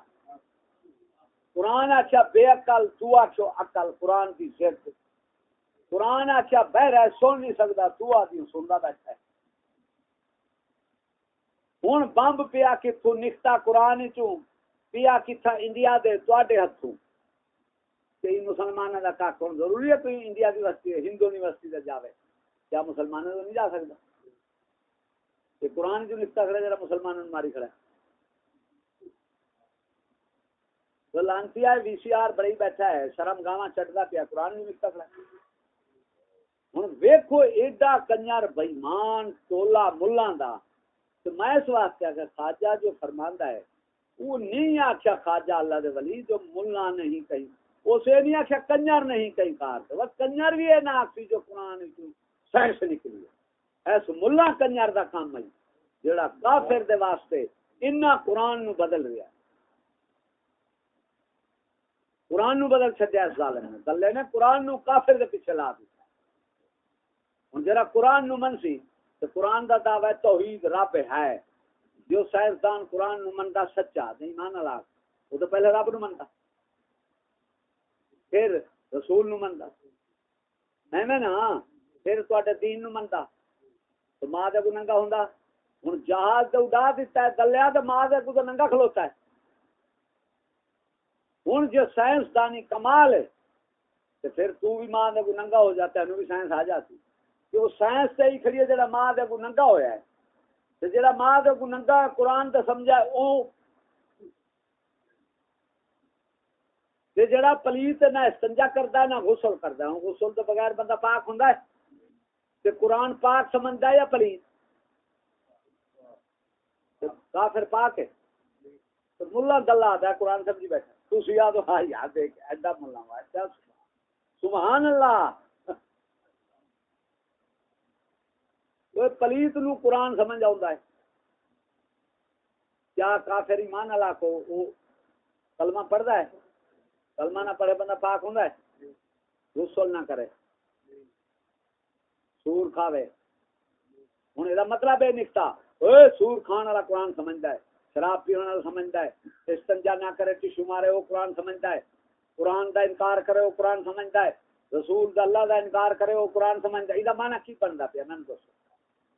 قرآن آخیا بے اکل تو آخو اکل قرآن کی صرف قرآن آخیا بہ رہا سن نہیں سکتا تو آدمی سنتا بیٹھا ہے۔ ہوں بمب پیا کتوں نکتا قرآن چوں، پیا کتھا انڈیا دے تے ہاتھوں کہ مسلمان کا کاک ہونا ضروری ہے، تو انڈیا کی بستی ہے ہندو یونیورسٹی سے جاوے۔ کیا مسلمان تو نہیں جا سکتا یہ قرآن کیوں نکتا کھڑا جا مسلمان ماری کھڑا تو لانتی وی سی آر بڑی بیٹھا ہے، شرم گاوا چٹتا پیا، قرآن بھی نکتا کھڑا ہوں ویکو ایڈا کنجر بئیمان ٹولا ملان دا تو میں اس واسطے اگر خواجہ جو فرماندہ ہے وہ نہیں آخیا خواجہ اللہ دے ولی جو ملا نہیں کہیں اسے نہیں آخیا کنجر نہیں کئی کار سے بس کنجر بھی ہے نہ آخری جو قرآن سیر سے نکلی ہے۔ ایس ملا کنجر دا کام ہے جڑا کافر دے واسطے انہ قرآن نو بدل رہا ہے۔ قرآن نو بدل چھڈیا اس ظالم نے دلے نے قرآن نو کافر دے پیچھے لا دیا ہن جڑا قرآن نو منسی تو قرآن دا دعوی توحید رب ہے۔ جو سائنسدان قرآن نو منتا سچا نہیں مان لا وہ تو پہلے رب نو منتا پھر رسول نو منتا میں میں نا، پھر تے دین نو منتا تو ماں جب ننگا ہوں ہوں جہاز تو اڈا دیتا ہے، دلیا تو ماں دے کو ننگا کھلوتا ہے۔ ہوں جو سائنسدانی کمال ہے تو پھر تو بھی ماں دے کو ننگا ہو جاتا ہے نو بھی سائنس آ جاتی۔ ہے کہ وہ سائنس سے ہی کھڑی ہے جڑا ماں دے کو ننگا ہویا ہے۔ تو جڑا ماں دے کو ننگا قرآن تے سمجھا ہے، او تے جڑا پلیت نہ استنجا کرتا ہے نہ غسل کرتا ہے غسل تو بغیر بندہ پاک ہوندا ہے، تے قرآن پاک سمجھدا ہے یا پلیت؟ کافر پاک ہے۔ تو ملا گلا آتا ہے، قرآن سمجھی بیٹھا۔ تو سیا تو ہاں یاد دیکھ ایڈا ملا ہوا سبحان اللہ۔ پلیت نو قرآن سمجھ آتا ہے۔ کیا کافر ایمان اللہ کو وہ کلمہ پڑھتا ہے۔ کلمہ نہ پڑھے بندہ پاک ہوں غسل نہ کرے۔ سور کھاوے۔ ہوں یہ مطلب ہے نکتا۔ سور کھان والا قرآن سمجھتا ہے۔ شراب پینے والا سمجھتا ہے۔ استنجا نہ کرے، ٹشو مارے، وہ قرآن سمجھتا ہے۔ قرآن کا انکار کرے، وہ قرآن سمجھتا ہے۔ رسول دا اللہ دا انکار کرے، وہ قرآن سمجھتا ہے۔ یہ مانا کی بنتا پیا؟ من دوستو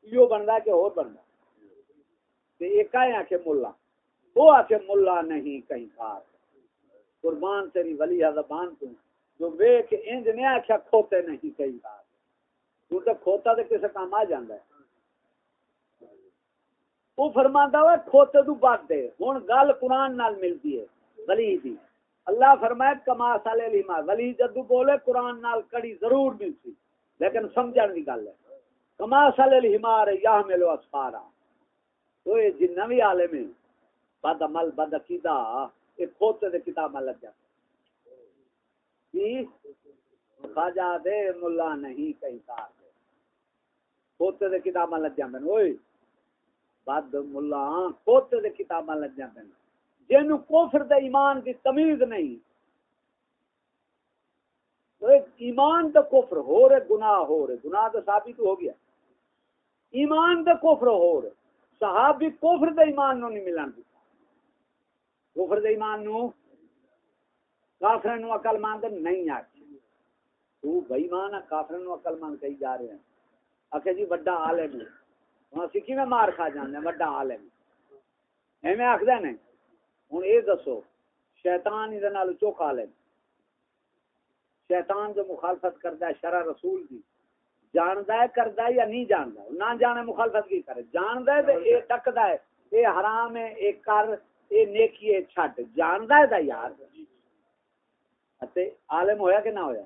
یہ بنتا کہ اور بنتا ایک آ کے ملا۔ وہ آ کے ملا نہیں کہیں کار۔ قربان تیری ولی زبان تو جو ویک انج نے آخیا کھوتے نہیں کئی بار تو تو کھوتا تو کسی کام آ جاندہ ہے۔ وہ فرماندا ہوا کھوتے تو بات دے۔ ہن گل قرآن نال ملتی ہے، ولی دی۔ اللہ فرمائے، کما سالے لیما ولی جدو بولے، قرآن نال کڑی ضرور ملتی۔ لیکن سمجھن دی گل ہے۔ کما سالے لیما رے یا ملو اسفارا تو یہ جنہ بھی عالم ہے بد عمل، بد عقیدہ، یہ کھوتے دے کتاب لگ جاتے جی؟ خواجہ دے، ملا نہیں، کہیں کار دے۔ کھوتے دے کتاب لگ جاتے ہیں بد ملا، کھوتے دے کتاب لگ جاتے ہیں جن کوفر دے ایمان کی تمیز نہیں۔ ایمان تو کفر ہو رہے، گناہ ہو رہے۔ گناہ تو ثابت ہو گیا۔ ایمان تو کفر ہو رہے صحابی کفر دے ایمان نو نہیں ملان دیتا۔ کفر دے ایمان نو کافر نو عقل مند نہیں آتی تو بھائی مان کافر نو عقل مند کہی جا رہے ہیں۔ آخر جی بڑا عالم ہے۔ ہوں اسی کی میں مار کھا جانے بڑا عالم ہے۔ ایویں آخر نے۔ ہوں یہ دسو، شیطان یہ چوک عالم شیطان جو مخالفت کرتا ہے شرع رسول کی جاندا ہے، کردا یا نہیں جاندا نہ جانے مخالفت کی کرے۔ جاندا ہے تے اے ٹکدا ہے۔ اے حرام ہے اے کر اے نیکی ہے، چھڈ۔ جاندا ہے دا یار۔ اتے عالم ہویا کہ نہ ہویا؟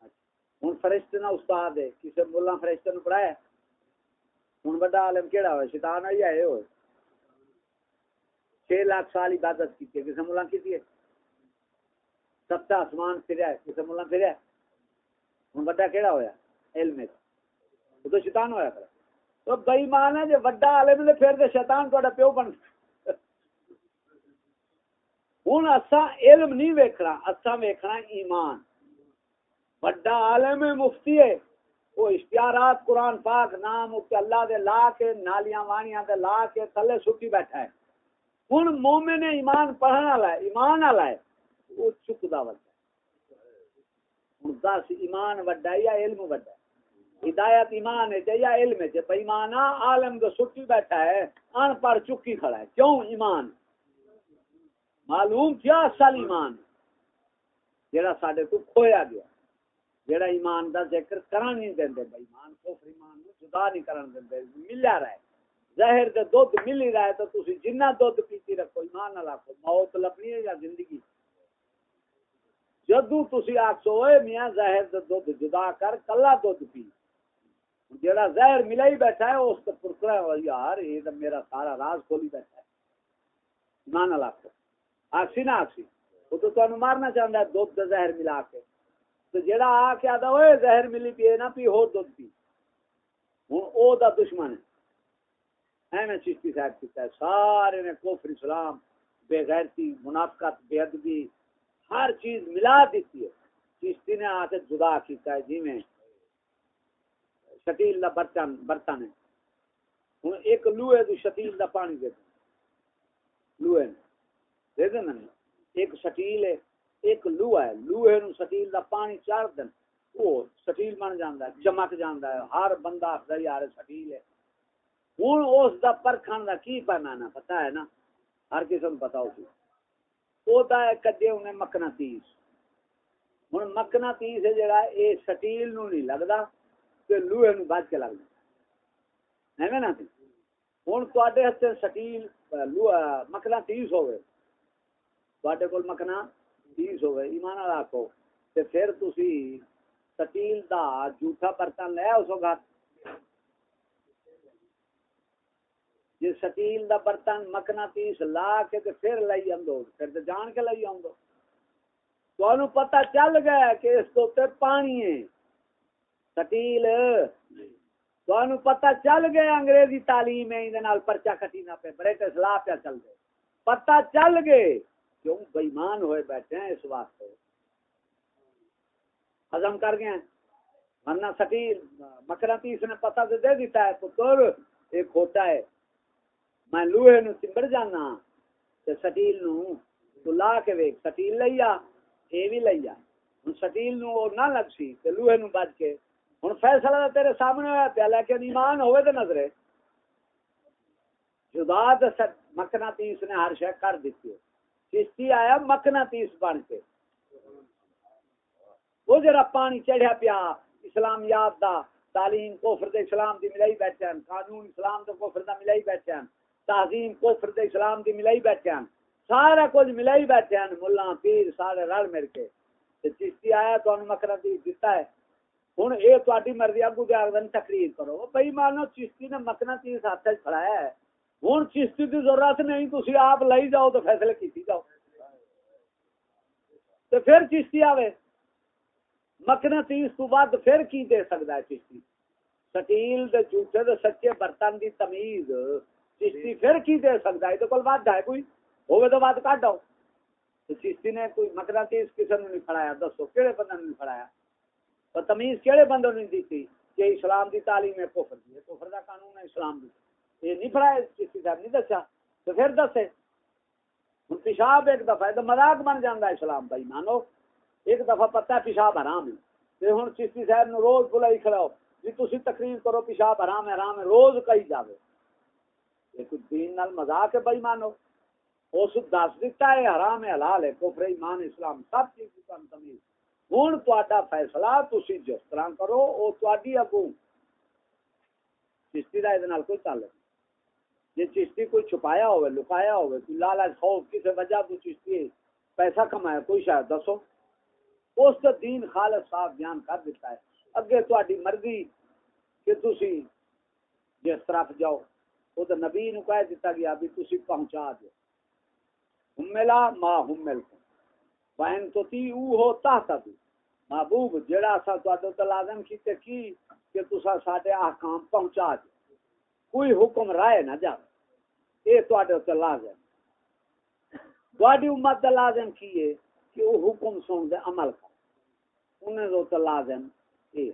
اچھا، ہن فرشتے نہ استاد ہے۔ کسے مولا فرشتے نو پڑھایا؟ ہن بڑا عالم کیڑا ہویا؟ شیطان ہے یا اے ہوئے۔ چھ لاکھ سال عبادت کی کسے مولا کی ہے؟ ستا آسمان پھریا ہے۔ کسے مولا پھریا ہے؟ ہوں بڑا کہڑا ہویا؟ علم وہ تو شیطان ہویا کر تو بئی مان ہے جو وڈا عالم نے پھر دے شیطان تہاڈا پیو بن ہوں اسا علم نہیں ویکھنا اسا ویکھنا ایمان۔ وڈا عالم مفتی ہے وہ اشتہارات قرآن پاک نام کہ اللہ دے لا کے، نالیاں وانیاں دے لا کے تھلے سٹی بیٹھا ہے۔ ہوں مومن ایمان پڑھنے والا ہے، ایمان والا ہے وہ چکدا وڈا دس ایمان وڈا یا علم وڈا ہدایت ایمان ہے یا علم ہے بےمانا عالم جو سٹی بیٹھا ہے، ان پڑھ چکی کھڑا ہے۔ کیوں ایمان؟ معلوم کیا اصل ایمان؟ جڑا ساڈے تو کھویا گیا۔ جڑا ایمان دا ذکر کرن نہیں دیندے بے ایمان کفر، ایمان نو جدا نہیں کرن دیندے ملیا رہے۔ زہر دے دودھ ملی رہے تو تسی جنہ دودھ پیتی رکھو، ایمان نہ رکھو موت لبنی ہے یا زندگی؟ جدو تسی آخسو اے میاں، زہر دے دودھ جدا کر، کلا دودھ پی۔ جڑا زہر ملا ہی بیٹھا ہے، اس کو پرکڑا ہے یار، یہ تو میرا سارا راز کھولی بیٹھا ہے۔ ایمان اللہ کو آخسی نہ آخسی وہ تو تمہیں مارنا چاہتا ہے دودھ دے زہر ملا کے۔ تو جڑا آ کے آتا وہ زہر ملی پیے نہ پی ہو دودھ پی ہوں او دا دشمن ہے۔ ایویں چشتی صاحب کیتا ہے۔ سارے نے کوفر اسلام بے غیرتی منافقت بے ادبی ہر چیز ملا دیتی ہے۔ چشتی نے آ کے جدا کیتا ہے جی میں شکیل دا برتن برتن ہے۔ ہوں، ایک لوہے تو شکیل دا پانی دے لوہے نے دے دیں نا۔ ایک شکیل ہے، ایک لوہا ہے۔ لوہے نو شکیل دا پانی چار دن۔ وہ شکیل بن جاندا ہے، چمک جاندا ہے۔ ہر بندہ آخر یار شکیل ہے۔ ہوں، اس دا پرکھن دا کی پیمانہ پتا ہے نا؟ ہر قسم پتا اسی ہوتا ہے کدے انہیں مکنا تیس ہوں مکنا تیس ہے جڑا، اے سٹیل نو نہیں لگتا تے لوہے نو بچ کے لگتا ہے نا ہوں تے ہاتھ سٹیل مکنا تیس ہوئے تے کول مکنا تیس ہوئے ایمان والا آخو تے پھر تسی سٹیل دا جھوٹا برتن لے اس گھر۔ جی سٹیل دا برتن مکنا تیس لا کے تے پھر لئی آندو۔ پھر تے جان کے لئی آندو۔ تو پتہ چل گیا کہ اس کو تے پانی ہے۔ سٹیل تو پتہ چل گیا انگریزی تعلیم ہے اندے نال پرچا کٹی نہ پہ بریٹ اصلاح پہ چل دے پتہ چل گئے کیوں بےمان ہوئے بیٹھے ہیں اس واسطے ہزم کر گئے ورنہ سٹیل مکرا تیس نے پتہ تو دے دیتا ہے پتر ایک کھوٹا ہے میں لوہے نو چمبڑ جانا تے سٹیل نو تو لا کے ویک سٹیل لیا اے بھی لیا ہن سٹیل نو او نہ لگ سی تے لوہے نو بچ کے ہن فیصلہ تیرے سامنے ہوا پیا، لیکن ایمان ہوئے تے نظرے۔ جدا تے مکنا تیس نے ہر شے کر دیتی چشتی آیا مکنا تیس بن کے۔ وہ جرا پانی چڑھیا پیا، اسلام یاد دا، تعلیم کوفر دے اسلام دی ملائی بیٹھے ہیں قانون اسلام دے کوفر دا ملائی بیٹھے ہیں تعظیم کوفر دے اسلام دی ملائی بیٹھے ہیں سارا کچھ ملائی بیٹھے ہیں ملا پیر، سارے رل مل کے۔ چشتی آیا، تو ان مکرا تیس دیتا ہے۔ ہوں یہ تاری مرضی اگو دے آگے تقریر کرو بھائی مانو چشتی نے مکنا تیس ہاتھ کھڑایا ہے ہوں چشتی کی ضرورت نہیں تھی آپ لائی جاؤ تو فیصلے کی جاؤ تو پھر چشتی آوے مکنا تیس تو بعد پھر کی دے سکتا ہے چشتی سٹیل دے جھوٹے دے سچے برتن دی تمیز چشتی پھر کی دے سکتا ہے تو کل بات ہے کوئی ہوئے تو بات کٹ آؤ تو چشتی نے کوئی مکنا تیس کسی نے نہیں پڑھایا دسو کہڑے بندے نے نہیں پڑھایا تو تمیز کہڑے بندوں نے دی کہ اسلام دی تعلیم ہے، کفر دی کفر دا قانون ہے، اسلام دی۔ یہ نہیں پڑھایا کسی صاحب نہیں دسیا۔ تو پھر دسے۔ ہوں پیشاب ایک دفعہ ہے تو مذاق بن جانا اسلام بھائی مانو ایک دفعہ پتا پیشاب حرام ہے۔ ہوں چشتی صاحب نے روز بلائی کھڑاؤ۔ جی تھی تقریر کرو، پیشاب حرام ہے حرام ہے، روز کئی جاوے۔ یہ کچھ دین نال مذاق ہے بھائی مانو اس دس دیتا ہے، حرام ہے، حلال ہے، کفر ایمان اسلام، سب چیز کی تمیز۔ ہوں تا فیصلہ تھی جس طرح کرو وہ تاری اگو چشتی کا یہ کوئی تعلق جی چشتی کوئی چھپایا ہوئے لکایا ہوئے کوئی لالچ خوف کسی وجہ تو چشتی پیسہ کمایا کوئی شاید دسو اس کا دین خالص صاحب بیان کر دیتا ہے اگے تاری مرضی کہ تھی جس طرف جاؤ وہ تو نبی نو کہہ دیتا گیا بھی تھی پہنچا دو ہملا ماں ہمل کو بہن تو تی او ہو تحت بھی۔ محبوب، جڑا سا تو لازم کیتے کی کہ تسا ساڈے احکام پہنچا دو کوئی حکم رائے نہ جا یہ تے لازم۔ تاری امت کا لازم کی ہے کہ وہ حکم سن دے عمل کر۔ انہیں تو لازم یہ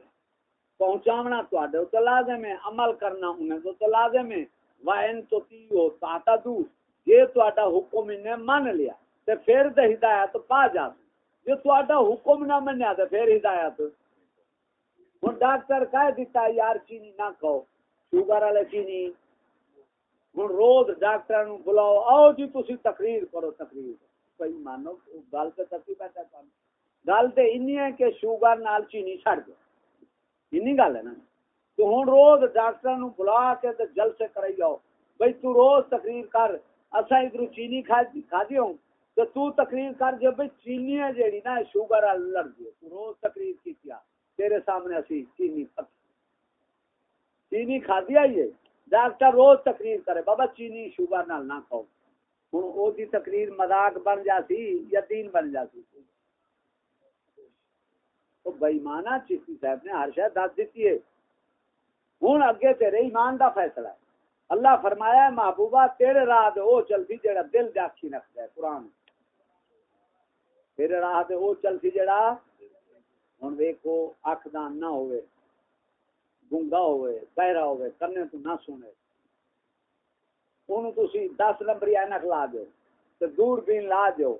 پہنچاونا تو لازم ہے عمل کرنا انہیں تو لازم ہے وائن تو تیو تاتا دو۔ یہ تو حکم انہیں من لیا۔ تے پھر تے ہدایت پا جا جو تو حکم نہ منیا تے پھر ہدایت۔ ہوں ڈاکٹر کہہ دیتا یار چینی نہ کھاؤ، شوگر والے چینی۔ ہوں روز ڈاکٹر نو بلاؤ، آؤ جی تھی تقریر کرو، تقریر۔ کوئی مانو، گل تو تکی بیٹھا کام گل تو این ہے کہ شوگر نال چینی چڑ دو۔ این گل ہے نا۔ تو ہوں روز ڈاکٹر نو بلا کے تو جل سے کرائی آؤ۔ بھائی تو روز تقریر کر اصا ادھر چینی کھا کھا دی ہوں تو تو تقریر کر جو بھائی چینی ہے جیڑی نا، شوگر لڑ دی تو روز تقریر کی کیا تیرے سامنے اسی چینی پک چینی کھا دیا یہ ڈاکٹر روز تقریر کرے، بابا چینی شوگر نال نہ کھاؤ۔ ہوں وہ تقریر مذاق بن جاتی یا دین بن جاتی تو بےمانا چیشتی صاحب نے ہر شاید دس دیتی ہے۔ ہوں اگے تیرے ایمان دا فیصلہ ہے۔ اللہ فرمایا ہے، محبوبہ، تیرے راہ دے او چل چلتی جڑا دل دے اکھی رکھتا ہے، قرآن۔ تیرے راہ دے او چلتی جڑا ہوں ویکو اکھ دان نہ ہوئے گنگا ہوئے بہرا ہوئے کرنے تو نہ سنے۔ انہوں تسی دس نمبری اینک لا دو تو دور بین لا دو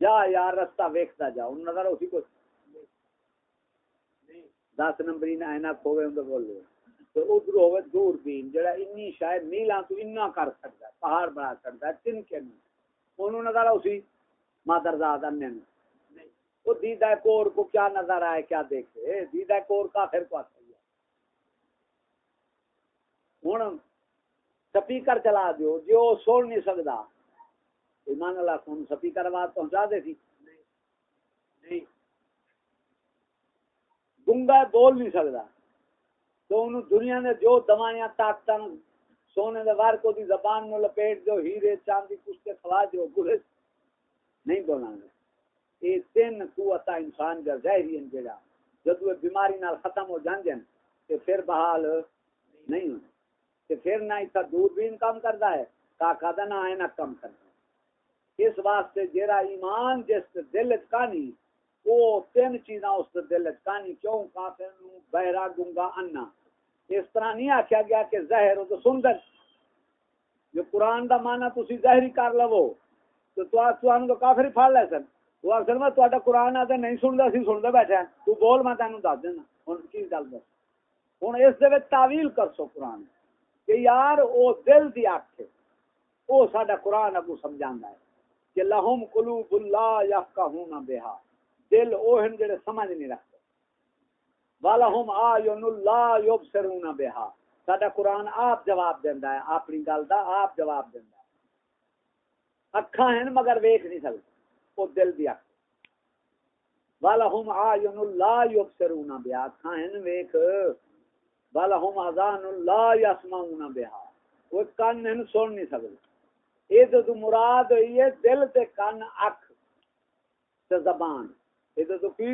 جا یار رستہ ویکھتا جا۔ انہوں نظر اسی کو دس نمبری نہ اینک ہوئے اندر بول لو ادھر ہوئے دور بین، جڑا انی شاید میلاں تو اتنا کر سکتا ہے، پہاڑ بنا سکتا ہے تن کے نہیں۔ انہوں نے کہا اسی مادر زاد انہیں وہ دیدہ کور کو کیا نظر آئے کیا دیکھے؟ دیدہ کور کافر کو آتا ہے۔ ہوں سپیکر چلا دیو جو سن نہیں سکتا۔ ایمان اللہ کون سپیکر آواز پہنچا دے تھی نہیں۔ گنگا بول نہیں سکتا۔ تو انہوں دنیا نے جو دوائیاں طاقت سونے دے وار کو دی زبان نو لپیٹ جو ہیرے چاندی کچھ کے کھوا جو گلس نہیں بولنا یہ تین قوت انسان کا ظاہری ان جڑا۔ جدو بیماری نال ختم ہو جان جن تے پھر بحال نہیں ہونا۔ تے پھر نہ اتنا دور بھی کام کرتا ہے کا دا نہ نہ کم کرتا اس واسطے جیرا ایمان جس دل چ کہانی وہ تین چیزاں اس دل چ کہانی، کیوں کافر نو بہرا گنگا انا اس طرح نہیں آخیا گیا کہ زہر ہو تو سندر جو قرآن دا مانا تھی زہری کر لو۔ تو تو کافر پھڑ لے سن۔ وہ اکثر میں تا قرآن آتا نہیں سنتا سی، سنتا بیٹھا تو بول میں تینوں دس دینا۔ ہوں کی گل دس؟ ہوں اس دے تعویل کر سو قرآن۔ کہ یار او دل دی اکھ وہ سڈا قرآن اگو سمجھا ہے۔ کہ لہم قلوب اللہ یفقہون بہا۔ دل او ہن جڑے سمجھ نہیں رکھتے۔ والا والہم آیون اللہ یبصرون بہا۔ ساڈا قرآن آپ جواب دیندا ہے، اپنی گل دا آپ جواب دیندا ہے۔ اکھاں ہیں مگر ویکھ نہیں سکتے او دل دی اکھ۔ والہم آیون اللہ یبصرون بہا اکھاں ہیں ویکھ۔ والہم اذان اللہ یسمعون بہا وہ کان ہیں سن نہیں سکتے یہ تو مراد ہوئی ہے دل تے کان اکھ تے زبان۔ یہ تو کی؟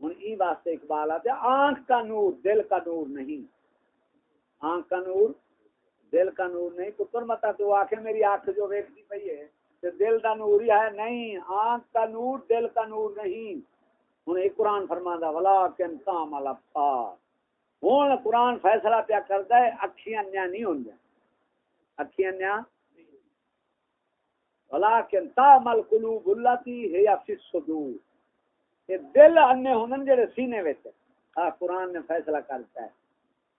ہوں ای واسطے اقبال آتے آنکھ کا نور دل کا نور نہیں۔ آنکھ کا نور دل کا نور نہیں۔ پتر متا تو آ میری آنکھ جو ویکتی پی ہے۔ تو دل کا نور ہی ہے نہیں، آنکھ کا نور دل کا نور نہیں۔ ہوں ایک قرآن فرما دا ولا کن تام ہوں قرآن فیصلہ پیا کرتا ہے، اکھیاں نیا نہیں ہوں اکھیاں نیا ولا کن تام القلوب اللہ تی ہے فی الصدور دل انے ہوں جڑے سینے وچ۔ ہاں قرآن نے فیصلہ کرتا ہے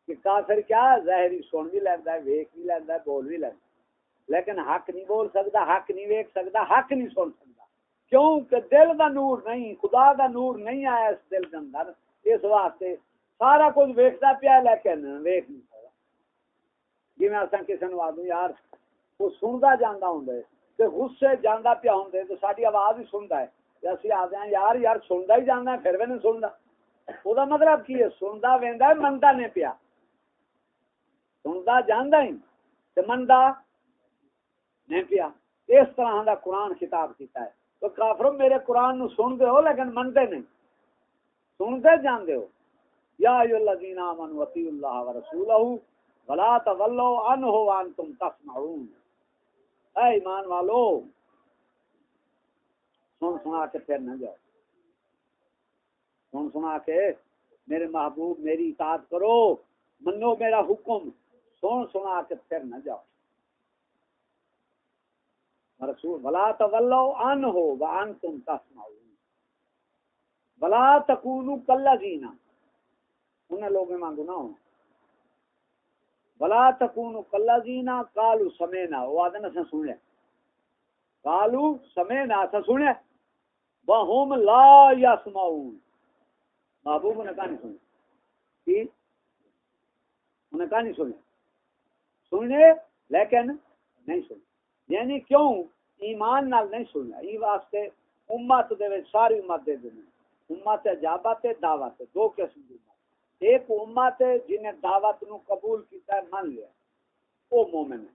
کہ کافر کیا؟ ظاہری سن بھی لینا ہے، ویک بھی لینا ہے، بول بھی لینا لیکن حق نہیں بول سکتا، حق نہیں ویک سکتا، حق نہیں سن سکتا۔ کیوں کہ دل دا نور نہیں، خدا دا نور نہیں آیا اس دل کے اندر۔ اس واسطے سارا کچھ ویکتا پیا لیکن ویک نہیں سکتا جی میں اصل کسی نے آدمی ہاں، یار، وہ سنتا جانا ہوں غصے جانا پیا ہوں تو ساری آواز ہی سنتا ہے۔ اسی آتے ہیں یار یار سنتا ہی جانا پھر بھی نہیں سنتا وہ مطلب کی ہے؟ سنتا وہدا منتا نہیں پیا۔ سنتا جانا ہی منتا نہیں پیا۔ اس طرح کا قرآن خطاب کیتا ہے۔ تو کافر میرے قرآن نو سن دے ہو لیکن منتے نہیں۔ سنتے جاندے ہو۔ یا ایو الذین آمنوا اطیعوا اللہ ورسولہ۔ ولا تولوا عنه وانتم تسمعون۔ اے ایمان والو، سن سنا کے پھر نہ جاؤ۔ سن سنا کے میرے محبوب میری اطاعت کرو۔ منو میرا حکم۔ سن سنا کے پھر نہ جاؤ۔ رسول بلا تولو ان ہو وان تم تسمعون. بلا تکونو کلا جینا انہیں لوگ مانگو نہ ہو. بلا تکونو کلا جینا کالو سمینا وہ آدھے نہ سن کالو سمینا سن وہم لا یسمعون. محبوب نے کہانی سنی کی؟ انہیں کہانی سنی سننے لیکن نہیں سنی یعنی کیوں؟ ایمان نال نہیں سننا۔ ای واسطے امت دے وچ ساری امت دے دین امت اجابت تے دعوت دو قسم دی امت۔ ایک امت جن دعوت نو قبول کیتا ہے مان لیا۔ وہ مومن ہے۔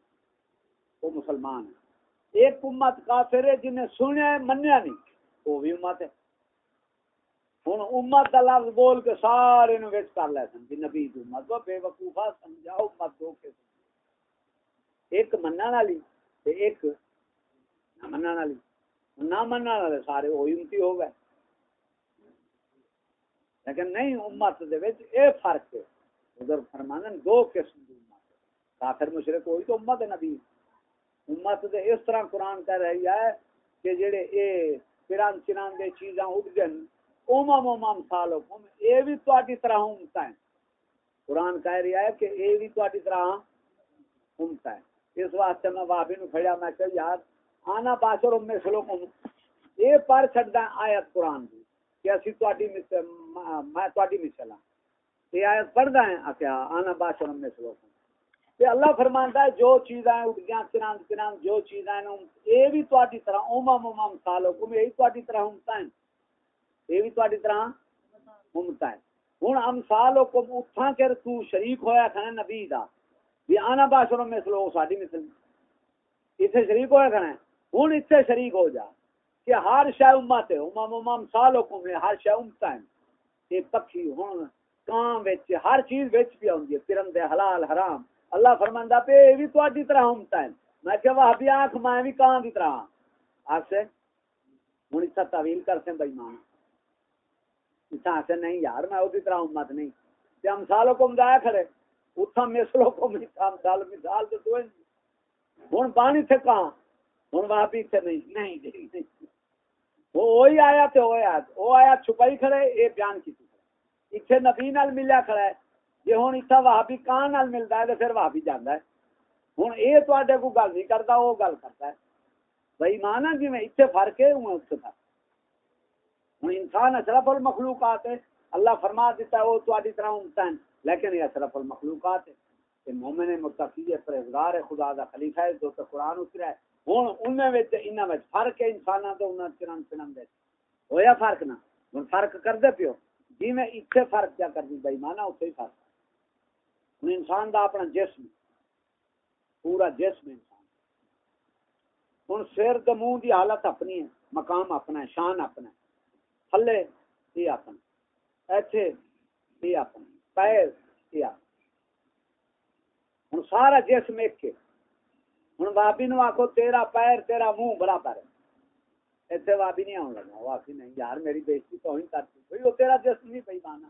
وہ مسلمان ہے۔ ایک امت کافر ہے جنہیں سنیا ہے، منیا نہیں۔ وہ بھی امت ہے۔ ہوں امت کا لفظ بول کے سارے نو وچ کر لے سن۔ نبی امت۔ کو بے وقوفا سمجھاؤ امت دو کے ایک منع والی ایک نہ والی نہ والے سارے وہی امتی ہو گئے لیکن نہیں امت دے وچ اے فرق ہے ادھر فرمانن دو قسم دی امت کافر مشرک ہوئی تو امت نبی امت دے اس طرح قرآن کہہ رہی ہے کہ جڑے اے پیران دے چیزاں اٹھ گئے اوما موما اے بھی تواڈی طرح امتا قرآن کہہ رہا ہے کہ یہ بھی طرح امتا ہے اس واسطے میں بابی نو کھڑیا، میں کہ یار، آنا باشر ام سلو کو یہ پر چڑھتا آیت قرآن کی کہ اسی تاری میں تاری مثل ہاں یہ آیت پڑھتا ہے کیا آنا باشر ام سلو کو کہ اللہ فرمانتا ہے، جو چیزیں اٹھیاں کنان کنان جو چیزاں چیزیں یہ بھی تاری طرح امم امم سالوں کو یہی تاری طرح امتا ہے۔ یہ بھی تاری طرح امتا ہے۔ ہن ہوں امسال اتھا کر تو شریک ہویا کھانا نبی دا۔ بھی آنا باشروں میں سلو ساری مثل اتنے شریک ہویا کھانا ہوں اتنے شریک ہو جا۔ کہ ہر شہ امت ہے امام امام سال حکم ہے ہر شہ امتا ہے یہ پکھی ہوں کان وچ، ہر چیز وچ بھی آؤں پرندے، حلال، حرام۔ اللہ فرماندا پہ یہ بھی تہاڈی طرح امتا ہے میں کہ وہ بھی آنکھ میں بھی کان دی طرح آج سے ہوں اس تعویل کرتے بھائی مان سے نہیں یار، میں اسی طرح امت نہیں۔ تے ہم سالوں کو مدایا کھڑے۔ اتھا مثلوں کو مثال مثال تو تو ہن پانی تھے کہاں؟ ہن وہاں بھی تھے نہیں۔ نہیں نہیں وہ وہی آیا تے وہ آیا۔ وہ آیا چھپائی کھڑے یہ بیان کی تھی اتنے نبی نال ملیا کھڑا ہے۔ بھی کان نال ملتا ہے پھر جانا ہے۔ کو گل نہیں گل ہے۔ بھائی مانا جی میں اتنے فرق ہے انسان اشرف المخلوقات ہے۔ اللہ فرما دیتا ہے، وہ تاری طرح امتا ہے لیکن یہ اشرف المخلوقات ہے کہ مومن متقی ہے پرہزگار ہے، خدا دا خلیفہ ہے، جو تو قرآن اترا ہے۔ ہوں ان میں انہاں وچ فرق ہے، انساناں تو انہاں چرن چرن دے۔ ہویا فرق نہ؟ ہن فرق کر دے پیو۔ جی میں اتنے فرق کیا کر دی بھائی مانا اتنے ہی فرق۔ ہوں انسان دا اپنا جسم، پورا جسم انسان۔ ہوں سر تو منہ کی حالت اپنی ہے، مقام اپنا ہے، شان اپنا ہے۔ تھلے یہ اپنا۔ ہے ایتھے یہ اپنا پیر یہ ہوں سارا جسم ایک ہوں بابی نو آخو تیرا پیر تیرا منہ برابر ہے اتنے بابی نہیں آن لگا واقعی نہیں یار میری بےزتی تو ہی کرتی بھائی وہ تیرا جسم نہیں پی مانا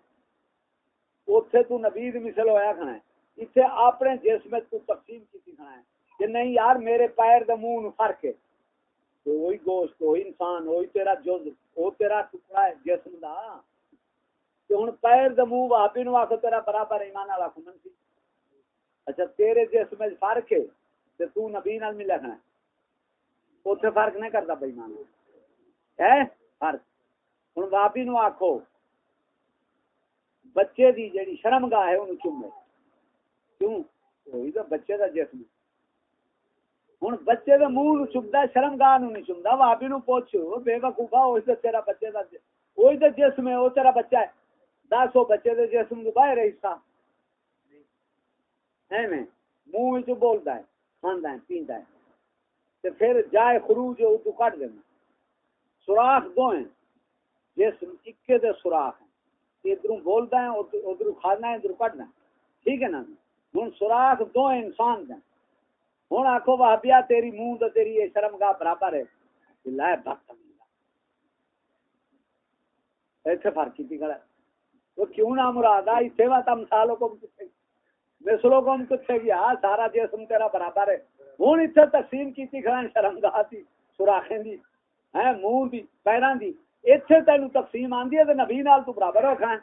اتنے تو نبید مثل ہویا کھنا ہے اتنے اپنے جسم تو تقسیم کی کھنا ہے کہ نہیں یار میرے پیر دے منہ فرق ہے تو وہی گوشت وہی انسان وہی تیرا جز وہ تیرا ٹکڑا ہے جسم دا کہ ہن پیر دے منہ واپی نو آکھو تیرا برابر ایمان والا کھمن سی۔ اچھا تیرے جسم وچ فرق ہے تے تو نبی نال ملیا کھنا اوتھے فرق نہیں کردا بے ایمان ہے؟ فرق۔ ہن واپی نو آکھو۔ بچے دی جیڑی شرمگاہ ہے اونوں چومے کیوں؟ وہی تو بچے دا جسم۔ ہوں بچے کے منہ چمتا شرم گاہ نہیں چمتا بابی نو پوچھ، بے وقوفا وہی تو تیرا بچے کا وہی تو جسم ہے وہ تیرا بچہ ہے۔ دس وہ بچے کے جسم کو باہر حصہ ہے میں؟ منہ جو بولتا ہے کھانا ہے پیندا ہے تو پھر جائے خروج وہ تو کٹ دینا۔ سوراخ دو ہیں۔ جسم اکے دے سوراخ ہیں۔ ادھر بولتا ہے ادھر کھانا ہے ادھر کٹنا ہے ٹھیک ہے نا؟ ہوں سوراخ دو انسان دیں ہوں آخو بابیا تیری منہ تو تیری یہ شرم گاہ برابر ہے۔ لائے بخت ایسے فرق کی گلا وہ کیوں نہ مراد آئی؟ سیوا تم سالوں کو مسلوں کو ہم کتنے گیا ہاں، سارا جسم تیرا برابر ہے۔ ہوں اتنے تقسیم کی کھڑا شرم گاہ کی سوراخیں دی ہے منہ دی پیروں دی۔ اتنے تین تقسیم آدھی ہے تو نبی نال تو برابر ہو کھائیں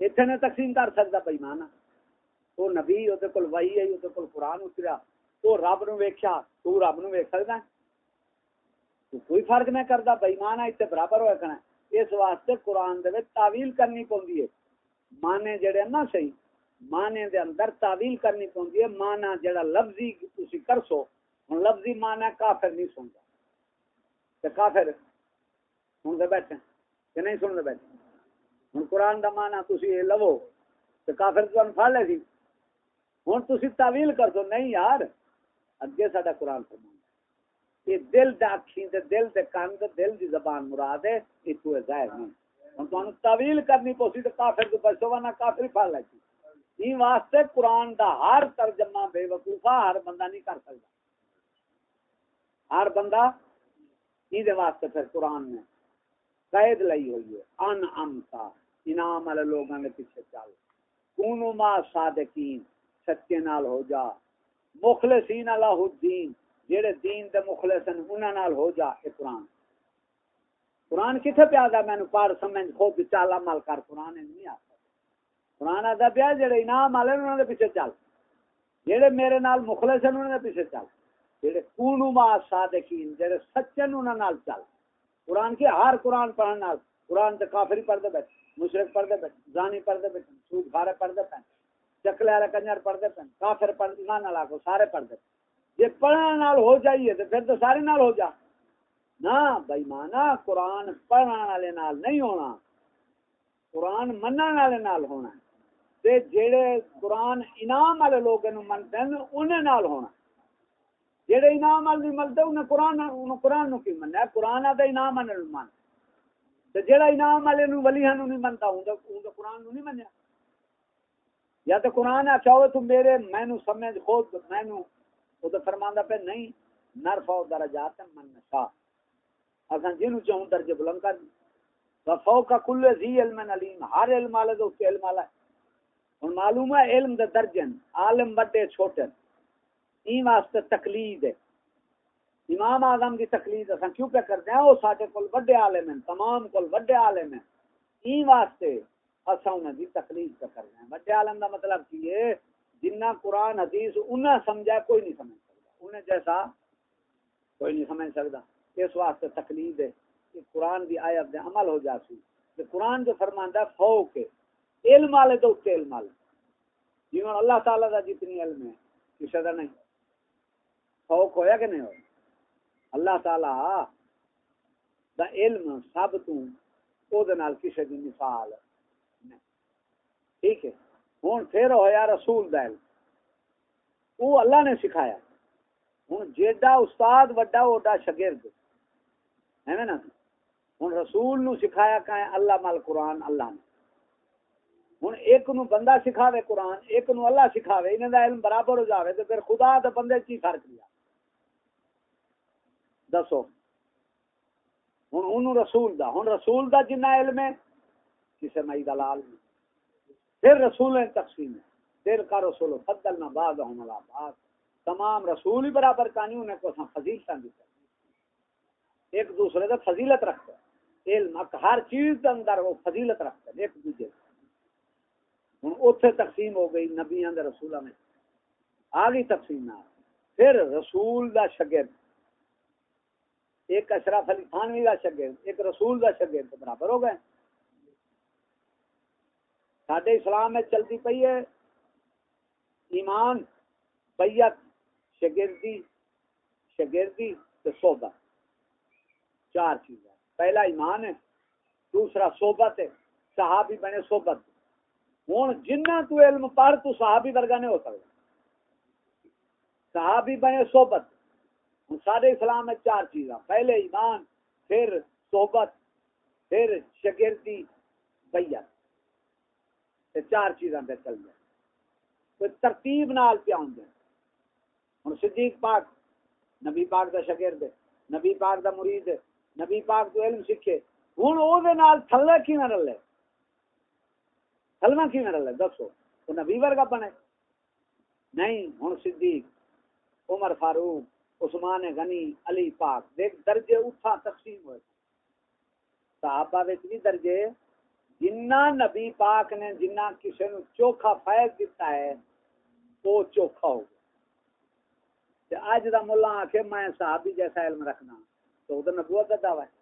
اتنے نے تقسیم کر سکتا بھائی مانا۔ وہ نبی، وہ وہی ہے، وہ قرآن اتریا۔ تو رب نو ویکیا تو رب نو ویک سکتا تو کوئی فرق نہیں کرتا بےمان اتنے برابر ہوا کرنا اس واسطے قرآن دے تعویل کرنی پوندی ہے۔ مانے جڑے نا صحیح مانے دے اندر تعویل کرنی پوندی ہے۔ مانا جڑا لفظی تسی کرسو، ہن لفظی مانا کافر نہیں سنتا تے کافر ہن دے بیٹھے کہ نہیں سن دے بیٹھے ہن قرآن دا مانا تسی اے لو، تے کافر تو پھڑ لے سی۔ ہن تسی تعویل کر دو، نہیں یار، اگے ساڈا قرآن فرماندا یہ دل دا اکھیں تے دل دے کان تے دل دی زبان مراد ہے، یہ تو ظاہر نہیں۔ ہن تانوں تعویل کرنی پوسی تے کافر تو بچو ورنہ کافر پھڑ لے این واسطے قرآن دا ہر ترجمہ بے وقوفا ہر بندہ نہیں کر سکتا۔ ہر بندہ یہ دے واسطے پھر قرآن نے قید لئی ہوئی ہے۔ ان امتا انعام والے لوگوں کے پیچھے چل۔ کونو ما صادقین، سچے نال ہو جا۔ مخلصین اللہ الدین جڑے دین دے مخلص ہیں، انہاں نال ہو جا اے قرآن۔ قرآن کتھے پہ آدا میں نے پار سمجھ خود چال عمل کر، قرآن نہیں آتا۔ قرآن آتا پیا جڑے انعام والے انہوں نے پیچھے چل۔ جڑے میرے نال مخلص ہیں انہوں نے پیچھے چل۔ جڑے کونو ما صادقین جڑے سچے انہوں نال چل۔ قرآن کے ہر قرآن پڑھن نال، قرآن تے کافری پڑھ دے بیٹھ مشرک پڑھ دے بیٹھ زانی پڑھ دے بیٹھ سود کھارے پڑھ دے پین چکلے والے کنجر پڑھ دے پین کافر پڑھ نہ نہ لاکو سارے پڑھ دے جے پڑھن نال ہو جائیے تے پھر تو سارے نال ہو جا۔ نہ بھائی مانا قرآن پڑھنے والے نال نہیں ہونا۔ قرآن منن والے نال ہونا۔ تے جڑے قرآن انعام والے لوگ منتے ہیں، انہیں نال ہونا۔ جڑے انعام والے نہیں ملتے انہیں قرآن انہیں قرآن نو کی مننا قرآن آتا انعام والے نو من تے جڑا انعام والے نو ولی نو نہیں منتا ہوں تو قرآن نو نہیں منیا۔ یا تو قرآن آخیا ہوئے، تو میرے، میں نو سمجھ، خود میں نو وہ تو فرماندا پہ نہیں نرفع درجات من نشاء۔ اساں جنوں چاہوں درجے بلند کر فوق کل ذی علم علیم ہر علم والے تو علم والا ہے۔ ہن معلوم ہے علم دے درجن عالم بڑے چھوٹے این واسطے تقلید ہے۔ امام اعظم کی تقلید اساں کیوں پہ کرتے ہیں؟ او ساڈے کول بڑے عالم ہیں، تمام کول بڑے عالم ہیں۔ این واسطے اساں انہاں دی تقلید کر رہے ہیں۔ بڑے عالم دا مطلب کی ہے؟ جنہ قرآن حدیث انہاں سمجھا کوئی نہیں سمجھ سکتا۔ انہیں جیسا کوئی نہیں سمجھ سکتا۔ اس واسطے تقلید ہے کہ قرآن دی آیت دے عمل ہو جاسی کہ قرآن جو فرماندا ہے، فوق کے علم والے تو اتنے علم والے۔ جنہوں اللہ تعالیٰ دا جتنی علم ہے، کسی کا نہیں۔ فوق ہویا کہ نہیں ہویا؟ اللہ تعالیٰ دا علم سب تو، او دے نال کسی دی مثال نہیں۔ ٹھیک ہے؟ ہوں پھر ہویا رسول دا علم وہ اللہ نے سکھایا۔ ہوں جیڈا استاد وڈا اوڈا شگرد ہے نا۔ ہوں رسول نو سکھایا کہ اللہ مال قرآن اللہ نے۔ ہوں ایک نو بندہ سکھاوے قرآن، ایک نو اللہ سکھاوے انہیں دا علم برابر ہو جاوے تو پھر خدا دے بندے کی فرق لیا دسو۔ ہوں انہوں رسول دا، ہوں رسول دا جنہ علم ہے، کسے مئی دلال نہیں۔ پھر رسول تقسیم ہے پھر کا رسول فضل نہ بعد ہوں بعد تمام رسول ہی برابر کہانی انہیں کو فضیلت دیتا ایک دوسرے کا فضیلت رکھتا ہے علم ہر چیز کے اندر وہ فضیلت رکھتا ہے ایک دوسرے ہوں اتنے تقسیم ہو گئی نبیا رسول میں. آ گئی تقسیم نہ پھر رسول دا شگرد. ایک اشرف علی خانوی کا شگرد، ایک رسول دا شگرد برابر ہو گئے. سڈے اسلام میں چلتی پی ہے۔ ایمان بیت شگردی شگردی تو صحبت۔ چار چیزیں پہلا ایمان ہے، دوسرا صحبت ہے، صحابی بنے صحبت۔ ہوں جنہ تو علم پڑھ تو صحابی ورگا نہیں ہو سکتا۔ صحابی بنے صحبت۔ سارے اسلام میں چار چیزاں۔ پہلے ایمان، پھر صحبت، پھر شگردی بیت چار چیزاں پہ چل جائے تو ترتیب نال پہ آؤں ہوں صدیق پاک، نبی پاک دا شگرد نبی پاک دا مرید، نبی پاک تو علم سیکھے۔ ہوں وہ تھلے کی نہ رلے؟ کلمہ کی میرا لگ دسو تو نبی ورگا بنے۔ نہیں ہوں صدیق، عمر فاروق، عثمان غنی، علی پاک، دیکھ درجے اٹھا تقسیم ہوئے۔ صحابہ وچ بھی درجے جنہ نبی پاک نے جنہ کسی نو چوکھا فیض دیتا ہے، وہ چوکھا ہو گیا۔ اج دا ملا آخے میں صحابی جیسا علم رکھنا، تو وہ نبوت کا دعوی ہے۔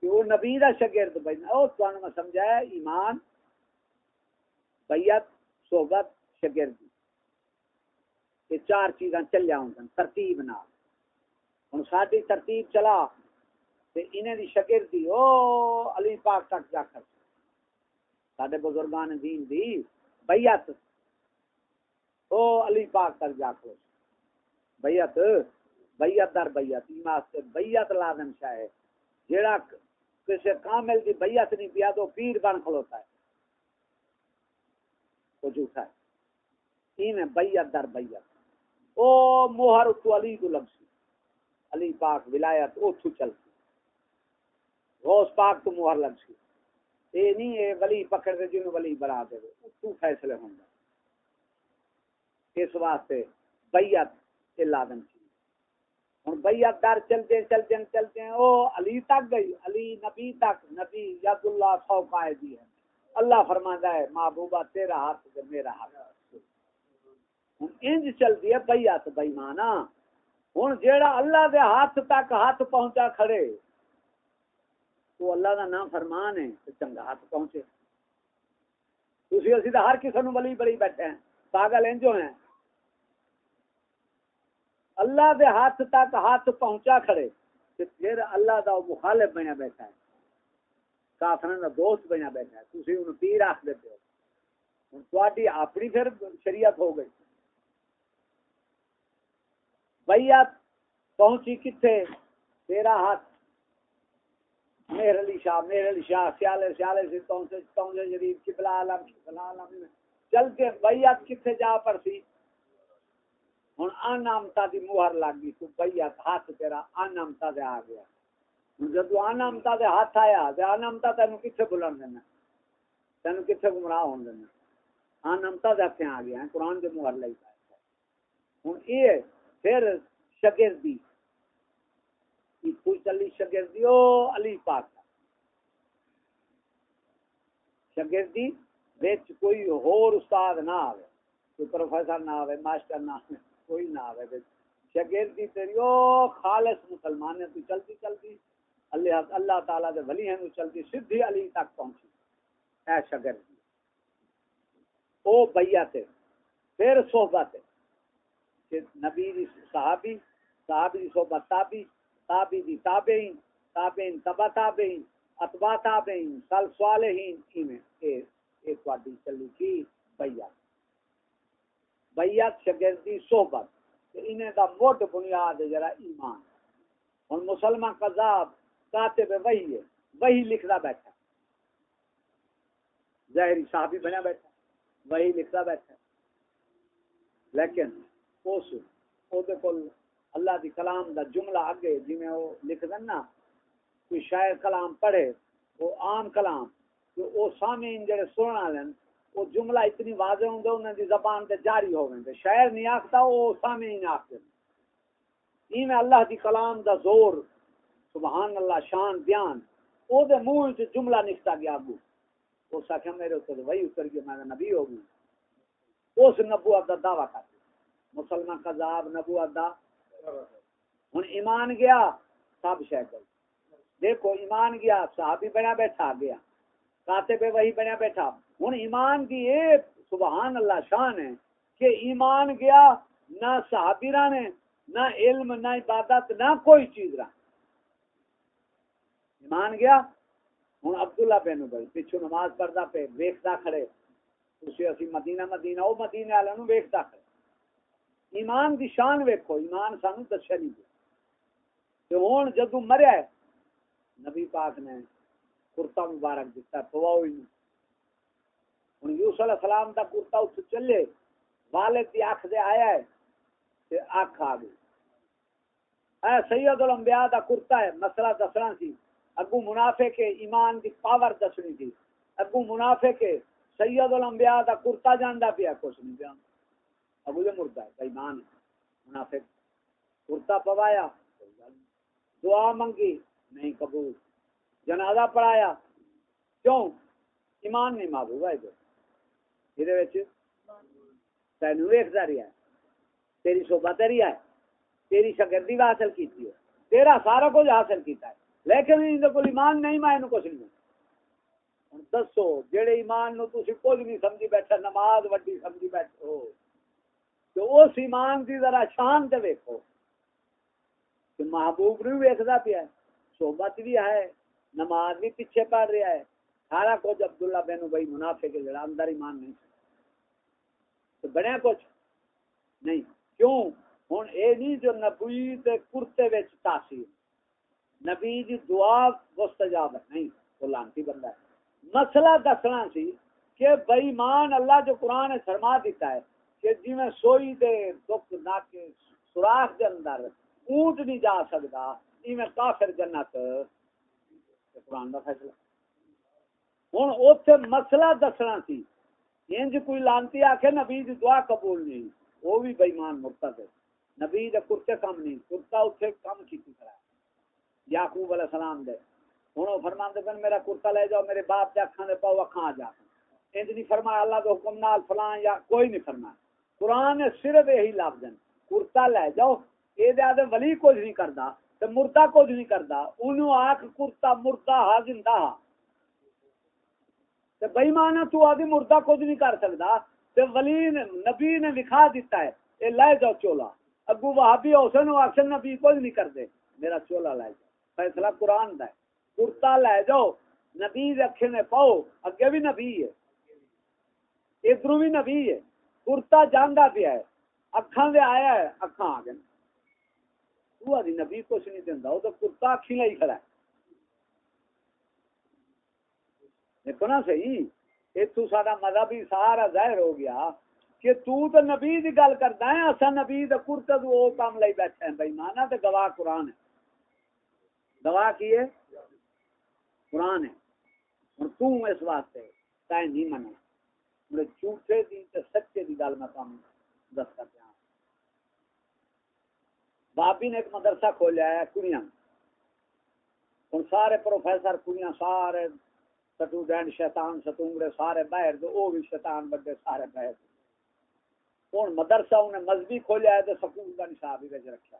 کہ وہ نبی دا شگرد بننا وہ تو میں سمجھایا، ایمان بیت صحبت شگردی یہ چار چیزاں چلیا ہوں ترتیب نال۔ ہوں ساری ترتیب چلا۔ تے انہیں دی شگردی او علی پاک تک جا کر سارے بزرگان دین دی بیت او علی پاک تک جا کر بیت بیت در بیت ایمان بیت لازم شاہ ہے جیڑا کسی کامل دی بیت نہیں پیا تو پیر بن کھلوتا ہے وہ جھوٹا ہے این بیعت در بیعت او موہر تو علی تو لگ سی علی پاک ولایت او تو چل سی غوث پاک تو موہر لگ سی اے نہیں، اے ولی پکڑ دے، جنہوں ولی بنا دے۔ تو فیصلے ہوں گا اس واسطے بیعت اے لازم سی ہوں بیعت دار چلتے چلتے چلتے، او علی تک گئی۔ علی نبی تک، نبی ید اللہ سو قائدی ہے۔ اللہ فرماندا ہے، محبوبہ تیرا ہاتھ تے میرا ہاتھ۔ ہن انج چلدی ہے بیعت، بے ایمانا ہن جیڑا اللہ دے ہاتھ تک ہاتھ پہنچا کھڑے وہ اللہ دا نام فرمان ہے تے چنگا ہاتھ پہنچے۔ تسی اسی تے ہر کسے نو ولی بڑی بیٹھے ہیں، پاگل انجو ہیں۔ اللہ دے ہاتھ تک ہاتھ پہنچا کھڑے تے پھر اللہ دا مخالف بنیا بیٹھا ہے۔ کافران دا دوست بنیا بیٹھا ہے۔ تسی انہوں پیر آخ دیتے ہو۔ تواڈی اپنی پھر شریعت ہو گئی۔ بیعت پہنچی کتھے؟ تیرا ہاتھ مہر علی شاہ مہر علی شاہ، سیالے سیالے سے تونسے تونسے جدید کبلا عالم کبلا عالم چل کے بیعت کتھے جا پر سی؟ ہن انامتا دی مہر لگ گئی، تو بیعت ہاتھ تیرا انامتا دے آ گیا۔ جدو انامتا دے ہاتھ آیا تے انامتا تینوں کتھے بلن دینا؟ تینوں کتھے گمراہ ہون دینا؟ انامتا دے ہاتھ آ گیا قرآن دے مہر لئی ہن یہ پھر شاگردی کوئی چلی شاگردی، او علی پاک۔ شاگردی وچ کوئی ہور استاد نہ آوے، کوئی پروفیسر نہ آوے، ماسٹر نہ آوے، کوئی نہ آوے۔ شاگردی تیری، او خالص مسلمان ہے، تو چلتی چلتی۔ اللہ اللہ تعالی دے ولی ہیں، تو چلتی سیدھی علی تک پہنچی۔ اے شاگردی، او بیعت ہے پھر صحبت ہے کہ نبی دی صحابی صحابی دی صحبت تابی تابی دی تابعین تابعین تبا تابعین اتبا تابعین، سل صالحین ایویں اے اے تواڈی چلی کی؟ بیعت۔ بیعت، شاگردی، صحبت۔ انہیں دا موٹ بنیاد ہے جرا ایمان۔ ہن مسلمان قذاب، کاتب وہی ہے وہی لکھدا بیٹھا۔ ظاہری صحابی بنا بیٹھا وہی لکھدا بیٹھا۔ لیکن، اس، او دے کول اللہ دی کلام دا جملہ اگے جی میں وہ لکھ دن نا، کوئی شاعر کلام پڑھے، وہ عام کلام، تو او سامعین جڑے سننا لین وہ جملہ اتنی واضح ہوں انہاں دی زبان تے جاری ہوویں تے شاعر نہیں آکھتا، وہ سامعین آکھتے این اللہ دی کلام دا زور، سبحان اللہ، شان، بیان او دے منہ وچ جملہ نکتا گیا ابو وہ ساکھا میرے اوپر وہی اتر گیا میں نبی ہو گئی۔ اس نبوت دا دعویٰ کرتے مسلمان قذاب نبوت دا ہوں ایمان گیا، سب شہ گئی دیکھو، ایمان گیا، صحابی بنا بیٹھا گیا۔ کاتے پہ وہی بنا بیٹھا۔ ہوں ایمان کی ایک سبحان اللہ شان ہے کہ ایمان گیا، نہ صحابی رانے نہ علم، نہ عبادت، نہ کوئی چیز رہا ایمان گیا؟ ہوں عبداللہ بن بھائی پچھو نماز پڑھتا پہ ویکتا کھڑے۔ اسی اسی مدینہ مدینہ وہ مدینہ والے ویکتا کھڑے۔ ایمان دی شان ویکھو، ایمان سانو دسیا نہیں کہ ہوں جدو مریا ہے، نبی پاک نے کرتا مبارک دیتا پواؤ ہی نہیں ہوں یوسف علیہ السلام دا کرتا اتھ چلے، والد دی اکھ دے آیا ہے، تے اکھ آ گئی۔ اے سید الانبیاء دا کرتا ہے، مسئلہ دسنا سی۔ اگو منافع کے ایمان دی پاور دسنی تھی اگو منافع کے سید الانبیاء دا کرتا جاندا پیا، کچھ نہیں جاندا۔ ابو جو مردہ ہے ایمان ہے منافق کرتا پوایا دعا منگی، نہیں قبول۔ جنازہ پڑھایا، کیوں؟ ایمان نہیں محبوب ہے یہ تین ویکتا رہا ہے، تیری صحبت رہی ہے، تیری شگردی حاصل کی ہے، تیرا سارا کچھ حاصل کیتا ہے۔ لیکن ان کو ایمان نہیں، میں کچھ نہیں دسو جہے ایمان نو تھی کچھ نہیں سمجھی بیٹھا نماز وڈی سمجھی بیٹھے ہو۔ تو اس ایمان کی ذرا شان تے ویکو کہ محبوب بھی ویکدا پیا ہے، صحبت بھی ہے، نماز بھی پیچھے پڑ رہا ہے۔ سارا کچھ عبداللہ بن بھائی منافع کے جڑا اندر ایمان نہیں تو بنیا کچھ نہیں، کیوں؟ ہوں اے نہیں جو نبی تے کرتے وچ تاثیر۔ نبی دی دعا مستجاب ہے، نہیں، وہ لانتی بندہ ہے۔ مسئلہ دسنا سی کہ بے ایمان اللہ جو قرآن نے فرما دیتا ہے کہ جی میں سوئی دے دکھ نہ کے سوراخ دے اندر اونٹ نہیں جا سکتا جی میں کافر جنت قرآن کا فیصلہ۔ ہوں اتنے مسئلہ دسنا سی، انج کوئی لانتی آ کے نبی دی دعا قبول نہیں، وہ بھی بےمان مرتد ہے نبی دے کرتے کم نہیں، کرتا اتنے کم کی طرح یعقوب علیہ السلام دے۔ ہوں فرمان دے میرا کرتا لے جاؤ، میرے باپ کے اکھان دے پاؤ اکھان آ جا۔ انج نہیں فرمایا، اللہ کے حکم نال فلان یا کوئی نہیں فرمایا۔ قرآن صرف یہی لفظ ہیں۔ کرتا لے جاؤ۔ یہ دے ولی کچھ نہیں کرتا تے مردہ کچھ نہیں کرتا۔ انہوں آکھ کرتا مردہ ہا زندہ ہا۔ تے بھائی مانا تو آدھی مردہ کچھ نہیں کر سکتا۔ تے ولی نے، نبی نے لکھا دیتا ہے، اے لے جاؤ چولا۔ اگو وہابی حسن و اکثر نبی کچھ نہیں کرتے۔ میرا چولا لے جاؤ۔ فیصلہ قرآن دا ہے۔ کرتا لے جاؤ۔ نبی رکھے نے پاؤ۔ اگے بھی نبی ہے۔ ادھر بھی نبی ہے۔ کرتا جانا پیا ہے اکھان دے آیا ہے اکھان آ گئے۔ تو آدھی نبی کچھ نہیں دینا وہ تو کرتا اکھی لائی کھڑا ہے۔ دیکھو نا صحیح اتو سارا مذہبی سارا ظاہر ہو گیا کہ تو تو نبی دی گل کرتا ہے اسا نبی دا کرتا تو وہ کام لئی بیٹھے ہیں۔ بھائی مانا تے گواہ قرآن ہے۔ گواہ کی ہے؟ قرآن ہے۔ اور تو اس واسطے تائیں نہیں منا میرے جھوٹے دی تے سچے دی گل میں کام دس کر دیا۔ بابی نے ایک مدرسہ کھولیا ہے، کڑیاں۔ ہوں سارے پروفیسر کڑیاں، سارے سٹوڈینٹ شیطان ستونگڑے سارے باہر دے، او بھی شیطان بڑے سارے باہر ہوں مدرسہ، انہیں مذہبی کھولیا ہے تو سکول کا نصاب ہی رکھا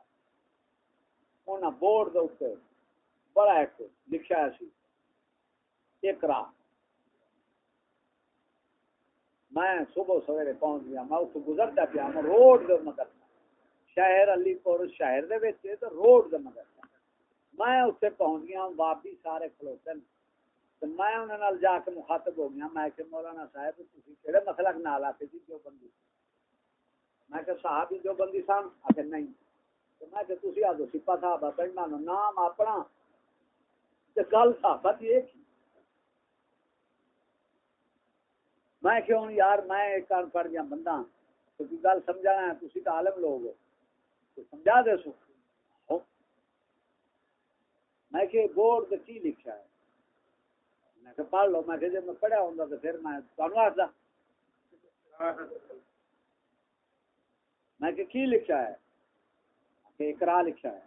انہیں بورڈ دے اوپر بڑا ایک لکھا ہے سی۔ اقرا۔ میں صبح سویرے پہنچ گیا، میں اتو گزرتا پیا، میں روڈ دے مدرسہ شہر علی پور، شہر دے وچ تے روڈ دے مدرسہ میں اتنے پہنچ گیا واپی سارے کھلوتے تو میں انہوں نے جا کے مخاطب ہو گیا، میں کہ مولانا صاحب تھی کہڑے مسلک نال آتے جی جو بندی؟ میں کہ صاحب جو بندی سن؟ آخر نہیں۔ تو میں کہ تھی آدھو سپا صاحب پڑھنا نام اپنا۔ گل صاحب ایک ہی میں کہ ہوں یار، میں ایک کان پڑھ گیا بندہ۔ تو کی گل سمجھانا ہے تھی تو عالم لوگ ہو۔ تو سمجھا دے سو۔ میں کہ بورڈ تے کی لکھا ہے؟ میں کہ پڑھ لو۔ میں کہ جب میں پڑھا ہوں تو پھر میں تمہیں آخلا میں کہ کی لکھا ہے؟ کہ اقرا لکھا ہے۔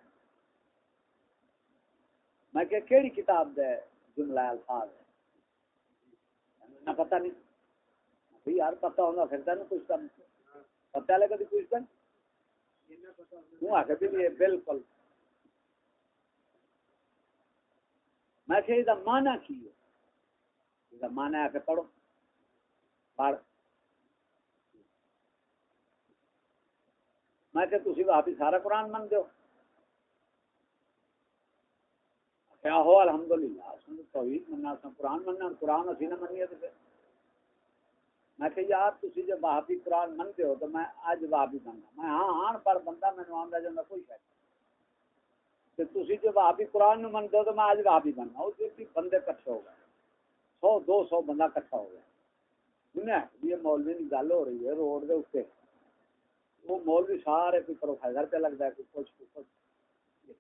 میں کہ کیڑی کتاب دے جملہ الفاظ ہے؟ نہ پتہ نہیں۔ یار پتہ ہونا پھر تین کچھ کم پتہ لگا کبھی کچھ کم۔ ہوں آ کے بھی بالکل۔ میں کہ یہ مانا کی ہے۔ یہ مانا ہے کہ پڑھو۔ پڑھ۔ میں کہ تھی وہابی سارا قرآن من دو کیا ہو؟ الحمدللہ سن توحید مننا سن قرآن مننا، قرآن اسی نہ منی تو پھر۔ میں کہ یار جی، تھی جب وہابی قرآن من ہو تو میں اج وہابی بن بننا میں ہاں ہاں پر بندہ مینو آتا جانا کوئی شاید تھی جو وہابی قرآن من دو تو میں اج وہابی بن بننا اس بندے کٹھے ہو گئے۔ سو، دو سو بندہ کٹھا ہو گیا۔ یہ مولوی کی گل ہو رہی ہے روڈ کے اتنے وہ مولوی سارے کوئی پروفیسر پہ لگتا ہے، کوئی کچھ کچھ۔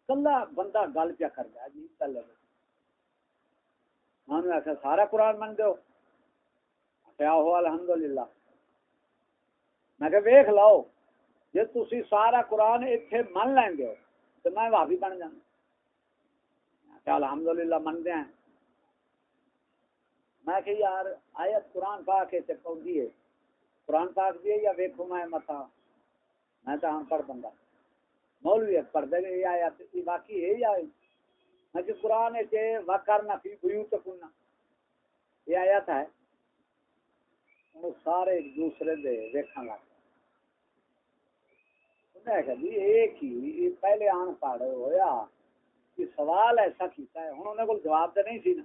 کلا بندہ گل پیا کر گیا جی پہلے میں آخر سارا قرآن من دو کیا ہو؟ الحمد للہ میں کہ ویخ لاؤ جی تھی سارا قرآن اتنے من لیں گے تو میں بھابی بن جانا۔ الحمد للہ من دیا میں کہ یار، آیت قرآن پاک کے پہنچی ہے۔ قرآن پاک دی یا ویکو میں متا میں تو ان ہاں، پڑھ بندہ۔ مولوی پڑھ دے گا یہ آیات باقی ہے یا میں کہ قرآن ہے کہ وکرنا فی بیوتکنا یہ آیات ہے۔ وہ سارے ایک دوسرے دے دیکھنے لگ گئے جی ایک ہی پہلے آن پڑھ ہویا کہ سوال ایسا کیتا ہے انہوں نے کوئی جواب تو نہیں سی نا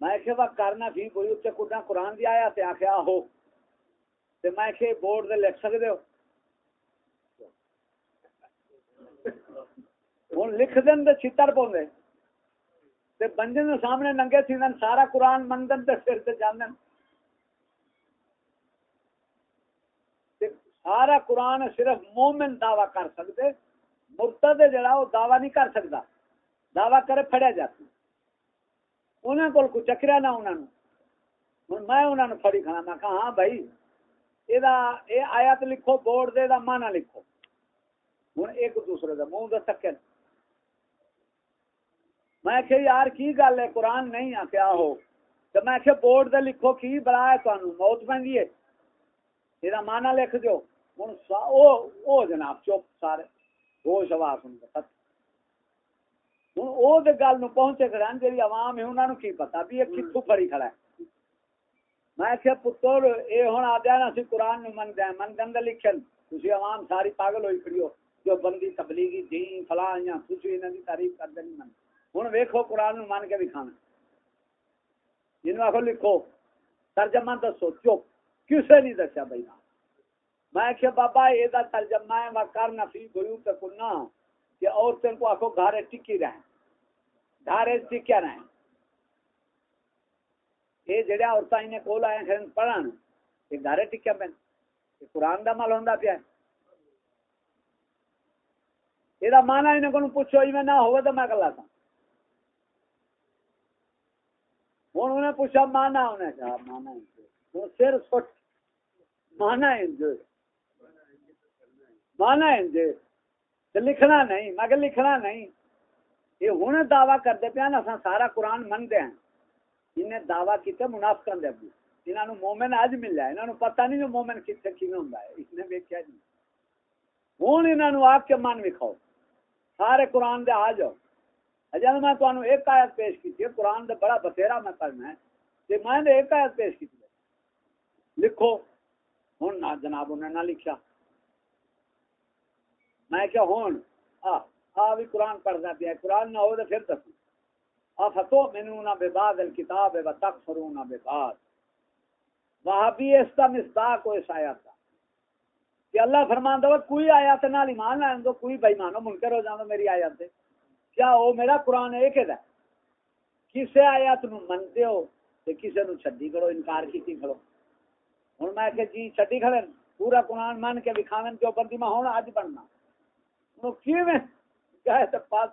میں کہ وہ کرنا فی بیوت کنا قرآن دی آیا تے آخیا ہو تے میں کہ بورڈ دے لکھ سکدے ہو ہوں لکھ دین تو چتر پوندے تے بنجن سامنے ننگے تھی سارا قرآن منگن تے پھر تے جانن سارا قرآن صرف مومن دعویٰ کر سکتے مرتد جڑا وہ دعویٰ نہیں کر سکتا، دعویٰ کرے پھڑیا جاتا انہوں کو کوئی چکریا نہ انہوں نے ہوں میں انہوں نے پھڑی کھانا میں کہا ہاں بھائی یہ آیت لکھو، بورڈ دے دا مانا لکھو۔ ہوں ایک دوسرے کا منہ دس سکے میں کہ یار کی گل ہے؟ قرآن نہیں آ کیا ہو۔ تو میں کہ بورڈ دے لکھو، کی بڑا ہے تانوں؟ موت پیندی ہے۔ یہ مانا لکھ دیو۔ ہن او او جناب، چپ سارے۔ ہوش ہوا سن کے ہن او دے گل نو پہنچے کران جڑی عوام ہے، انہاں نو کی پتہ؟ بھی یہ کتھوں پھڑی کھڑا ہے۔ میں کہ پتر، اے ہن آ جانا سی قرآن نو من دے من دند لکھن۔ تسی عوام ساری پاگل ہوئی کھڑی ہو، جو بندی تبلیغی دین، فلاں یا تسی انہاں دی تعریف کر دینی من ہن ویکھو، قرآن نو من کے دکھانا جنہوں آخو لکھو۔ ترجمہ دسو، چپ۔ کسے نہیں دسیا بھائی۔ میں کہ بابا یہ دا ترجمہ ہے وہ کر نفی گیو تکنا کہ عورتوں کو آخو گھارے ٹکی رہیں۔ گھارے ٹکیا رہیں۔ یہ جڑے عورتیں انہیں کول آئے ہیں پڑھن یہ گھارے ٹکیا پہ قرآن دا مل ہوندا پیا یہ مانا انہیں کو پوچھو میں نہ ہوئے تو میں کلا تھا ہوں انہیں پوچھا مانا انہیں کہا مانا ہوں سر سٹ مانا انجو مانا انجو لکھنا نہیں، مگر لکھنا نہیں۔ یہ ہوں دعوی کرتے پیا نا سارا قرآن منگتے ہیں۔ انہیں دعوی کیتے منافق دے انہوں مومن اج ملا ہے انہوں پتہ نہیں جو مومن کتنے کی ہوں اس نے ویکیا نہیں ہوں انہوں آ کے من وکھاؤ۔ سارے قرآن دے آ جاؤ۔ جب میں تمہیں ایک آیت پیش کی قرآن دے بڑا بتھیرا میں پڑھنا ہے۔ کہ میں نے ایک آیت پیش کی لکھو۔ ہوں نہ جناب انہیں نہ لکھا میں کیا ہوں آ آ بھی قرآن پڑھنا پیا قرآن نہ ہو تو پھر دسو آ فتو مینو نہ بے باد الکتاب ہے تک فرو نہ بے باد وہاں بھی اس کا مصداق کو اس آیات کا۔ کہ اللہ فرمان دو کوئی آیات نہ ایمان لائن دو کوئی بے مانو منکر ہو جانا میری آیات دے۔ کیا وہ میرا قرآن ایک ہے؟ کسے آیات نو منتے ہو تے کسے نو چھڈی کرو، انکار کیتی کرو۔ ہن میں کہ جی چھڈی کھڑن پورا قرآن من کے دکھاون جو بندی میں ہن اج بننا۔ نو کیویں گئے تے پاس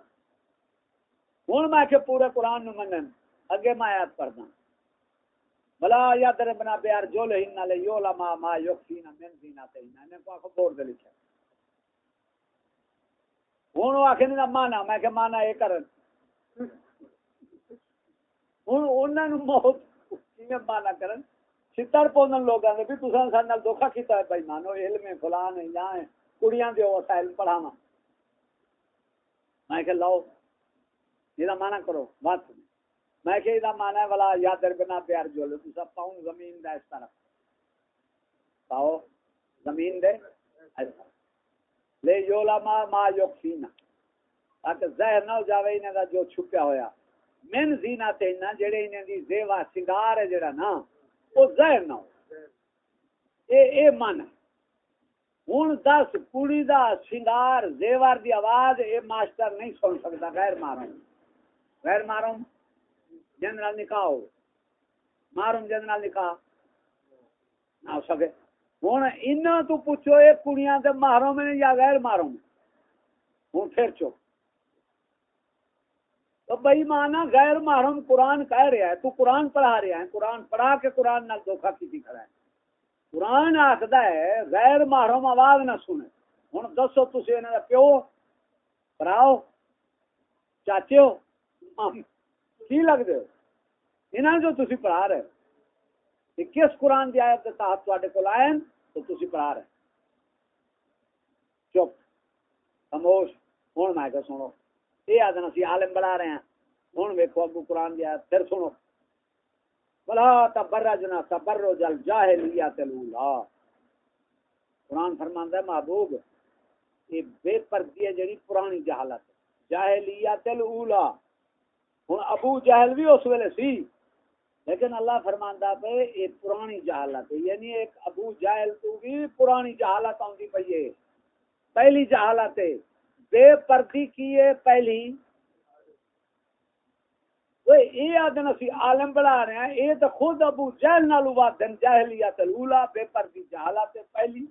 ہن میں کہ پورے قرآن نو منن۔ اگے میں آیات پڑھنا۔ بلا یا در بنا بیار جو لہن نہ لے یو لما ما یکفینا من دینا تینا نے کو خبر دے لکھا۔ ہوں وہ آخر نہیں مانا۔ میں کہ مانا یہ کر۔ ہوں موت مانا کرن؟ چھتر پوندن لوگوں نے بھی تصا سارے دھوکھا کیتا ہے۔ بھائی مانو، علم فلان ہے یا کڑیاں دے وسائل پڑھاوا میں کہ لاؤ، یہ مانا کرو، بات میں کہ یہ مانا ہے، والا یا در بنا پیار جو لو۔ تصا پاؤں زمین دا اس طرف۔ پاؤ زمین دے اس طرف۔ لے یولا ما ما یکفینا تاکہ زہر نہ ہو جاوے انہاں دا جو چھپیا ہویا۔ من زینا تے نہ جڑے انہاں دی زیوا سنگار ہے، جڑا نا او زہر نہ ہو۔ اے اے من ہن دس کڑی دا سنگار زیور دی آواز اے ماسٹر نہیں سن سکتا، غیر ماروں غیر ماروں جنرل نکاح ہو۔ ماروں جنرل نکاح۔ نہ ہو سکے۔ ہوں ان تو پوچھو یہ کڑیاں تے مارو میں یا غیر مارو میں ہوں پھر چو۔ تو بھائی مانا غیر محرم قرآن کہہ رہا ہے، تو قرآن پڑھا رہا ہے۔ قرآن پڑھا کے قرآن نہ دھوکھا کی کھڑا ہے۔ قرآن آخد ہے، غیر محرم آواز نہ سنے۔ ہوں دسو تھی انہوں پیو، پراؤ چاچے ہو کی لگتے ہو؟ انہوں جو تھی پڑھا رہے کہ کس قرآن کی آیت کے تحت تے کو آئے تو تھی پڑھا رہے چپ، خاموش۔ ہوں میں کہ سنو یہ آدھنا سی عالم بڑھا رہے ہیں ہوں ویکو ابو قرآن دی آیت، پھر سنو۔ بلا تبرجنا تبرج الجاہلیت الاولا قرآن فرماندا ہے، محبوب، یہ بے پردی ہے جڑی پرانی جہالت جاہلیت الاولا ہن ابو جہل بھی اس ویلے سی۔ لیکن اللہ فرماندا پہ یہ پرانی جہالت ہے۔ یعنی ایک ابو جہل تو بھی پرانی جہالت آندی پئی ہے۔ پہلی جہالت ہے۔ بے پردی کی ہے پہلی۔ یہ آدن اسی عالم بڑھا رہے ہیں یہ تو خود ابو جہل نالو وادن جہلیت الاولا بے پردی جہالت پہلی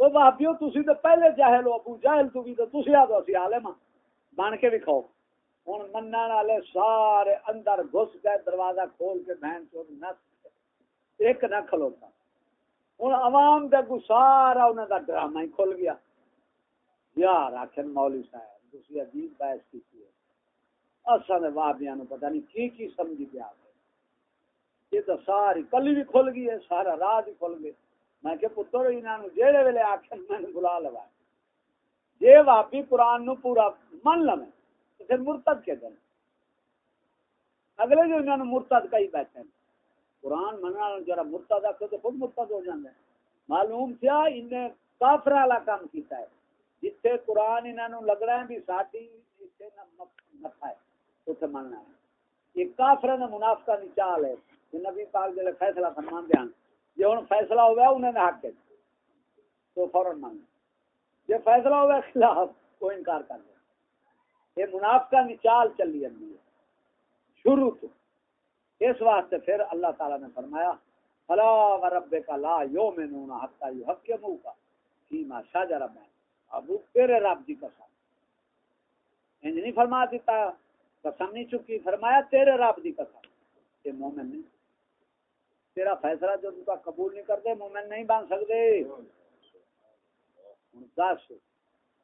تو بھابیو تسی تو پہلے جاہل ہو ابو جہل تو بھی تو تسی آدھو اسی عالم بن کے بھی کھاؤ ہوں من والے سارے اندر گھس گئے دروازہ کھول کے بہن چوٹ نس ایک نہ کھلوتا ہوں عوام دے گو سارا انہوں کا ڈرامہ ہی کھل گیا یار آخر مولوی صاحب دوسری عجیب بحث کی تھی اصل وابیا نو پتہ نہیں کی کی سمجھی پیا یہ تو ساری کلی بھی کھل گئی ہے، سارا راہ بھی کھل گئے۔ میں کہ پتر انہوں جہے ویلے آخر میں بلا لوا۔ جی واپی قرآن نو پورا من لو تو پھر مرتد کے دن اگلے جو انہوں نے مرتد کئی بیٹھے ہیں، قرآن منع جرا مرتد آخر تو خود مرتد ہو جاندے معلوم کیا انہیں کافر والا کام کیتا ہے۔ جتھے قرآن انہوں نے لگ رہا ہے، بھی ساتھی جتھے نفع ہے اتنے مننا ہے۔ یہ کافر نے منافقہ نچال ہے نبی پاک جلے فیصلہ فرمان دیان یہ ہوں فیصلہ ہوا انہیں نے حق ہے تو فوراً مان یہ فیصلہ ہوا خلاف کو انکار کر دیا یہ منافقہ نچال چلی جاتی ہے۔ شروع تو۔ اس واسطے پھر اللہ تعالی نے فرمایا، فلا ورب کا لا یومنون حتا یحکموا کا فیما شجر بین ابو تیرے رب دی قسم۔ انج نہیں فرما دیتا قسم نہیں چکی، فرمایا، تیرے رب دی قسم۔ کہ مومن نہیں۔ تیرا فیصلہ جو کا قبول نہیں کرتے، مومن نہیں بن سکتے۔ دس،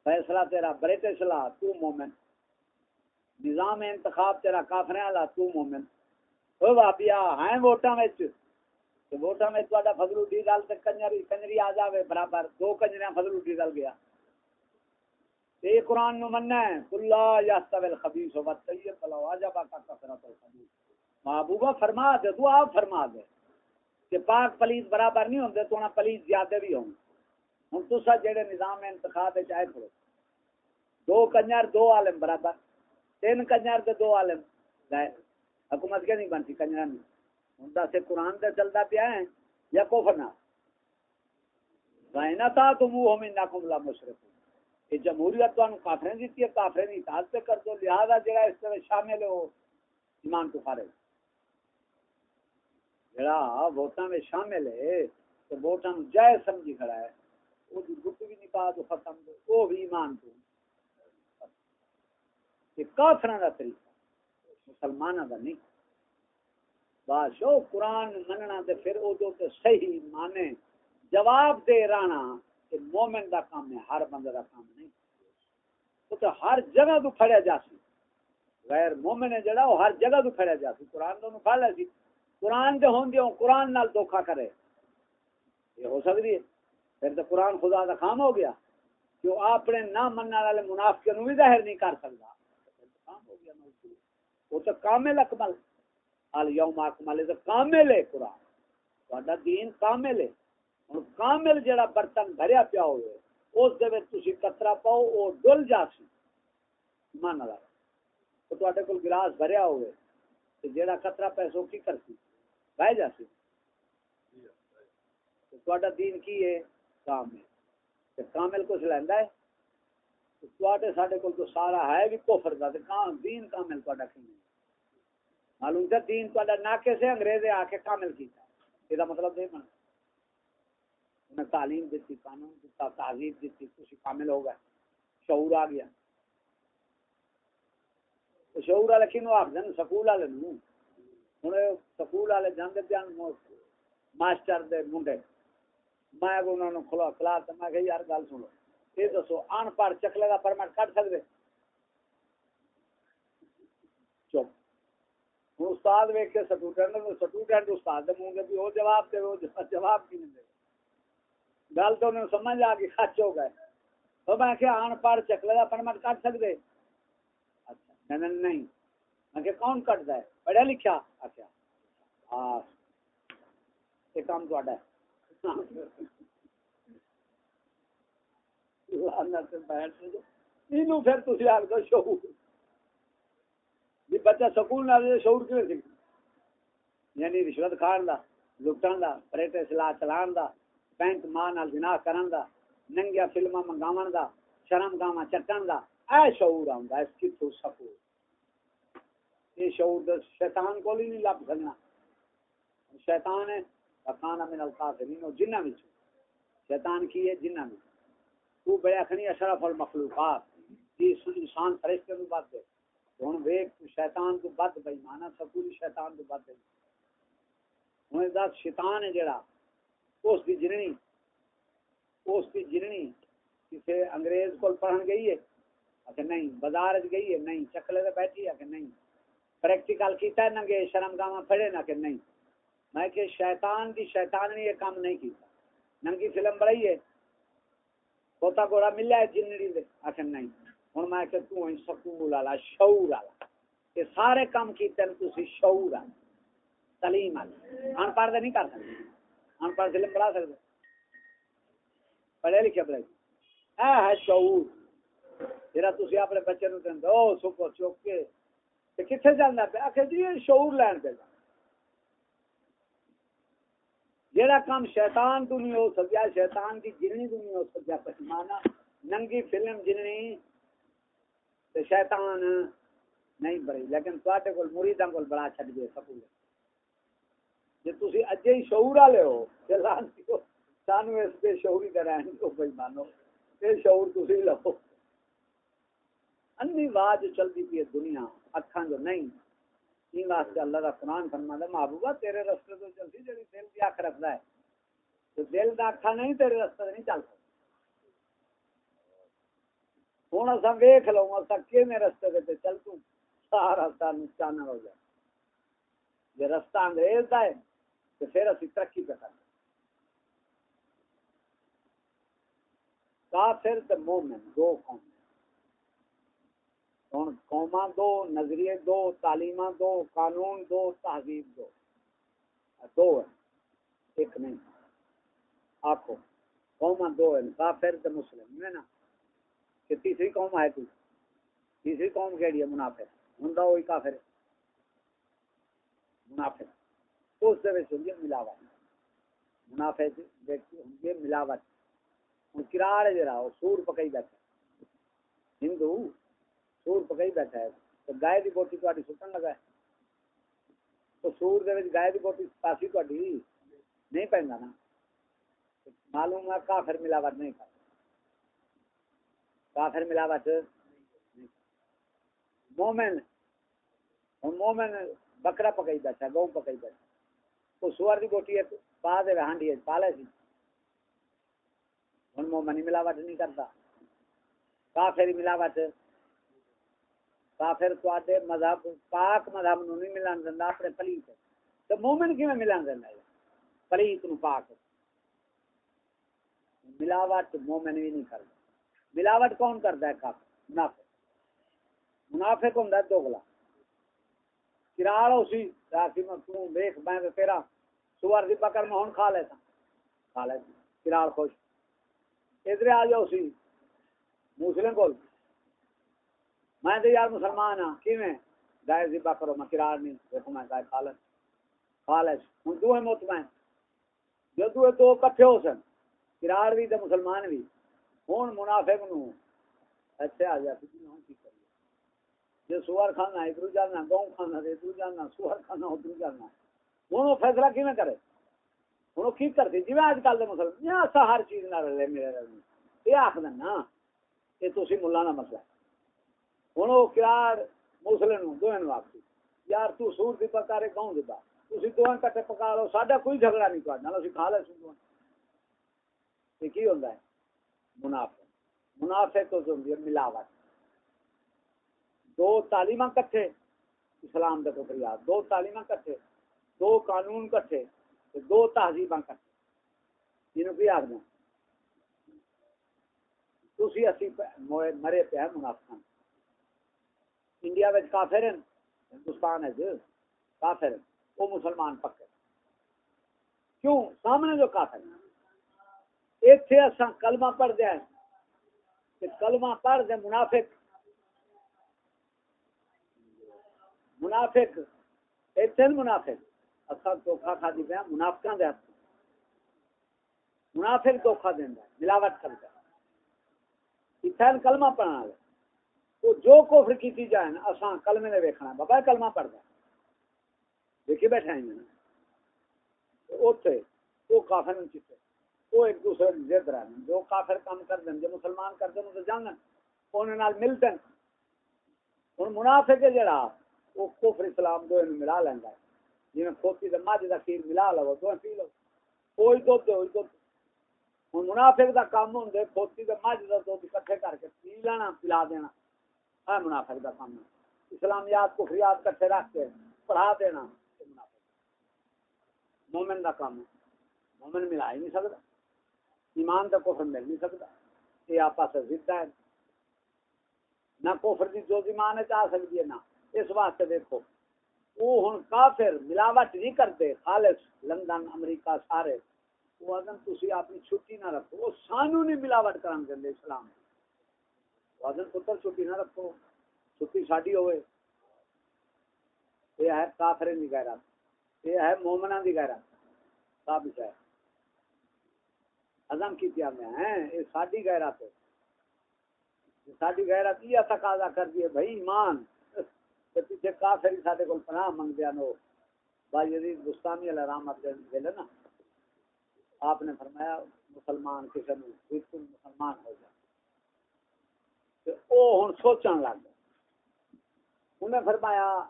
فیصلہ تیرا برٹش لا تو مومن۔ نظام انتخاب تیرا کافر لا تو مومن۔ او بابیا، ہیں ووٹاں وچ۔ ووٹاں وچ تہاڈا فضل اڈی گل تے کنجری کنجری آ جاوے، برابر۔ دو کنجریاں فضل اڈی گل گیا۔ تے قرآن نو مننا ہے کلا یستوی الخبیث والطیب، فلو عجبا کا کثرت الخبیث. محبوبہ فرما دے تو آپ فرما دے کہ پاک پلیز برابر نہیں ہوندے، تو پلیز زیادہ بھی ہوں۔ ہوں تو سا جڑے نظام انتخاب چاہے پڑو دو کنجر، دو عالم برابر۔ تین کنجر دے دو عالم۔ گئے۔ حکومت کیا نہیں بنتی کنجر میں ہوں دس قرآن دے چلتا پیا ہے یا کوفر نہ۔ غائنا تھا تو منہ ہم نہ کملا مشرف یہ جمہوریت تو کافریں دیتی ہے کافریں نہیں اطاعت پہ کر دو۔ لہذا جگہ اس طرح شامل ہو، ایمان کو فارغ۔ جڑا ووٹاں میں شامل ہے، تو ووٹاں جائز سمجھی کھڑا ہے۔ وہ بھی گٹ بھی نہیں پا تو ختم دے وہ بھی ایمان تو۔ یہ کافراں دا طریقہ، مسلماناں دا نہیں۔ باشو قرآن مننا تے پھر او جو تے صحیح مانے، جواب دے رانا مومن دا کام ہے، ہر بندے دا کام نہیں۔ وہ تو ہر جگہ تو پھڑیا جا سی۔ غیر مومن ہے جڑا، وہ ہر جگہ تو پھڑیا جا سی۔ قرآن تو پھڑ لیا سی۔ قرآن دے ہوں دیوں قرآن نال دھوکا کرے۔ یہ ہو سکتی ہے۔ پھر تو قرآن خدا کا خام ہو گیا۔ جو اپنے نہ مننے والے منافق نو بھی ظاہر نہیں کر سکتا۔ کام ہو گیا وہ تو کامل اکمل۔ الیوم اکمل ہے تو کامل ہے قرآن۔ تہاڈا دین کامل ہے۔ ہن کامل جڑا برتن بھریا پیا ہوئے، اس دے وچ تسی قطرہ پاؤ، او ڈل جاسی مان لا تو تہاڈے کول گلاس بھریا ہوئے، تے جڑا قطرہ پیسو کی کرسی؟ بہ جاسی تہاڈا دین کی ہے؟ کام ہے کامل کچھ لیندا ہے؟ تواڈے ساڈے کول تو سارا ہے بھی کفر دا، تے کام دین کامل تہاڈا کی معلوم تے دین تہاڈا ناکے سے انگریز آ کے کامل کیتا۔ اے دا مطلب دے من انہیں تعلیم دیتی، قانون دیتا تہذیب دیتی کچھ کامل ہو گئے شعور آ گیا۔ شعور والے کنو آخر سکول والے ہوں سکول والے جانے پیان ماسٹر دے منڈے۔ میں انہوں نے کھلا کلا تو میں کہ یار گل سنو۔ یہ دسو ان پڑھ چکلے کا پرمٹ کٹ سکتے چپ۔ ہوں استاد ویک کے سٹوڈنٹ سٹوڈنٹ استاد دے منہ بھی وہ جواب دے وہ جواب کی نہیں دے؟ گل تو انہوں سمجھ آ گئی خچ ہو گئے۔ تو میں کہ ان پڑھ چکلے کا پرمٹ کٹ سکتے اچھا نہیں۔ میں کہ کون کٹتا ہے؟ پڑھیا لکھا اچھا ہاں یہ کام تو ہے۔ بچہ سکول شعور کیوں سیکھ یعنی رشوت کھان دا، لٹن دا، پریٹے سلا چلان دا۔ بینک ماں نال جناح کرن دا ننگیا فلما منگاون دا، شرم گاواں چٹن دا، اے شعور آندا اس کی تو سکول یہ شعور شیطان کو نہیں لب سکنا۔ شیطان ہے وکانا من القافرین اور جنہ میں شیطان کی ہے، جنہ میں تو بڑے اخنی اشرف المخلوقات۔ یہ انسان فرشتے تو بات ہے۔ ہن ویک شیطان تو بد بے ایمان سکول شیطان تو بد ہے۔ ہن دا شیطان ہے جڑا۔ اس دی جننی، اس دی جننی، کسے انگریز کول پڑھن گئی ہے؟ کہ نہیں بازار گئی ہے؟ نہیں، چکلے تے بیٹھی ہے؟ کہ نہیں۔ پریکٹیکل کیتا ہے ننگے، شرم گاواں پھڑے نہ کہ نہیں۔ میں کہ شیطان کی شیطان نے یہ کام نہیں کیتا۔ ننگی فلم بڑی ہے۔ کوتا گوڑا ملیا ہے جنری دے۔ آخر نہیں۔ ہوں میں کہ تو ہیں سکول والا، شعور والا۔ یہ سارے کام کیتے ہیں، تسی شعور والا، تعلیم والا۔ ان پڑھ دے نہیں کر سکتے۔ ان پڑھ فلم بڑھا سکتے پڑھے لکھے پڑھے اے ہے شعور۔ جہاں تسی اپنے بچے نو دیں او سکو چوک کے۔ کتنے جانا پہ آخر جی شعور لین پہ جانا جیڑا کام شیطان تو نہیں ہو سکیا، شیطان کی جننی تو نہیں ہو سکیا۔ پشمانا ننگی فلم جننی۔ تو شیطان نہیں بڑی لیکن تواڈے کول، مریداں کول بڑا چھڈ گئے سکول جے تسی اجے ہی شعور والے ہو سانو اس دے شعوری دے رہن کو بھائی مانو اے شعور تسی لو انی واج چلدی پئی دنیا اکھاں جو نہیں این واسطے اللہ کا قرآن فرما دے محبوبہ تیرے رستے تو چلتی جڑی دل دی اکھ رکھدا ہے تو دل دا اکھا نہیں تیرے رستے نہیں چل سکتا ہوں اصا ویخ لو اصا کیویں رستے تے چل تو سارا سان چانر ہو جائے جی رستہ انگریز کا ہے تو پھر اسی ترقی پہ کرتے کافر تے مومن دو قوم ہوں قوما دو، نظریے دو تعلیم دو، قانون دو، تہذیب دو۔ دو ہے ایک نہیں۔ آخو قوما دو ہے کافر تے مسلم۔ ہے نا، کہ تیسری قوم ہے تو تیسری قوم کہڑی ہے؟ منافع ہوں وہی کافر منافع اس ہوں ملاوٹ۔ منافع ہوں ملاوٹ۔ ہوں کراڑ جڑا سور پکائی بیٹھا ہندو سور پکائی بیٹھا ہے۔ تو گائے کی بوٹی تاری سٹن لگا ہے۔ تو سور دے گائے کی بوٹی پاسی تاری نہیں پہنتا نا۔ معلوم ہے کافر ملاوٹ نہیں کرتا کافر ملاوٹ مومن مومن بکرا پکائی بیٹھا گو پکائی بیٹھا تو سور کی بوٹی ہے پا دے ہانڈی ہے پا لے سی ہوں مومن ملاوٹ نہیں کرتا۔ کافر ملاوٹ۔ کافر تے مذہب، پاک مذہب نو نہیں ملان دیندا، اپنے پلیت۔ تے مومن کیویں ملان دیندا ہے؟ پلیت نو پاک۔ ملاوٹ مومن بھی نہیں کردا۔ ملاوٹ کون کردا ہے کافر؟ منافق۔ منافق ہوندا ہے دوگلا کراڑ اسی راسی میں تو دیکھ میں تیرا سوار دی پکڑ میں ہن کھا لیتا۔ کھا لیتا۔ کراڑ خوش۔ ادھر آ جاؤ سی۔ مسلم کول۔ میں تو یار مسلمان ہاں۔ کیویں؟ گائے ذبح کرو میں کرار نہیں دیکھو میں گائے خالص خالص ہوں دو مطمئن۔ جو دو دو کٹھے ہو سن۔ کرار بھی تے مسلمان بھی ہوں منافق نو۔ اچھے آ جا۔ کسی ہوں کی کریے جو سوار کھانا ادھر جانا، گاؤں کھانا ادھر جانا، سوار کھانا ادھر جانا۔ ہوں وہ فیصلہ کیویں کرے؟ ہوں وہ کی کرتے؟ جی اج کل کے مسلمان ہر چیز نہ رلے میرے رلے یہ آخر نا، یہ تھی ملا نہ مسئلہ۔ ہوں وہ کیار مسلم دو واپسی یار تو سور دی پکارے کون دیتا تھی دو کٹے پکا لو، ساڈا کوئی جھگڑا نہیں کرنا اسی کھا لے سو یہ کی ہوتا ہے؟ منافع منافع تو ملاوٹ۔ دو تعلیم کٹھے، اسلام دے تو دو تعلیم کٹھے، دو قانون کٹھے دو تہذیب کٹھے۔ جنہوں کی آخنا تھی اسی مرے پہ منافع انڈیا کافر ہیں، ہندوستان ہے کافر وہ مسلمان پکے۔ کیوں؟ سامنے جو کافر اتنے اصا کلمہ پڑھ دیا کلمہ پڑھ دے منافق منافق اتنے منافق۔ اصا دھوکھا کھا دی پیا منافقہ دے منافق دھوکھا دینا ملاوٹ کرتا اتنے کلمہ پڑھنا لے تو جو کفر کیتی جائے نا، اساں کلمے نے ویکھنا بابا، کلمہ پڑھدا دیکھی بیٹھے ہیں نا اوتھے وہ کافر نہیں چتے وہ ایک دوسرے ضد رہے جو کافر کام کر دیں جو مسلمان کر دیں تو جانن انہاں نال ملتے ہیں ہن منافق جڑا۔ وہ کفر اسلام دو نو ملا لیندا ہے۔ جی میں کھوتی تے ماجھ دا کھیر ملا لو تو پی لو۔ کوئی دودھ ہوئی دودھ ہن منافق دا کام ہوندے کھوتی تے ماجھ دا دودھ اکٹھے کر کے پی لینا، پلا دینا۔ ہے منافق کا کام۔ اسلامیات کفریات کٹھے رکھ کے پڑھا دینا۔ مومن کا کام۔ ہے مومن ملا ہی نہیں سکتا ایمان کا کفر مل نہیں سکتا یہ آپس ضد ہے نہ کفر کی جو ایمان ہے چاہ سکتی ہے، نہ اس واسطے دیکھو۔ وہ ہوں کافر ملاوٹ نہیں کرتے، خالص لندن، امریکہ سارے۔ وہ آدم تھی اپنی چھٹی نہ رکھو۔ وہ سانو نہیں ملاوٹ کران دیں اسلام۔ وہ آدم پتر چھٹی نہ رکھو۔ چھٹی ساڈی ہوئے۔ یہ ہے کافر کی غیرت۔ یہ ہے مومنا کی غیرت۔ ثابت ہے۔ ازم کی کیا میں ہیں۔ یہ ساڈی غیرت ہے۔ ساڈی غیرت یہ تقاضا کر دیے بھائی، ایمان۔ پیچھے کافر ہی سارے کو پناہ منگ دیا نو بھائی جی، یزید گستامی علیہ رحمت دے نا۔ آپ نے فرمایا، مسلمان کسی نے بالکل مسلمان ہو جائے۔ وہ ہوں سوچن لگ گیا انہیں فرمایا،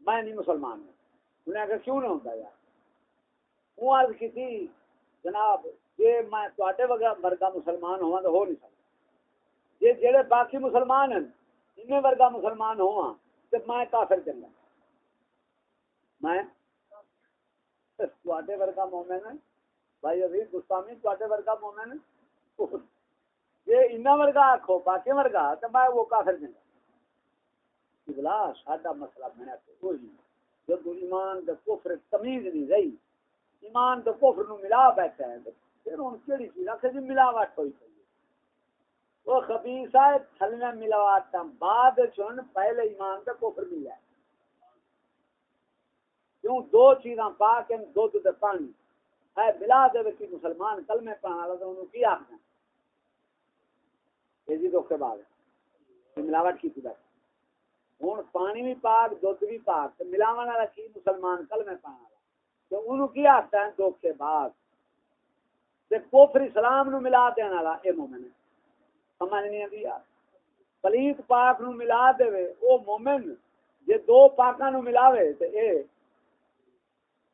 میں نہیں مسلمان ہوں۔ انہیں آخر کیوں نہیں ہوتا یار؟ وہ عرض کی تھی جناب یہ میں تے ورگا مسلمان ہوا تو ہو نہیں سکتا یہ جڑے باقی مسلمان ہیں انہیں ورگا مسلمان ہوا تو میں کافر چنگا میں؟ تے ورگا مومن ہے بھائی ابھی گستامی تے ورگا مومن ہے یہ ان ورگا آخو باقی ورگا، تو میں وہ کافر چنگا بلا ساڈا مسئلہ بنیا وہی جب ایمان دے کفر تمیز نہیں رہی، ایمان دے کفر نو ملا بیٹھا ہے پھر ہن کیڑی چیز آکھے جی ملاوٹ ہوئی پئی۔ وہ خبیث ہے تھلنے ملاوٹ بعد چن پہلے ایمان دے کفر ملا ہے۔ کیوں دو چیزاں پاک ہیں دو تے پانی۔ ہے ملا دے وچ مسلمان کلمے پڑھن والا تے انہوں کی آکھنا یہ جی دھوکے بعد۔ ہے ملاوٹ کی تھی ہوں پانی بھی پاک دھد بھی پاک۔ ملاو والا کی مسلمان کلمے پانا والا تو انہوں کی آخر ہے دھوکے بعد۔ کوفر اسلام نو ملا دینا والا، اے مومن ہے۔ سمجھ نہیں آتی پلیت پاک نو ملا دے او مومن، جے دو پاکاں نو ملاوے تے اے،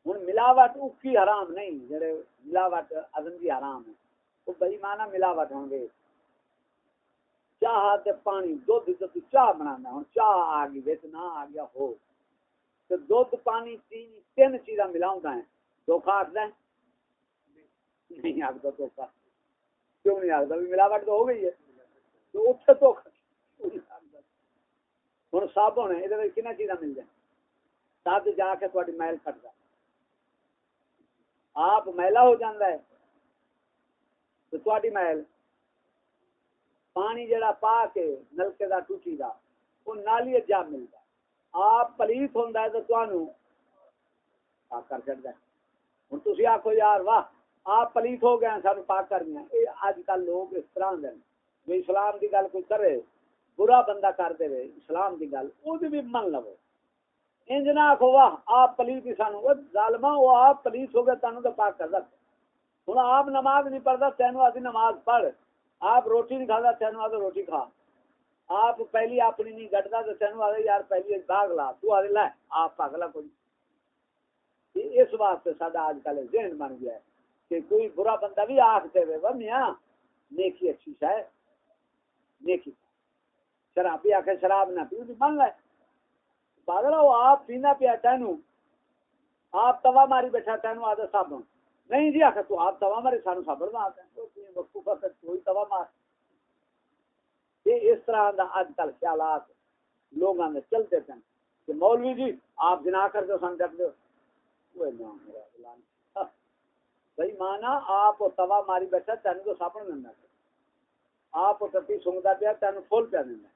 ہن ملاوٹ اکی حرام نہیں، جڑے ملاوٹ ازم دی حرام ہے۔ او بے ایمانہ ملاوٹ ہوں گے۔ چاہ تے پانی، دودھ تے چاہ بنانا، ہن چاہ آ گئی وچ نہ آ گیا ہو۔ تے دودھ، پانی تین تین چیزاں ملاوندا ہے۔ دھوکا آکھدا ہے؟ نہیں آکھدا دھوکا۔ کیوں نہیں آکھدا بھی ملاوٹ تو ہو گئی ہے۔ تو اوتھے تو ہن صابن ہے ادھر چیزاں مل جائیں ساتھ جا کے تہاڈی محل کٹ جائے آپ میلا ہو جاندہ ہے تو تہاڈی محل پانی جڑا پا کے نلکے دا ٹوٹی دا وہ نالی جا ملتا آپ پلیت ہوندا ہے تو تانوں پاک کر چھڑدا ہے ہن تسی آکھو یار واہ آپ پلیت ہو گئے سانو پاک کر دیا اے اج کل لوگ اس طرح دے جو اسلام دی گل کوئی کرے، برا بندہ کر دے اسلام دی گل، او دی بھی من لو انج نہ آکھو، واہ، آپ پلیت ہی سانو او ظالما او آپ پلیت ہو گئے تانوں تو پاک کر دا ہن آپ نماز نہیں پڑھدا تینوں آدھی نماز پڑھ۔ آپ روٹی نہیں کھاتا تین آدھے روٹی کھا۔ آپ پہلی اپنی نہیں گٹتا تو تین آدھے یار پہلی باغ لا۔ تو آدھے لائے آپ پاگلا کوئی۔ اس واسطے ساڈا آج کل ذہن بن گیا ہے کہ کوئی برا بندہ بھی آخ دے وہ میاں، نیکی اچھی ہے نیکی شراب بھی آخر شراب نہ پیو تو من لائے پاگلا وہ آپ پینا پیا تینوں آپ توا ماری بیٹھا تینوں آدھے صابن۔ نہیں جی آخر تو آپ توا مارے سانو صبر نہ آتے ہیں وقوف آخر کوئی توا مار۔ یہ اس طرح دا آج کل خیالات لوگوں میں چلتے تھے کہ مولوی جی آپ جنا کر دو، سن کر دو۔ ہاں۔ بھائی مانا، آپ توا ماری بیٹھا تین تو سابن دینا آپ ٹٹی سونگتا پیا تین فل پیا دینا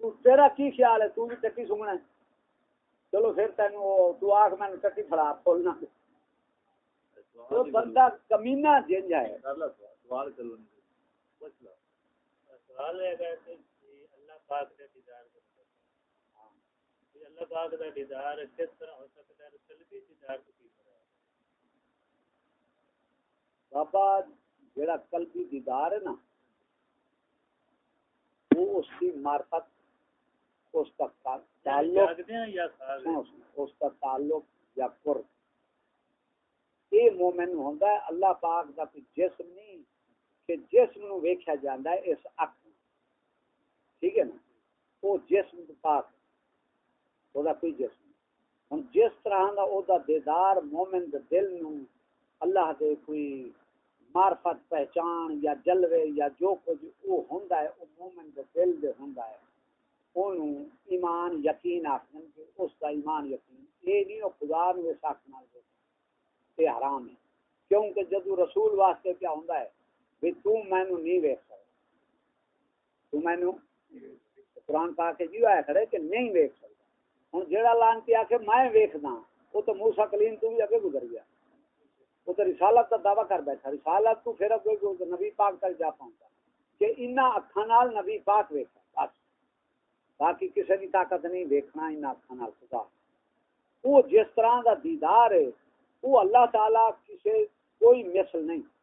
تو تیرا کی خیال ہے؟ تو بھی ٹٹی سونگنا ہے۔ چلو پھر تین تو آخ میں ٹٹی فڑا فل نہ بندہ کمینہ جن جائے سوال چلو سوال ہے۔ کہ اللہ پاک کا دیدار اللہ پاک کا دیدار کس طرح ہو سکتا ہے؟ قلبی دیدار کو کی طرح بابا جڑا قلبی دیدار ہے نا وہ اس کی معرفت اس کا تعلق اس کا تعلق یا قرب۔ یہ مومن ہوندا ہے اللہ پاک دا جسم نہیں کہ جسم نو ویکھیا جاندا ہے اس اکھ ٹھیک ہے نا؟ وہ جسم پاک وہ دا کوئی جسم ہوں جس طرح دا او دا دیدار مومن دے دل نو اللہ دے کوئی معرفت، پہچان یا جلوے یا جو کچھ او ہوندا ہے او مومن دے دل دے ہوندا ہے۔ اونوں ایمان یقین آکھن کہ اس دا ایمان یقین اے نہیں، او خدا نو اس حق نال دے اے حرام ہے۔ کیونکہ جدو رسول واسطے کیا ہوندا ہے بھی تو مینوں نہیں ویکھ سکدا۔ تو مینوں قرآن پاک جی آیا کھڑے کہ نہیں ویکھ سکدا۔ ہوں جہاں لانتی آ کے میں ویکھدا ہاں، وہ تو موسا کلیم تو بھی اگے گزر گیا وہ تو رسالت کا دعویٰ کر بیٹھا۔ رسالت تو پھر اگے نبی پاک تک جا پہنچا کہ ان اکھان نبی پاک ویکھا بس۔ باقی کسی کی طاقت نہیں ویکھنا ان اکھان خدا۔ وہ جس طرح دا دیدار ہے، وہ اللہ تعالی کسی کوئی مثل نہیں۔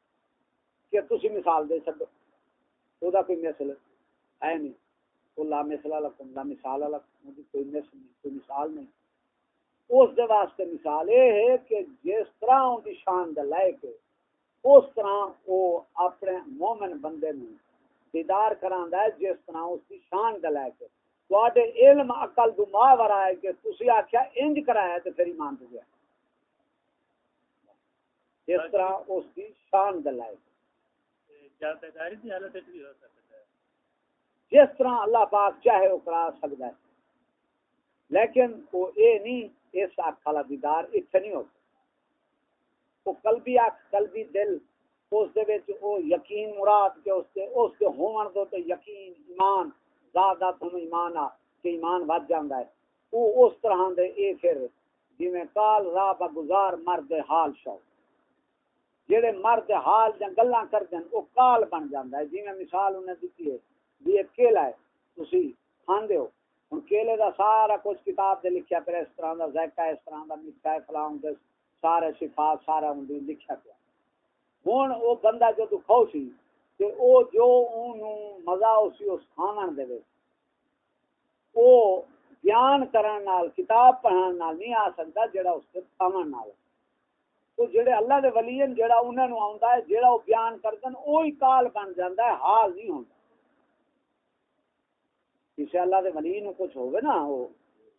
کہ تسی مثال دے سکو وہ کوئی مثل ہے نہیں۔ وہ لا مثلا لکم لا مثال لکم کوئی مثل نہیں، کوئی مثال نہیں۔ اس دے واسطے مثال یہ ہے کہ جس طرح ان کی شان دے لائے کے اس طرح وہ اپنے مومن بندے میں دیدار کراندا ہے جس طرح اس کی شان دے لائے کے تواڈے علم عقل دو ماورا ہے کہ تسی آکھیا انج کرایا تے پھر ایمان دے گیا۔ جس طرح اس کی شان دے سکتا جس طرح اللہ پاک چاہے وہ کرا سکتا ہے۔ لیکن وہ اے نہیں اس اکھ والا دیدار اتنے نہیں ہوتا وہ قلبی اکھ قلبی دل، اس دے وچ او یقین مراد کے اس کے اس کے ہون دو تے یقین، ایمان، زیادہ تم ایمان آ، کہ ایمان ود جاندا ہے۔ وہ اس طرح دے اے پھر جویں کال را با گزار مرد حال شو جڑے مرد حال جن گلاں کردن او کال بن جاندا ہے۔ جویں مثال انہیں دتی ہے بھی ایک کیلا ہے، تسی کھاندے ہو۔ ہن کیلے دا سارا کچھ کتاب دے لکھیا پھر اس طرح دا ذائقہ اس طرح دا میٹھا ہے فلاں دے سارے صفات سارا ہن لکھیا پیا۔ ہن او بندہ جو تو کھاؤ سی، تے او جو اونوں مزہ اسی اس کھاون دے وچ۔ او بیان کرن نال، کتاب پڑھن نال نہیں آ سکدا جڑا اس تے کھاون نال۔ تو جڑے اللہ دے ولی ہیں جڑا انہاں نو آوندا ہے جڑا او بیان کردن، اوہی کال بن جاندا ہے، حال نہیں ہوندا۔ کسی اللہ دے ولی نو کچھ ہوگے نا وہ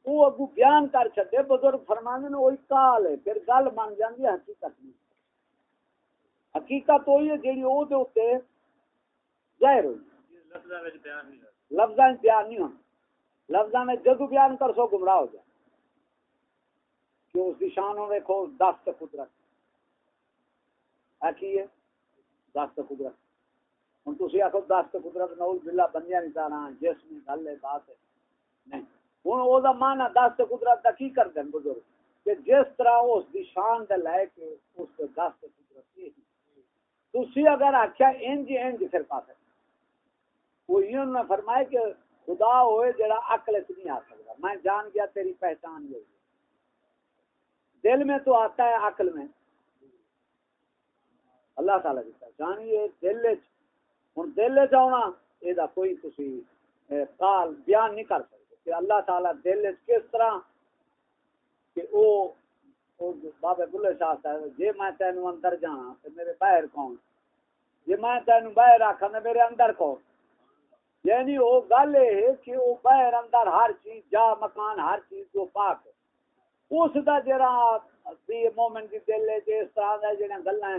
وہ اگو بیان کر چھتے بزرگ فرمانے نے وہی کال ہے پھر گل بن جاندی ہے حقیقت نہیں حقیقت وہی ہے جیڑی او دے اوتے ظاہر ہوئی۔ لفظاں بیان نہیں ہونا لفظاں میں جدو بیان کر سو گمراہ ہو جائے کہ اس کی شان ہو دیکھو دست قدرت۔ ہے؟ دست قدرت۔ ہوں تھی آخو دس تو قدرت نول بلا بندیا نہیں تارا جسم گل ہے، بات ہے۔ نہیں۔ ہوں وہ مانا دس تو قدرت کا کی کر دیں بزرگ؟ کہ جس طرح اس کی شان دے لے کے اس کو دس تو قدرت تھی اگر آخیا انج انج پھر پا سکتے وہ نے فرمایا کہ خدا ہوئے جڑا عقل سے نہیں آ سکتا میں جان گیا تیری پہچان یہ دل میں تو آتا ہے عقل میں۔ اللہ تعالیٰ کی پہچان یہ دل ہوں دل چنا یہ کوئی تھی کال بیان نہیں کر سکتے کہ اللہ تعالی دل کس طرح کہ او بابے بلے شاہ صاحب جی میں تینوں اندر جانا تو میرے باہر کون؟ جی میں تینوں باہر آخا تو میرے اندر کون؟ یعنی وہ گل یہ کہ وہ باہر اندر ہر چیز، جا مکان، ہر چیز جو پاک اس کا جرا مومنٹ کی دل ہے جس طرح جہاں گلا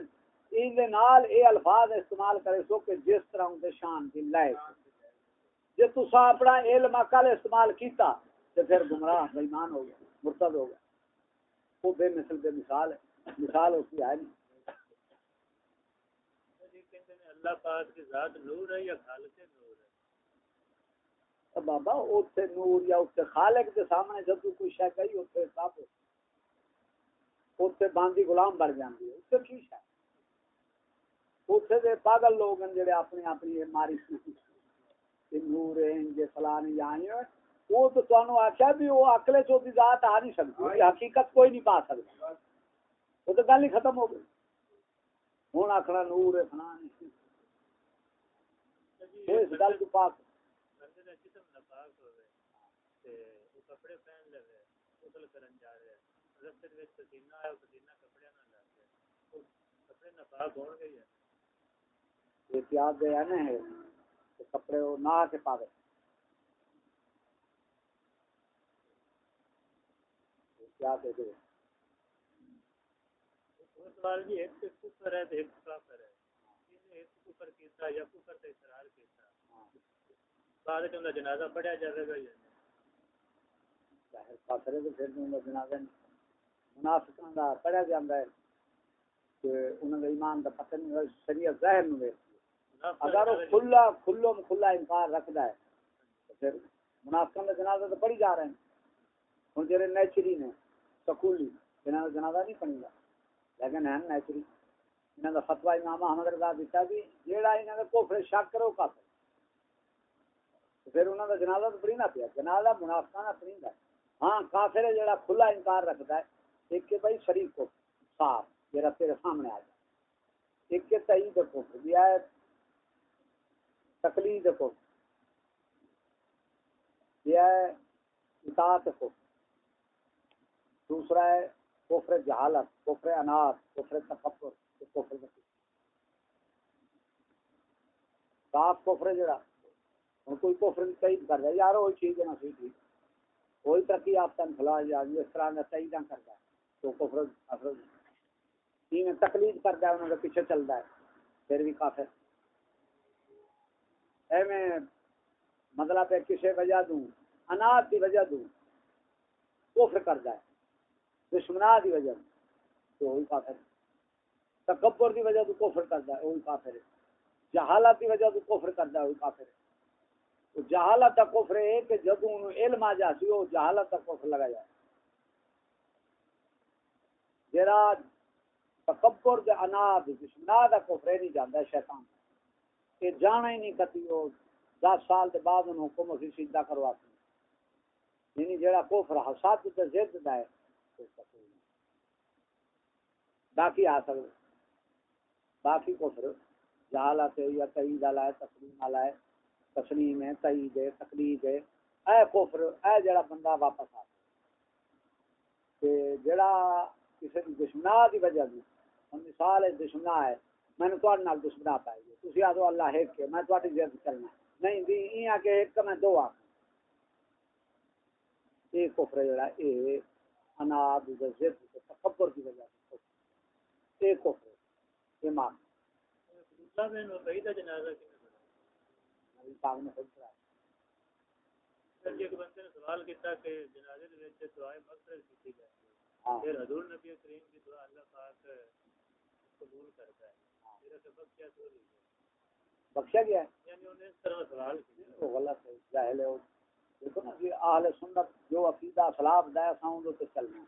اے الفاظ استعمال کرے سو کہ جس طرح ان شان کی لائے جی تسا اپنا علم عقل استعمال کیتا تو پھر گمراہ بےمان ہو گیا مرتد ہو گیا۔ وہ بے مثل بے مثال ہے۔ مثال اس کی ہے نہیں۔ اللہ پاک کی ذات نور ہے یا خالق نور ہے؟ بابا نور یا خالق سامنے جب کوئی اتنے باندھی غلام ہے۔ کی اتنے دے پاگل لوگ ہیں جڑے اپنی اپنی ماری نور جے فلانی آئی وہ تو تمہیں آخیا بھی وہ اکلے چوتھی ذات آ نہیں سکتی حقیقت کوئی نہیں پا سکتا وہ تو گل ہی ختم ہو گئی۔ ہوں آخنا نور فلان اس گل کو پاک۔ کپڑے پہن لے غسل کرن جا رہے۔ رستے وچ پسینہ آیا پسینہ کپڑے نہ لگ گیا کپڑے ناپاک ہون گئی ہے احتیاط دے آنے ہیں کہ کپڑے وہ نہ کے پاوے کیا کہتے ہیں۔ وہ سوال ایک سے کفر ہے تو ایک کافر ہے۔ انہیں ایک کفر کیتا یا کفر تے اقرار کیتا بعد وچ اوندا جنازہ پڑھیا جاوے گا یا نہیں؟ ظاہر کافر ہے تو پھر بھی انہوں جنازہ نہیں۔ منافقاں دا پڑھیا جاندا ہے کہ انہوں دا ایمان دا پتہ نہیں شریعت ظاہر نہیں اگر وہ کھلا کھلو میں کھلا انکار رکھتا ہے، تو پھر منافقاں دا جنازہ تو پڑھی جا رہے ہیں۔ ہن جڑے نیچری نے، سکولی انہاں دا جنازہ نہیں پڑھی گا۔ لیکن ہیں نیچری۔ انہاں دا فتوی امام احمد رضا دیتا بھی، جیڑا انہاں دا کفر شک کرو کافر پھر انہاں دا جنازہ تو پڑھی نہ پیا۔ جنازہ منافقاں دا پڑھی ہے ہاں کافر ہے جیڑا کھلا انکار رکھتا ہے۔ ایک کہ بھائی شریف کو صاف، جیڑا تیرے سامنے آ جائے۔ ایک کہ تئید کو دیا ہے تقلید کو۔ دیا ہے اطاعت کو۔ دوسرا ہے کفر جہالت، کفر اناس کفر تکبر کفر ذکر صاف کفر جڑا۔ ہن کوئی کفر تائید کر رہا یار وہی چیز ہے نا صحیح ٹھیک کوئی ترقی آپ تن کھلا یا اس طرح کا تائید نہ کرتا ہے۔ تو کفر افر جی، تقلید کرتا ہے، انہوں کے پیچھے چلتا ہے۔ پھر بھی کافر۔ اے میں مطلب ہے کسے وجہ دوں، اناج کی وجہ دوں، کفر کرتا ہے دشمنا کی وجہ دوں، تو وہی کافر ہے۔ تکبر کی وجہ تو کفر کرتا ہے وہی کافر ہے۔ جہالت کی وجہ تو کفر کرتا ہے وہی کافر ہے۔ تو جہالت کا کفر ہے کہ جب انہوں علم آ جاتی ہو جہالت کا کفر لگا جائے۔ جرا تکبر دے اناد دشمنا دا کفر نہیں جاندا ہے، شیطان۔ کہ جانا ہی نہیں کتی ہو دس سال دے بعد انہوں حکم اسی سیدھا کرواتے یعنی جڑا کفر حساد تے ضد دا ہے، تو اس کا باقی کفر جہالت ہے یا تئید والا ہے، تسلیم والا ہے، تسلیم ہے تئید ہے، تقلید ہے۔ اے کفر، اے جڑا بندہ واپس آ جڑا کسی دشمنا کی وجہ دی مثال ہے دشمنا ہے۔ میں نے تواڈے نال دشمنا پائی ہے۔ تسی آدو اللہ ایک کے میں تواڈی ضد کرنا نہیں دی ایاں کہ ایک میں دو آ یہ کفر ہے جڑا اے اناد دے ضد تکبر کی وجہ سے۔ یہ کفر ہے یہ مان عبداللہ بن ابی دا جنازہ نبی پاک نے خود کرایا۔ پھر ایک بندے نے سوال کیتا کہ جنازے دے وچ دعائے مغفرت کیتی جاتی ہے ہاں۔ پھر حضور نبی کریم کی دعا اللہ پاک قبول کرتا ہے۔ تو بخشا گیا ہے؟ یعنی غلط ہے جاہل ہے۔ دیکھو نا کہ اہل سنت جو عقیدہ اون تے چلنا۔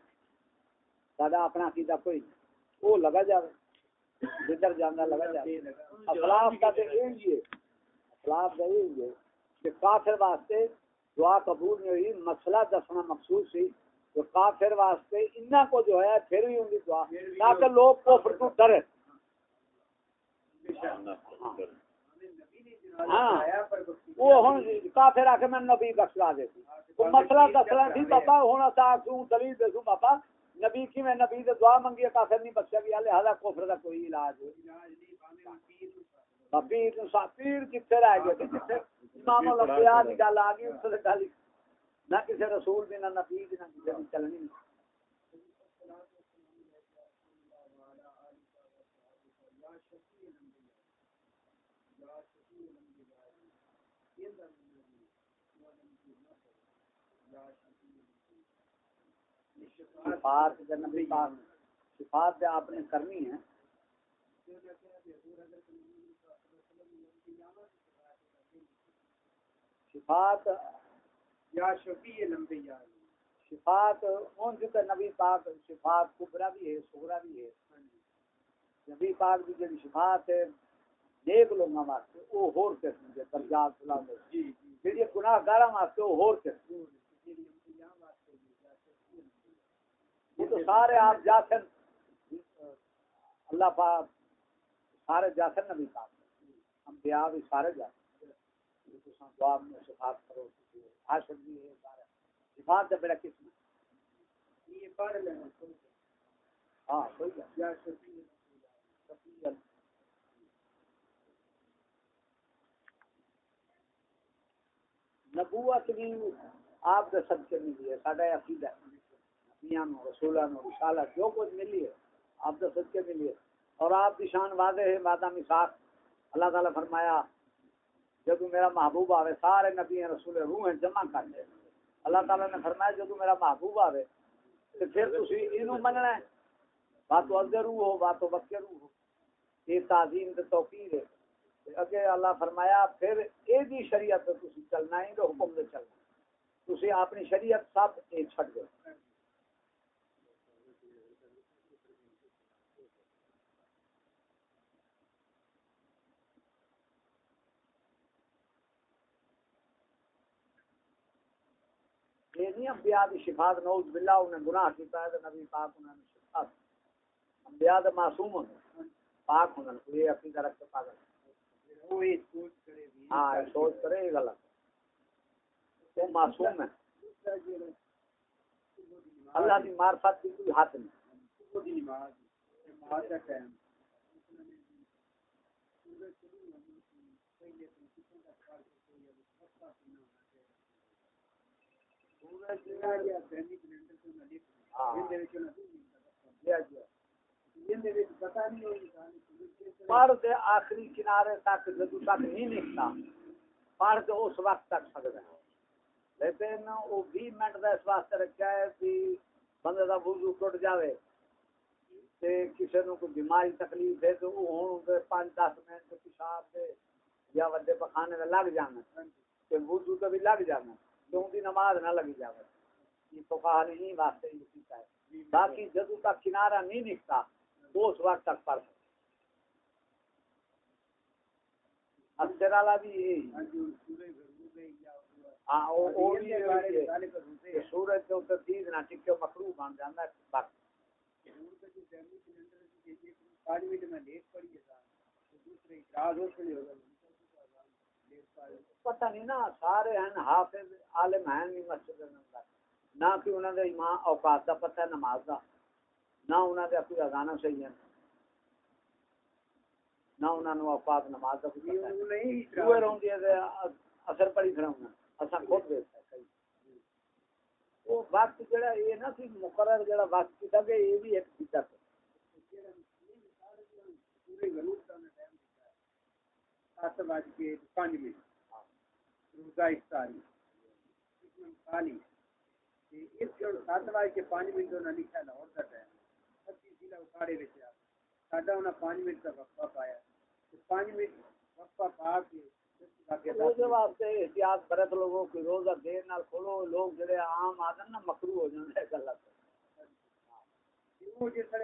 ساڈا اپنا عقیدہ کوئی نہیں۔ وہ لگا جاوے۔ جدھر جانا لگا جاوے۔ اخلاف کا تے ہے۔ اخلاف کا ہے کہ کافر واسطے دعا قبول نہیں ہوئی مسئلہ دسنا مقصود سی۔ تو کافر واسطے انہاں کو جو ہے پھر بھی ان کی دعا۔ تاکہ لوگ کفر تو ڈرے۔ ہاں وہ ہن کافر آ کے میں نبی دے تو مسئلہ دسنا بابا ہونا تھا کیوں دلیل دے سو بابا نبی کی میں نبی سے دعا منگی ہے کافر نہیں بخشا گیا، لہذا کفر کا کوئی علاج ہے پیر پیر کتنے رہ گئے؟ امام الانبیاء دی گل آ گئی، اس سے گل نہ کسی رسول دی، نہ نبی دی، نہ کسی چلنی نہیں۔ صفات دے نبی پاک صفات دے آپ نے کرنی ہے۔ صفات یا شفیع لمبیا صفات ان سے نبی پاک صفات کبرا بھی ہے سغرا بھی ہے۔ نبی پاک کی جڑی صفات ہے نیک لوگوں واسطے وہ ہور قسم کے درجات بلند جی جی۔ جڑی گناہ گاراں واسطے وہ ہور قسم تو سارے آپ جاسن اللہ پاک سارے جاسن نبی پاک بھی سارے جاسن دعا میں کرو۔ عاشق بھی ہے سارے۔ کا یہ پڑھ لینا ہاں کوئی بات نبوت بھی آپ کے سب کے ملی ہے ساڈا عقیدہ ہے۔ نبیاں نو، رسولاں نو رسالت جو کچھ ملی ہے، آپ تو صدقے ملی ہے۔ اور آپ کی شان واضح ہے، وعدہ مساق اللہ تعالیٰ فرمایا جب میرا محبوب آوے، سارے نبی رسول روح ہیں، جمع کر دے اللہ تعالیٰ نے فرمایا جب میرا محبوب آوے، تو پھر تسی اینو مننا ہے۔ بات ازر روح ہو بات وقت روح ہو۔ یہ تعظیم تے توقیر ہے۔ تے اگے اللہ فرمایا، پھر اے دی شریعت تے تسی چلنا ہے تو حکم دے چلنا تسی اپنی شریعت سب اے چھڑ دو یہ نہیں انبیاء دی شفاعت نعوذ باللہ انہیں گناہ کیتا ہے نبی پاک انہوں نے شفاعت انبیاء دے معصوم ہونے پاک ہونے کوئی عقیدہ رکھ کے پاگل۔ وہ یہ سوچ کرے بھی۔ ہاں یہ سوچ کرے یہ غلط۔ وہ معصوم ہے اللہ دی معرفت کی کوئی حد نہیں۔ نماز نماز کا ٹائم پڑھ دے آخری کنارے تک جدو تک نہیں نکتا پڑھ دے اس وقت تک سکتا ہے۔ لیکن وہ بھی منٹ کا اس واسطے رکھا ہے کہ بندے کا وضو ٹوٹ جاوے۔ تے کسی نو کوئی بیماری تکلیف ہے تو وہ ہوں دے پانچ دس منٹ پیشاب دے یا وڈے پخانے میں لگ جانا۔ تے وضو تو بھی لگ جانا۔ کیوں دی نماز نہ لگی جاوے یہ تو کہا نہیں واسطے یہ کیتا ہے باقی جدو تک کنارہ نہیں نکتا تو اس وقت تک پڑھ سکتا اکثر والا بھی یہی ہاں او او بھی یہ ہے کہ سورج کے اوپر تیز نہ ٹکے مکروہ بن جاتا ہے بس سورج کا جو کیلنڈر ہے کہ یہ منٹ میں لیٹ پڑی ہے دوسرے اعتراض ہو کے ہوگا پتہ نہیں نا سارے ہیں حافظ عالم ہیں نہیں مسجد نہ کہ انہوں نے امام اوقات کا پتہ ہے نماز کا نہ انہوں نے کوئی اذانہ صحیح ہے۔ نہ انہوں نے اوقات نماز کا کوئی پتہ نہیں دوئے رہوں گے اثر پڑی کھڑا ہوں اساں خود دیکھتا ہے وہ وقت جڑا یہ نہ سی مقرر جڑا وقت کیتا کہ یہ بھی ایک بدعت ہے پورے غروب کا ٹائم ہوتا ہے سات بج کے پانچ منٹ روزہ افطاری۔ خالی۔ اس کے سات بج کے پانچ منٹ انہوں نے لکھا لاہور کا ٹائم سچی ضلع اکھاڑے وچ آ ساڈا انہاں پانچ منٹ کا وقفہ پایا۔ پانچ منٹ وقفہ پا کے روزے واسطے احتیاط برت لوگوں کی روزہ دیر نال کھولو۔ لوگ جڑے عام آدن نا مکرو ہو جاندے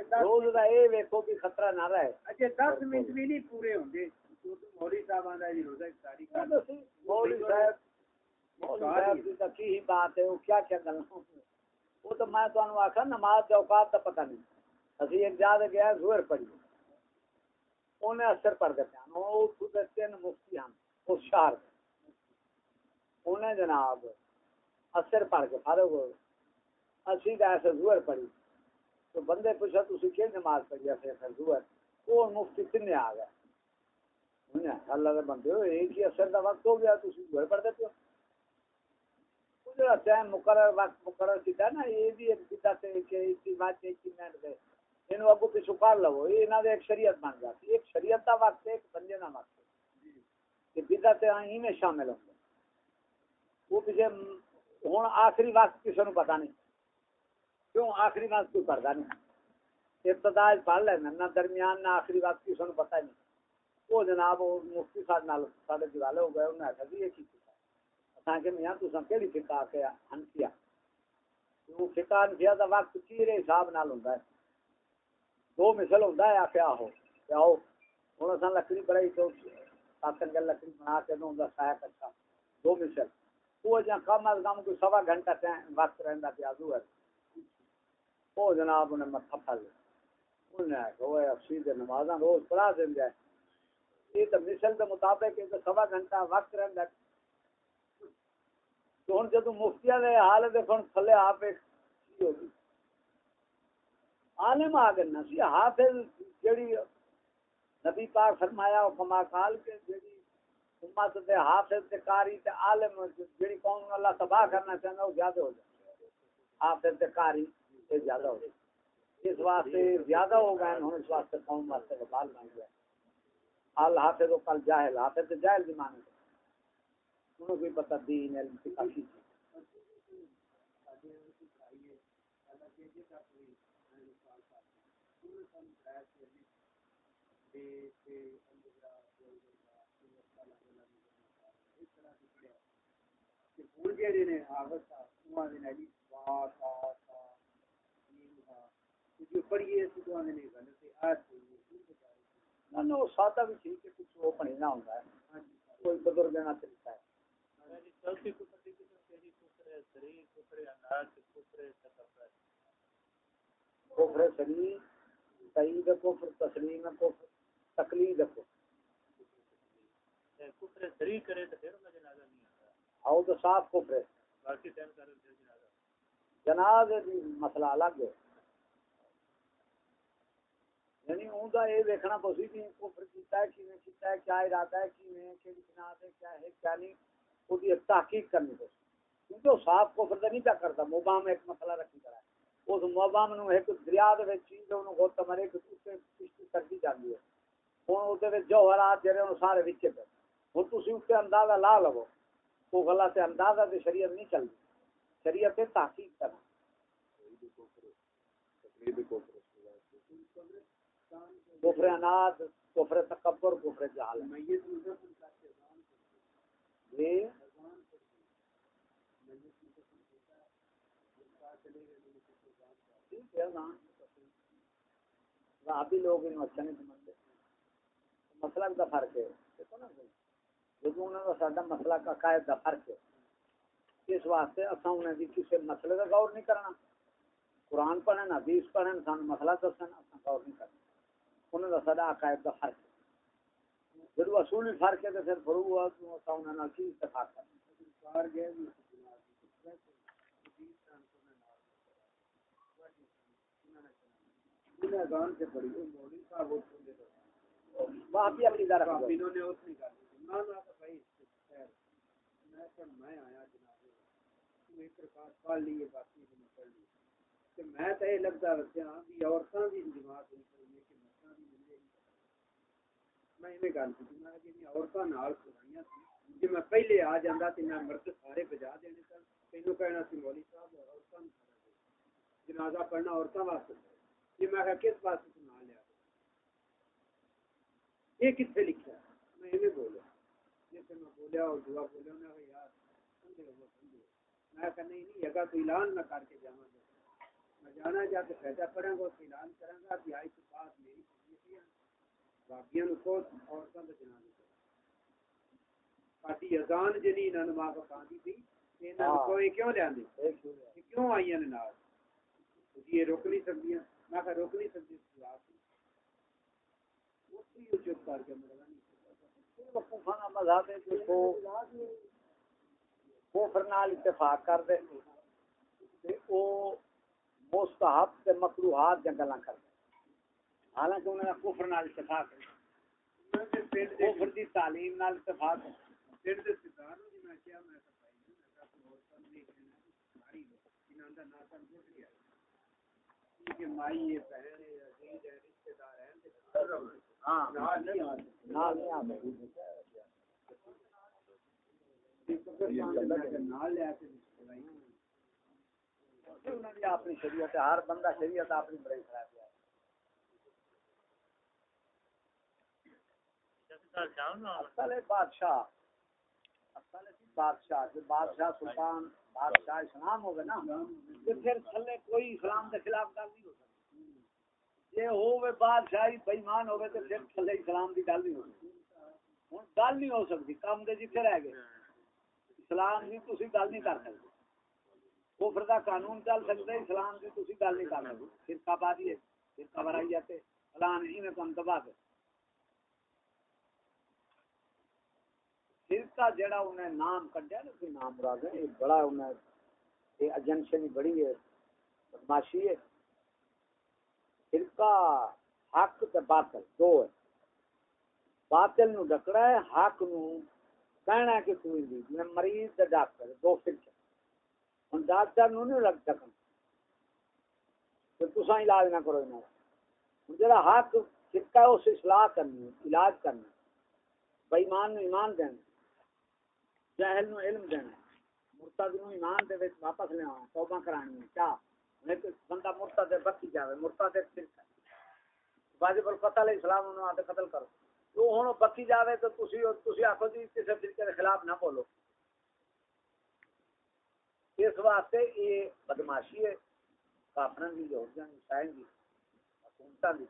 دس روز دا اے ویکھو کہ خطرہ نہ رہے۔ اچھا دس منٹ بھی نہیں پورے ہوندے مولوی صاحب آندا جی روزہ افطاری وہ کر تو سی مولوی صاحب مولوی صاحب کی تو کی ہی بات ہے وہ کیا کیا گلاں وہ تو میں تانوں آکھا نماز دے اوقات دا پتہ نہیں۔ اسی ایک جا دے گیا زہر پڑھی اثر خود تین مفتی اس شہر جناب اثر پڑھ کے فارغ ہو اسی کا ایسے زور پڑھی تو بندے پوچھا نماز پڑھی؟ زور وہ مفتی تین آ گئے اللہ کے بندے ہو ایک ہی اثر کا وقت ہو گیا تھی زور پڑھ دیتے ہو جڑا ٹائم مقرر وقت مقرر کیتا نا یہ بھی ایک بدعت ہے کہ اس کی بات ایک ہی منٹ دے انہوں ابو کی شکار لو یہ انہوں ایک شریعت بن جاتی ایک شریعت کا وقت ہے ایک بندے کا وقت ہے کہ بدعت ہی میں شامل ہوں وہ پیچھے ہوں آخری وقت کسی نے پتا نہیں کیوں آخری وقت کوئی پڑھتا نہیں ابتدا پڑھ لینا نہ درمیان نہ آخری وقت کسی نے پتا نہیں وہ جناب مفتی صاحب نال سارے دیوالے ہو گئے انہیں آخر یہ کی کہ میاں کے وہ وقت حساب نال دو مثل ہو لکڑی بڑائی تو ساتن گل لکڑی بنا کے سایہ دو مثل۔ وہ کم از کم کوئی سوا گھنٹہ وقت رہتا ہے۔ وہ جناب انہیں پھل۔ انہیں آخیا وہ نمازاں روز پڑھا دیں جائے یہ تو مثل کے مطابق یہ تو سوا گھنٹہ وقت رہتا تو ہوں جدو مفتیا دے حال دیکھو تھلے آپ ہوگی عالم آ گئے نا سی حافظ جڑی نبی پاک فرمایا کما قال کے جڑی امت دے حافظ تے قاری تے عالم جڑی قوم نو اللہ تباہ کرنا چاہندا او زیادہ ہو جائے حافظ تے قاری یہ زیادہ ہو جائے اس واسطے زیادہ ہو گئے ہوں اس واسطے قوم واسطے وبال بن گیا۔ ال حافظ و کل جاہل حافظ جاہل بھی مانے انہوں کو پتہ دین، علم کی کافی چیز۔ ہوں جہے نے تھا انہوں نے علی با تا تا یہ تھا جو پڑھیے تو نے غلط ہے، آج نہ نہ وہ سادہ بھی ٹھیک ہے کچھ وہ پڑھی نہ ہوتا ہے کوئی بزرگ نہ طریقہ ہے چلتی کفر کی قسم تیری کفر ہے سری کفر ہے اناج کفر ہے تکبر کفر سلی سعید کفر تسلیم کفر تقلید کفر ہے کفر سری کرے تو پھر انہیں جنازہ نہیں آتا آؤ تو صاف کفر ہے باقی ٹائم کر پھر جنازہ جناز دی مسئلہ الگ ہے یعنی اون دا یہ دیکھنا پسی کہ کفر کیتا ہے، کیویں کیتا ہے، کیا ارادہ ہے، کیویں، کیڑی جناز ہے، کیا ہے، کیا نہیں وہ دی تحقیق کرنی پسی۔ کیونکہ وہ صاف کفر دا نہیں پیا کرتا مبام ایک مسئلہ رکھی کرا ہے۔ اس مبام نو ایک دریا دے وچ چیز انہوں کو تمہارے ایک تے کشتی کرتی جاندی ہے۔ ہن او دے وچ جوہرات جڑے ان سارے وچ پے۔ ہن تسی اس تے اندازہ لا لو، وہ غلط ہے اندازہ تے شریعت نہیں چلدی۔ شریعت تے تحقیق کرنا۔ کفر کفر اناد کفر تکبر، کفر جہال میت جی؟ لوگ انہوں اچھا نہیں سمجھتے۔ مسئلہ کا فرق ہے۔ دیکھو نا ساڈا مسئلہ کا قائد کا فرق ہے، اس واسطے اصا انہیں بھی کسی مسئلے کا غور نہیں کرنا۔ قرآن پڑھن، حدیث پڑھن سان مسئلہ دسن اصا غور نہیں کرنا۔ انہوں کا ساڈا عقائد کا فرق. ہے جب اصولی فرق ہے تو پھر فرو ہوا تو انہوں نے کی اتفاق کرنا اپنی انہوں نے اس نہ میں کہ میں آیا جناب ایک رکعت پڑھ لیے باقی پڑھ کہ میں تو یہ لگتا رکھا بھی عورتاں جماعت کرنی کہ مرداں بھی ملے میں ایویں گل میں کہ عورتاں نال سنائیاں سی میں پہلے آ تے میں مرد سارے بجا دینے سن تینوں کہنا سی مولوی صاحب عورتاں جنازہ پڑھنا عورتاں واسطے میں کس واسطے لیا یہ کتنے لکھا میں جیسے میں بولیا اور دعا بولیا یار سمجھے وہ سمجھے میں نہیں نہیں اگر اعلان نہ کر کے جانا میں جانا جا کے پیدا پڑھوں گا اعلان کروں گا کہ آج کے بعد میری باقیاں نو کو کا جنازہ ساڈی اذان جنی ماں کو کاندی تھی کہ انہاں کوئی کیوں لیاندے؟ کہ کیوں آئیاں نے نال؟ جی یہ روک نہیں سکدیاں۔ میں روک نہیں سکدی اسی چپ کر کے میرا نہیں وقوفانہ مذہب ہے جس کو کفر نال اتفاق کر دے۔ تے او مستحب تے مکروہات کر دے۔ حالانکہ انہوں نے کفر نال اتفاق ہے۔ کفر دی تعلیم نال اتفاق ہے۔ دے سردار جی میں کیا میں میں کہا کوئی اور کم نہیں کہنا ماری لو انہاں دا نا تن ٹوٹ گیا۔ کہ مائی یہ بہن ہے عزیز ہے رشتہ دار ہیں تے ہاں۔ نال نہیں آتے نال نہیں لے کے نے اپنی شریعت ہے ہر بندہ شریعت اپنی بڑائی خراب ہے جیسے جاؤ نا اصل بادشاہ۔ اصل بادشاہ۔ جو بادشاہ سلطان، بادشاہ اسلام ہوگا نا، تو پھر تھلے کوئی اسلام کے خلاف گل نہیں ہو سکتی۔ یہ ہوے بادشاہی ہوے تو پھر تھلے اسلام کی گل نہیں ہو سکتی۔ ہوں گل نہیں ہو سکتی کام دے جتنے رہ گئے۔ اسلام کی تھی گل نہیں کر سکتے۔ کفر دا قانون چل سکتا اسلام کی تھی گل نہیں کر سکتے۔ فرقہ پا دیے فرقہ برائی جاتے فلان جی میں کم تباہ کر فرقہ جڑا انہیں نام کڈیا نا، کوئی نام مراد ہے یہ بڑا انہیں یہ ایجنشن بڑی ہے، بدماشی ہے۔ فرقہ حق تے باطل، دو ہے۔ باطل نو ڈکڑا ہے، حق نو کہنا ہے کہ کوئی نہیں جی مریض تے ڈاکٹر، دو فرقے۔ ہن ڈاکٹر نو نہیں لگ سکن تو تسا علاج نہ کرو انہاں ہن جڑا حق، فرقہ اس اصلاح کرنی، علاج کرنا بے ایمان نو ایمان دینا جاہل نو علم دینا مرتد نو ایمان دے وچ واپس لے آنا توبہ کرانی ہے کیا نہیں بندہ مرتد ہے بچی جاوے، مرتد ہے۔ فرقہ واجب القتل علیہ السلام انہوں آتے قتل کرو۔ تو ہن بچی جاوے تو تسی تسی آکھو جی کسی فرقے دے خلاف نہ بولو۔ اس واسطے یہ بدماشی ہے کافرن دی، یہودیاں دی، عیسائیاں دی، حکومتاں دی۔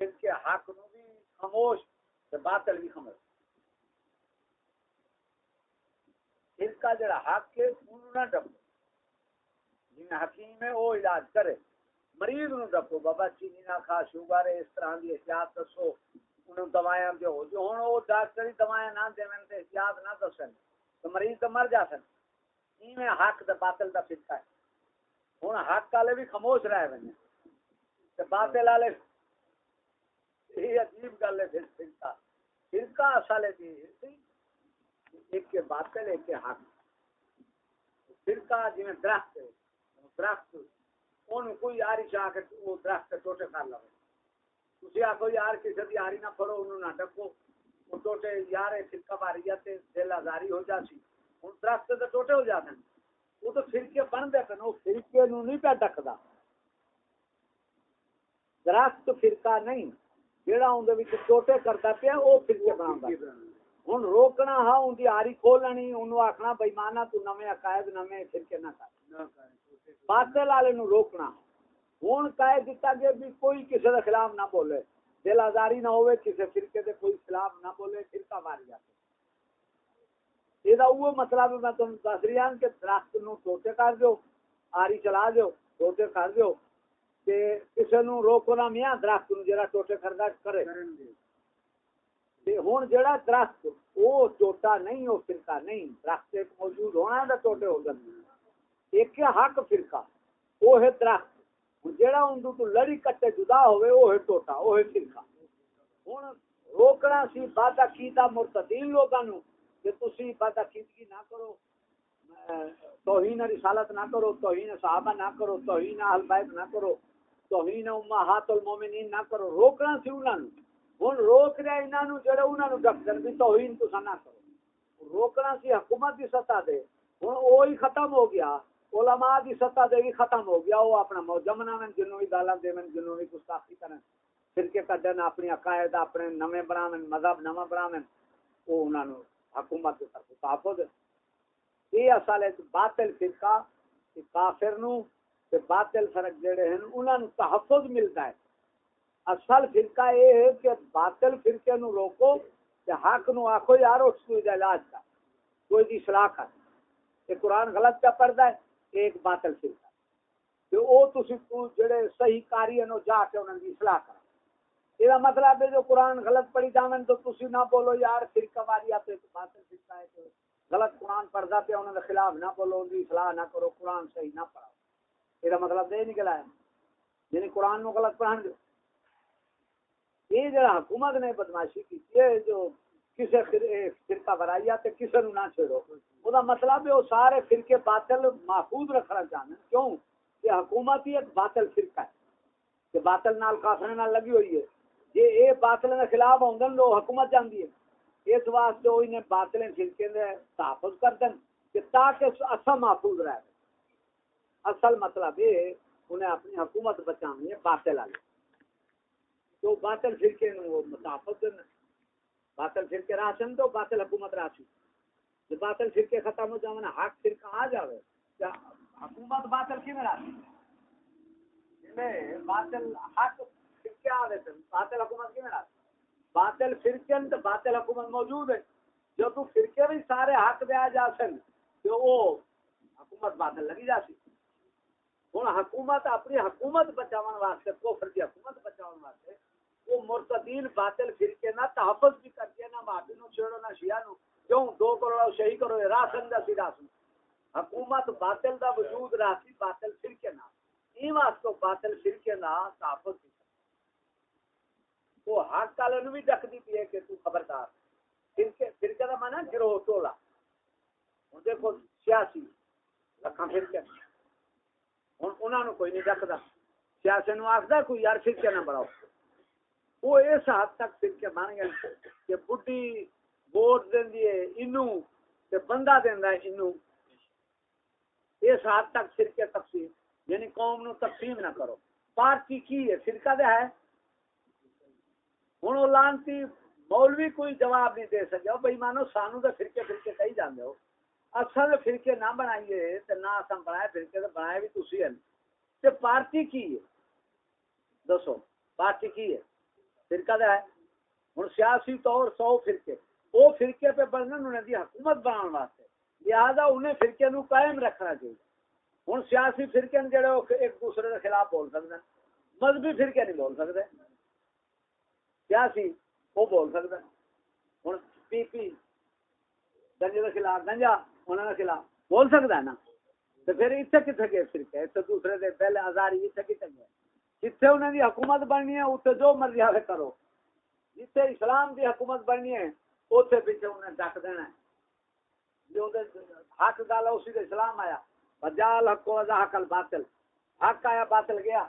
ان کے حق نو بھی خاموش تے باطل بھی خاموش۔ ان کا جڑا حق ہے، انہوں نہ ڈپو جن حکیم ہے، وہ علاج کرے۔ مریض نو ڈپو بابا چینی نہ کھا، شوگر ہے، اس طرح دی احتیاط دسو۔ انہوں دوائیاں دیو جو، ہن وہ ڈاکٹری دوائیاں نہ دیون تے احتیاط نہ دسن۔ تو مریض تو مر جاسن میں حق تے باطل دا فرقہ ہے۔ ہن حق والے بھی خاموش رہے ونے۔ تے باطل والے یہ عجیب گل ہے، پھر فرقہ فرقہ اصل ہے جی۔ ایک کے باطل ایک کے حق فرقہ جی میں درخت ہے، درخت ان کوئی یاری چاہ کے وہ درخت ٹوٹے کر لو تھی آخو یار کسی کی یاری نہ پڑو انہوں نہ ڈکو۔ وہ ٹوٹے یار فرقہ ماری جاتے دل آزاری ہو جاتی۔ ہوں درخت تو ٹوٹے ہو جاتے ہیں۔ وہ تو فرقے بن دے پہ وہ فرقے نو نہیں پہ ڈکتا۔ درخت فرقہ نہیں جہاں اندر ٹوٹے کرتا پیا، وہ فرقے بنا ہوں روکنا ہاں ان کی آری کھولنی انہوں آخنا بےمانا تو نویں عقائد نویں فرقے نہ کر۔ باطل والے نو روکنا۔ ہوں کہہ دیتا گیا بھی کوئی کسی کے خلاف نہ بولے۔ دل آزاری نہ ہوئے کسی فرقے کے کوئی خلاف نہ بولے فرقہ ماری جاتے یہ وہ مطلب میں تم دس رہی ہوں کہ درخت نو ٹوٹے کر دو آری چلا دو ٹوٹے کر دو کہ کسی نو روکو نہ میاں درخت نو جڑا ٹوٹے کردا کرے۔ ہوں جڑا درخت وہ ٹوٹا نہیں وہ فرقہ نہیں۔ درخت ایک موجود ہونا ہے ٹوٹے ہو جاتے ایک حق فرقہ وہ ہے درخت۔ جڑا اندو تو لڑی کٹے جدا ہوئے وہ ہے ٹوٹا وہ ہے فرقہ۔ ہوں روکنا سی بات کیتا مرتدین لوگوں نو کہ تسی بات کیدگی نہ کرو توہین رسالت نہ کرو، توہین صحابہ نہ کرو، توہین اہل بیت نہ کرو، توہین امہات المومنین نہ کرو۔ روکنا سی انہاں نو ہوں روک رہا انہوں جڑے انہوں ڈک بھی توہین تو نہ کرو روکنا سی حکومت کی سطح دے ہوں وہی ختم ہو گیا علماء کی سطح دے بھی ختم ہو گیا وہ اپنا موجم نہ جنوں بھی گالا دے جنوں بھی گستاخی کرن فرقے کڈن اپنی عقائد اپنے نویں بناون مذہب نواں بناون وہ انہوں نے حکومت کی طرف تحفظ یہ اصل ہے باطل فرقہ کافر نو باطل فرق جڑے ہیں انہوں نے تحفظ ملتا ہے اصل فرقہ یہ ہے کہ باطل فرقے نو روکو کہ حق نو آخو یار اس کو علاج کا کوئی دی اصلاح کر۔ یہ قرآن غلط پہ پڑھتا ہے ایک باطل فرقہ تو او تسی تو جڑے صحیح کاری ہیں جا کے انہوں کی اصلاح کر یہ مطلب ہے جو قرآن غلط پڑھی جاویں تو تسی نہ بولو یار، فرقہ واری آتے تو باطل فرقہ ہے تو غلط قرآن پڑھتا پہ انہوں نے خلاف نہ بولو، ان کی اصلاح نہ کرو، قرآن صحیح نہ پڑھاؤ۔ یہ مطلب یہ نکلا ہے۔ یعنی قرآن میں غلط پڑھان گے یہ جڑا حکومت نے بدماشی کی ہے، جو کسے فرقہ برائی تے کسے نو نہ چھڑو وہ مطلب ہے وہ سارے فرقے باطل محفوظ رکھنا چاہتے کیوں؟ کہ حکومت ہی ایک باطل فرقہ ہے، کہ باطل نال کافر نال لگی ہوئی ہے۔ یہ اے باطل کے خلاف ہوندن لو حکومت جاندی ہے، اس واسطے وہ انہیں باطل فرقے دے تحفظ کر دیں کہ تاکہ اصل محفوظ رہے۔ اصل مطلب یہ انہیں اپنی حکومت بچانی ہے باطل والے۔ تو باطل فرقے نو متافت باطل فرقے راشن تو باطل حکومت راشن جو باطل فرقے ختم ہو جاوے حق فرقہ آ جاوے؟ حکومت باطل کی میں راشن باطل حق فرقے آ رہے باطل حکومت کی میں راشن باطل فرقے تو باطل حکومت موجود ہے۔ جو تو فرقے بھی سارے حق دے آ جا سن، تو وہ حکومت باطل لگی جا سی۔ ہوں حکومت اپنی حکومت بچاؤ واسطے کوفر کی حکومت بچاؤ واسطے وہ مرتدین باطل پھر کے نہ تحفظ بھی کر کے نہ ماپی نو چھوڑو، نہ شیعہ نو کیوں؟ دو کرو صحیح کرو راسن دا سی راسن حکومت باطل دا وجود، راسی باطل پھر کے نہ۔ این واسطے باطل پھر کے نہ تحفظ بھی کر۔ وہ حق والے نو بھی ڈک دی پی ہے کہ تو خبردار۔ پھر کے پھر دا مانا گروہ ٹولا۔ ہن دیکھو، سیاسی۔ لکھاں پھر کے۔ ہوں انہوں کوئی نہیں ڈکتا سیاسی نو آخر کوئی یار فرقے نہ بڑھاؤ وہ اس حد تک فرقے بن گئے کہ بڈی ووٹ دینی ہے انو تے بندہ دینا ہے انو اس حد تک فرقے تقسیم یعنی قوم نو تقسیم نہ کرو پارٹی کی ہے فرقہ دے ہے ہوں لانتی مولوی کوئی جواب نہیں دے سکیا بھائی مانو سانو تو فرقے فرقے کہی جانے ہو اصل فرقے نہ بنائیے تو نہ اصل بنائے فرقے تو بنائے بھی تھی ہیں پارٹی کی ہے دسو پارٹی کی ہے فرقہ دے ہے۔ ہوں سیاسی طور سو فرقے۔ وہ فرقے پہ بننے انہیں دی حکومت بنا واسطے۔ لہٰذا انہیں فرقے نو قائم رکھنا چاہیے۔ ہوں سیاسی فرقے جڑے ایک دوسرے کے خلاف بول سکتے ہیں۔ مذہبی فرقے نہیں بول سکتے سیاسی وہ بول سکتا ہوں پی پی گنجے کے خلاف، گنجا انہوں کے خلاف بول سکتا ہے نا۔ تو پھر اتنے کتنے گئے فرقے؟ اتنے دوسرے دے، پہلے آزاری اتنے کتنے گئے جتنے انہوں کی حکومت بننی ہے اتنے جو مرضی آگے کرو۔ جتنے اسلام کی حکومت بننی ہے اتنے پیچھے انہیں ڈک دینا ہے۔ جو دے حق گال ہے، اسی اسلام آیا۔ بجال حق کو حق باطل حق آیا، باطل گیا۔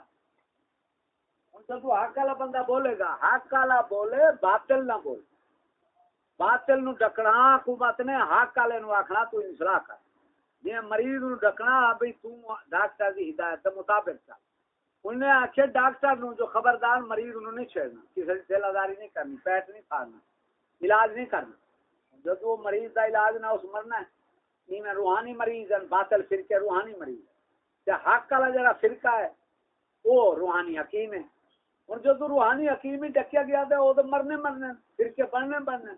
جدو حق والا بندہ بولے گا۔ حق والا بولے، باطل نہ بول باطل نو ڈکنا حکومت نے، حق والے نو آخنا تو انسلاح کر جی مریض نو ڈکنا بھائی تو ڈاکٹر دی ہدایت دے مطابق چل۔ انہیں آخیا ڈاکٹر نو جو خبردار مریض نو نہیں چھیڑنا کسی دل آزاری نہیں کرنی، پیٹ نہیں پھاڑنا، علاج نہیں کرنا۔ جب وہ مریض دا علاج نہ اس مرنا ہے، نہیں میں روحانی مریض ہیں باطل فرقے روحانی مریض ہے حق والا جڑا فرقہ ہے، وہ روحانی حکیم ہے۔ اور جو تو روحانی حکیم ہی ڈکیا گیا تھا، وہ تو مرنے مرنے فرقے بننے بننے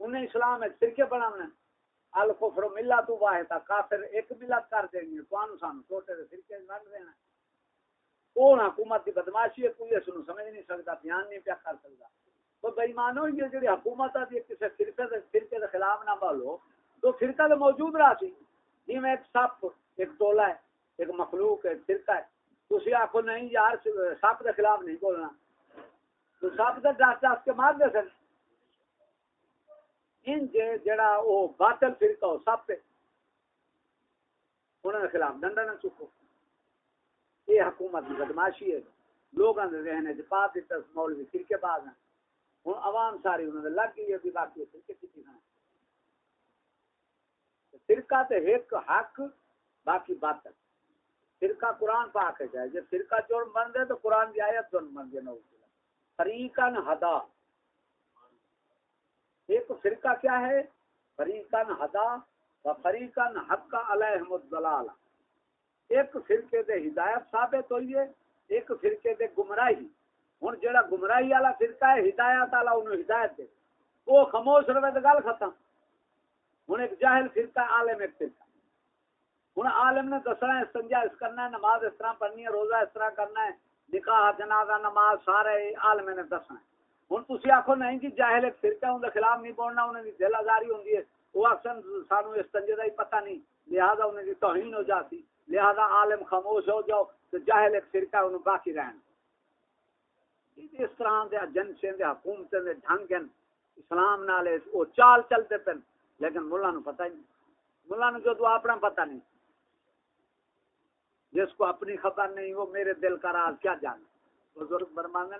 انہیں اسلام ہے فرقے بنانے الکفر ملا تو واحد کافر ایک ملت کر دیں گے۔ تو سانو چھوٹے سے فرقے بن دینا کون حکومت کی بدماشی ہے، کوئی اس سمجھ نہیں سکتا بیان نہیں پیا کر سکتا۔ تو بےمانو یہ جی حکومت آتی ہے کسی فرقے سے فرقے کے خلاف نہ بولو تو فرقہ تو موجود رہا سی۔ جی میں ایک سپ، ایک ٹولا ہے، ایک مخلوق ہے فرقہ ہے۔ تھی آخو نہیں یار، سپ کے خلاف نہیں بولنا۔ تو سپ تو دس دس کے مار دے سن۔ ان جڑا وہ باطل فرقہ ہو سپ انہوں نے خلاف ڈنڈا نہ چکو یہ حکومت کی بدماشی ہے۔ لوگوں نے رہنے سے پا دیتا مولوی فرقے باز ہیں۔ ہوں عوام ساری انہوں نے لگ گئی ہے باقی فرقے کسی ہیں۔ فرقہ تے ایک حق باقی باطل فرقہ قرآن پاک ہے جب فرقہ جرم بن دے تو قرآن کی آیت جرم بن دے نوز فریقن ہدا۔ ایک فرقہ کیا ہے؟ فریقن ہدا و فریقن حق علیہم الدلال ایک فرقے دے ہدایت ثابت ہوئی ہے، ایک فرقے دے گمراہی۔ ہن جڑا گمراہی والا فرقہ ہے، ہدایت والا انہوں ہدایت دے۔ وہ خاموش رہے تو گل ختم۔ ہن ایک جاہل فرقہ، عالم ایک فرقہ۔ ہوں عالم نے دسنا ہے استنجا اس کرنا ہے، نماز اس طرح پڑھنی ہے، روزہ اس طرح کرنا ہے، نکاح، جنازہ، نماز، سارے عالم نے دسنا ہوں تھی آخو نہیں کہ جاہل ایک فرقہ ان خلاف نہیں بولنا انہیں بھی دل آزاری ہوں وہ اکثر سانو استنجے کا ہی پتہ نہیں، لہذا انہیں کی توہین ہو جاتی۔ لہذا عالم خاموش ہو جاؤ، تو جاہل ایک فرقہ انہوں باقی رہن اس طرح دے جنسیں دے حکومتیں دے، ڈھنگ اسلام نالے وہ چال چلتے پن۔ لیکن ملا نو پتہ نہیں۔ ملا نو جو تو اپنا پتہ نہیں۔ جس کو اپنی خبر نہیں، وہ میرے دل کا راز، کیا جانے۔ بزرگ برمانن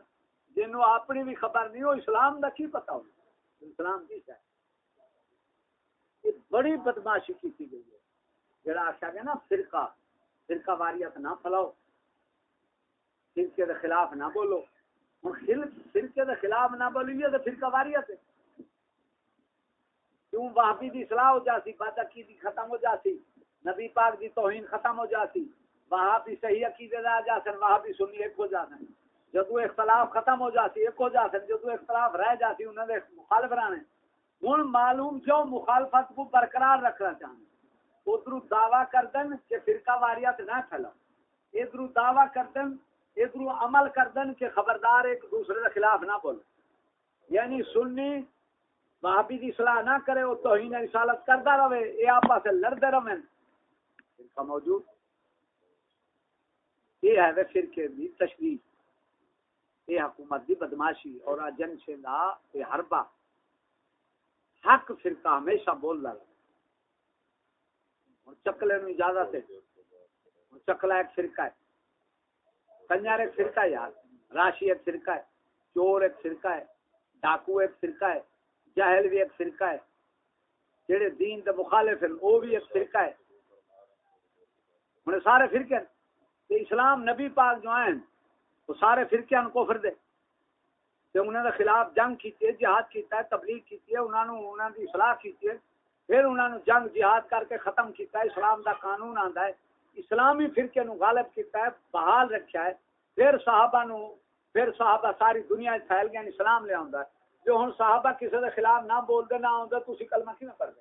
جنہوں اپنی بھی خبر نہیں ہو اسلام کا کی پتا ہو اسلام کی ہے یہ بڑی بدماشی کی گئی ہے۔ جڑا آخیا گیا نا، فرقہ۔ فرقہ واریت نہ پھیلاؤ، فرقے کے خلاف نہ بولو۔ فرقے کے خلاف نہ بولو تو فرقہ واریت ہے۔ کیوں وہابی دی اصلاح ہو جاتی بات کی ختم ہو جاتی نبی پاک دی توہین ختم ہو جاتی وہاں بھی صحیح عقیدے آ جا سن وہاں بھی سنی ایک ہو جا سن جدو اختلاف ختم ہو جاتی ایک ہو جا سن جدو اختلاف رہ جاتی انہوں نے مخالف رہنے ہوں معلوم کیوں مخالفت کو برقرار رکھنا چاہتے ادھر دعوی کر دن کہ فرقہ واریت نہ پھیلاؤ۔ ادھر دعوی کر دن، ادھر عمل کر دن کہ خبردار ایک دوسرے کے خلاف نہ بولے یعنی سنی وہابی کی صلاح نہ کرے وہ توہین رسالت کرتا رہے یہ آپس لڑتے رہے۔ فرقہ موجود۔ یہ ہے وہ فرقے دی تشریح۔ یہ حکومت دی بدماشی۔ اور جن سے دا یہ حربہ۔ حق فرقہ ہمیشہ بول رہا چکلے نو اجازت ہے چکلا ایک فرقہ ہے۔ کنجر ایک فرقہ ہے یار۔ راشی ایک فرقہ ہے۔ چور ایک فرقہ ہے۔ ڈاکو ایک فرقہ ہے۔ جہل بھی ایک فرقہ ہے۔ جہے دین دے مخالف ہیں، وہ بھی ایک فرقہ ہے۔ انہیں سارے فرقے ہیں۔ اسلام نبی پاک جو ہیں، وہ سارے فرقے ان کو دے۔ کہ انہوں نے خلاف جنگ کیتی ہے، جہاد کیتا ہے، تبلیغ کیتی ہے انہوں نے انہوں نے اصلاح کیتی ہے۔ پھر انہوں نے جنگ جہاد کر کے ختم کیتا ہے، اسلام دا قانون آندا ہے، اسلامی فرقے نو غالب کیتا ہے، بحال رکھا ہے، پھر صحابہ نو، پھر صحابہ ساری دنیا پھیل گئے اسلام لے آندا ہے۔ جو ہن صحابہ کسی دے خلاف نہ بول دے نہ آندا، تسی کلمہ کیویں پڑھ دے